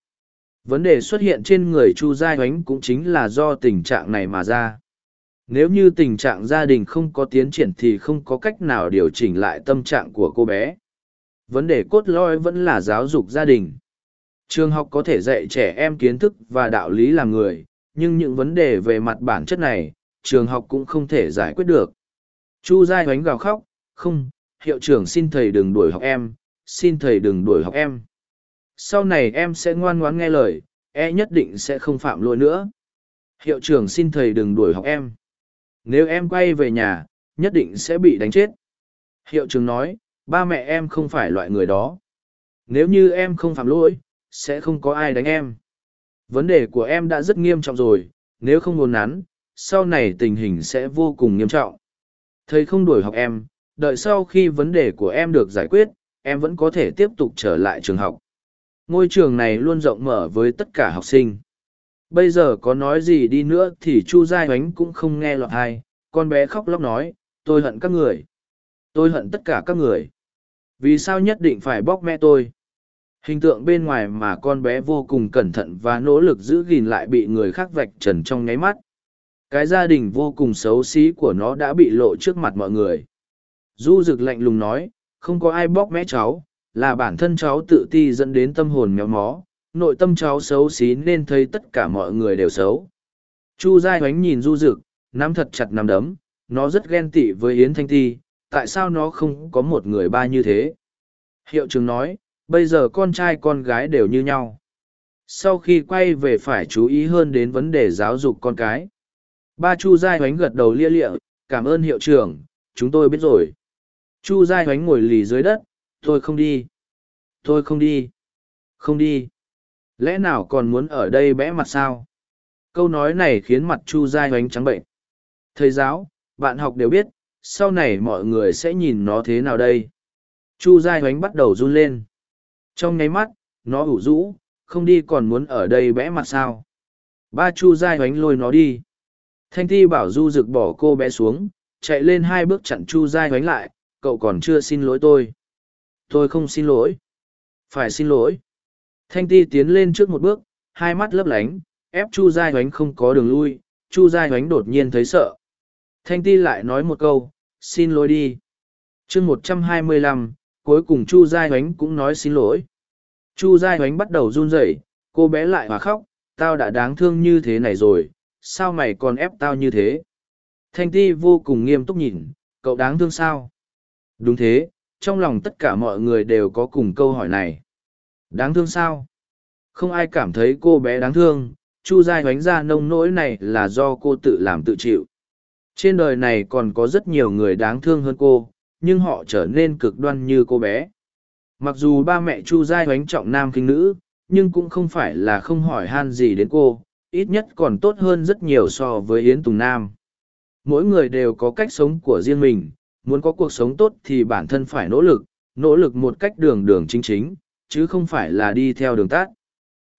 Vấn đề xuất hiện trên người Chu Giai Hoánh cũng chính là do tình trạng này mà ra. Nếu như tình trạng gia đình không có tiến triển thì không có cách nào điều chỉnh lại tâm trạng của cô bé. Vấn đề cốt lõi vẫn là giáo dục gia đình. Trường học có thể dạy trẻ em kiến thức và đạo lý làm người, nhưng những vấn đề về mặt bản chất này, trường học cũng không thể giải quyết được. Chu Giai hoánh gào khóc, không, hiệu trưởng xin thầy đừng đuổi học em, xin thầy đừng đuổi học em. Sau này em sẽ ngoan ngoãn nghe lời, e nhất định sẽ không phạm lỗi nữa. Hiệu trưởng xin thầy đừng đuổi học em. Nếu em quay về nhà, nhất định sẽ bị đánh chết. Hiệu trưởng nói, ba mẹ em không phải loại người đó. Nếu như em không phạm lỗi, sẽ không có ai đánh em. Vấn đề của em đã rất nghiêm trọng rồi, nếu không ngồn nắn, sau này tình hình sẽ vô cùng nghiêm trọng. Thầy không đuổi học em, đợi sau khi vấn đề của em được giải quyết, em vẫn có thể tiếp tục trở lại trường học. Ngôi trường này luôn rộng mở với tất cả học sinh. Bây giờ có nói gì đi nữa thì Chu Giai Hoánh cũng không nghe lọt hay, con bé khóc lóc nói, tôi hận các người. Tôi hận tất cả các người. Vì sao nhất định phải bóc mẹ tôi? Hình tượng bên ngoài mà con bé vô cùng cẩn thận và nỗ lực giữ gìn lại bị người khác vạch trần trong nháy mắt. Cái gia đình vô cùng xấu xí của nó đã bị lộ trước mặt mọi người. Du rực lạnh lùng nói, không có ai bóc mẽ cháu, là bản thân cháu tự ti dẫn đến tâm hồn méo mó, nội tâm cháu xấu xí nên thấy tất cả mọi người đều xấu. Chu Giai oánh nhìn Du rực nắm thật chặt nắm đấm, nó rất ghen tị với Yến Thanh Ti, tại sao nó không có một người ba như thế? Hiệu trưởng nói, bây giờ con trai con gái đều như nhau sau khi quay về phải chú ý hơn đến vấn đề giáo dục con cái ba chu giai oánh gật đầu lia lịa cảm ơn hiệu trưởng chúng tôi biết rồi chu giai oánh ngồi lì dưới đất tôi không đi. Tôi không đi. Không đi. Lẽ nào còn muốn ở đây bẽ mặt sao? Câu nói này khiến mặt chu giai hoánh trắng bệnh. Thầy giáo, bạn học đều biết, sau này mọi người sẽ nhìn nó thế nào đây? Chu giai hoánh bắt đầu run lên. Trong nháy mắt, nó ủ rũ, không đi còn muốn ở đây bẽ mặt sao? Ba chu giai hoánh lôi nó đi. Thanh thi bảo du rực bỏ cô bé xuống, chạy lên hai bước chặn chu giai hoánh lại, cậu còn chưa xin lỗi tôi tôi không xin lỗi. Phải xin lỗi. Thanh ti tiến lên trước một bước, hai mắt lấp lánh, ép chu giai oánh không có đường lui, chu giai oánh đột nhiên thấy sợ. Thanh ti lại nói một câu, xin lỗi đi. Chương một trăm hai mươi lăm, cuối cùng chu giai oánh cũng nói xin lỗi. Chu giai oánh bắt đầu run rẩy, cô bé lại mà khóc, tao đã đáng thương như thế này rồi, sao mày còn ép tao như thế? Thanh ti vô cùng nghiêm túc nhìn, cậu đáng thương sao? Đúng thế trong lòng tất cả mọi người đều có cùng câu hỏi này. Đáng thương sao? Không ai cảm thấy cô bé đáng thương, chu giai hoánh ra nông nỗi này là do cô tự làm tự chịu. Trên đời này còn có rất nhiều người đáng thương hơn cô, nhưng họ trở nên cực đoan như cô bé. Mặc dù ba mẹ chu giai hoánh trọng nam kinh nữ, nhưng cũng không phải là không hỏi han gì đến cô, ít nhất còn tốt hơn rất nhiều so với yến tùng nam. Mỗi người đều có cách sống của riêng mình muốn có cuộc sống tốt thì bản thân phải nỗ lực nỗ lực một cách đường đường chính chính, chứ không phải là đi theo đường tắt.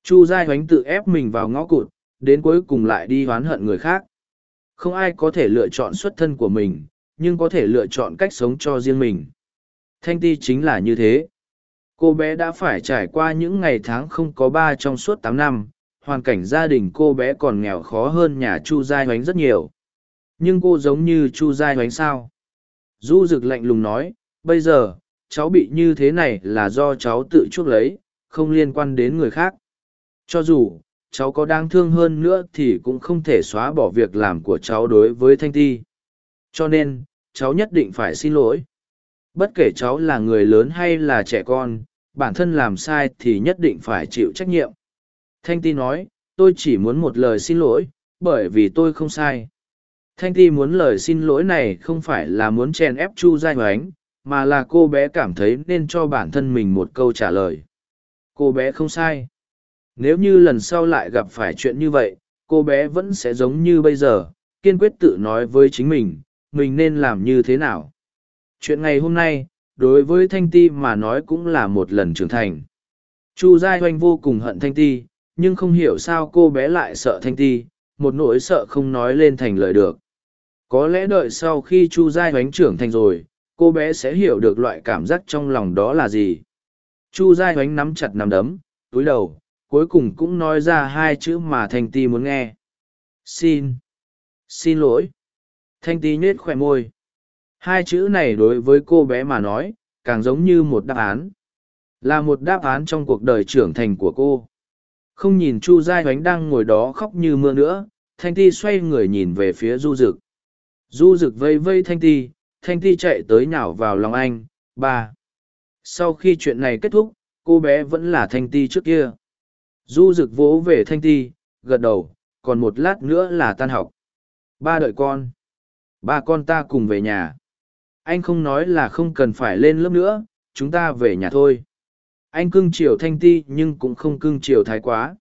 Chu giai hoánh tự ép mình vào ngõ cụt, đến cuối cùng lại đi oán hận người khác. Không ai có thể lựa chọn xuất thân của mình, nhưng có thể lựa chọn cách sống cho riêng mình. Thanh ti chính là như thế. Cô bé đã phải trải qua những ngày tháng không có ba trong suốt tám năm, hoàn cảnh gia đình cô bé còn nghèo khó hơn nhà chu giai hoánh rất nhiều. Nhưng cô giống như chu giai hoánh sao? Du rực lạnh lùng nói, bây giờ, cháu bị như thế này là do cháu tự chuốc lấy, không liên quan đến người khác. Cho dù, cháu có đáng thương hơn nữa thì cũng không thể xóa bỏ việc làm của cháu đối với thanh ti. Cho nên, cháu nhất định phải xin lỗi. Bất kể cháu là người lớn hay là trẻ con, bản thân làm sai thì nhất định phải chịu trách nhiệm. Thanh ti nói, tôi chỉ muốn một lời xin lỗi, bởi vì tôi không sai thanh ti muốn lời xin lỗi này không phải là muốn chèn ép chu giai hoánh mà là cô bé cảm thấy nên cho bản thân mình một câu trả lời. Cô bé không sai. Nếu như lần sau lại gặp phải chuyện như vậy, cô bé vẫn sẽ giống như bây giờ, kiên quyết tự nói với chính mình mình nên làm như thế nào. Chuyện ngày hôm nay, đối với thanh ti mà nói cũng là một lần trưởng thành. Chu giai Hoành vô cùng hận thanh ti nhưng không hiểu sao cô bé lại sợ thanh ti một nỗi sợ không nói lên thành lời được có lẽ đợi sau khi chu giai oánh trưởng thành rồi, cô bé sẽ hiểu được loại cảm giác trong lòng đó là gì. Chu giai oánh nắm chặt nắm đấm, túi đầu, cuối cùng cũng nói ra hai chữ mà thanh ti muốn nghe. Xin xin lỗi. Thanh ti nhết khoe môi. Hai chữ này đối với cô bé mà nói, càng giống như một đáp án. Là một đáp án trong cuộc đời trưởng thành của cô. Không nhìn chu giai oánh đang ngồi đó khóc như mưa nữa, thanh ti xoay người nhìn về phía du rực du rực vây vây thanh ti thanh ti chạy tới nhào vào lòng anh, ba. Sau khi chuyện này kết thúc, cô bé vẫn là thanh ti trước kia. Du rực vỗ về thanh ti, gật đầu, còn một lát nữa là tan học. Ba đợi con. Ba con ta cùng về nhà. Anh không nói là không cần phải lên lớp nữa, chúng ta về nhà thôi. Anh cưng chiều thanh ti nhưng cũng không cưng chiều thái quá.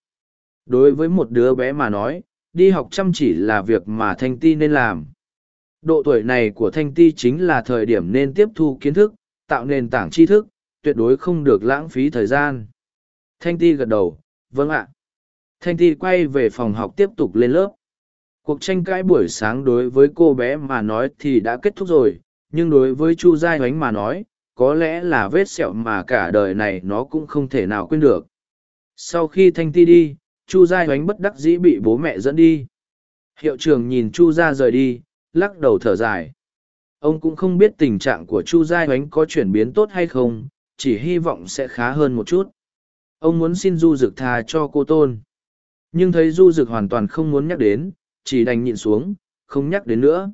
Đối với một đứa bé mà nói, đi học chăm chỉ là việc mà thanh ti nên làm độ tuổi này của thanh ti chính là thời điểm nên tiếp thu kiến thức, tạo nền tảng tri thức, tuyệt đối không được lãng phí thời gian. Thanh ti gật đầu vâng ạ. Thanh ti quay về phòng học tiếp tục lên lớp. Cuộc tranh cãi buổi sáng đối với cô bé mà nói thì đã kết thúc rồi, nhưng đối với chu giai oánh mà nói, có lẽ là vết sẹo mà cả đời này nó cũng không thể nào quên được. Sau khi thanh ti đi, chu giai oánh bất đắc dĩ bị bố mẹ dẫn đi. Hiệu trưởng nhìn chu gia rời đi lắc đầu thở dài. Ông cũng không biết tình trạng của chu giai oánh có chuyển biến tốt hay không, chỉ hy vọng sẽ khá hơn một chút. Ông muốn xin du Dực tha cho cô tôn. Nhưng thấy du Dực hoàn toàn không muốn nhắc đến, chỉ đành nhịn xuống, không nhắc đến nữa.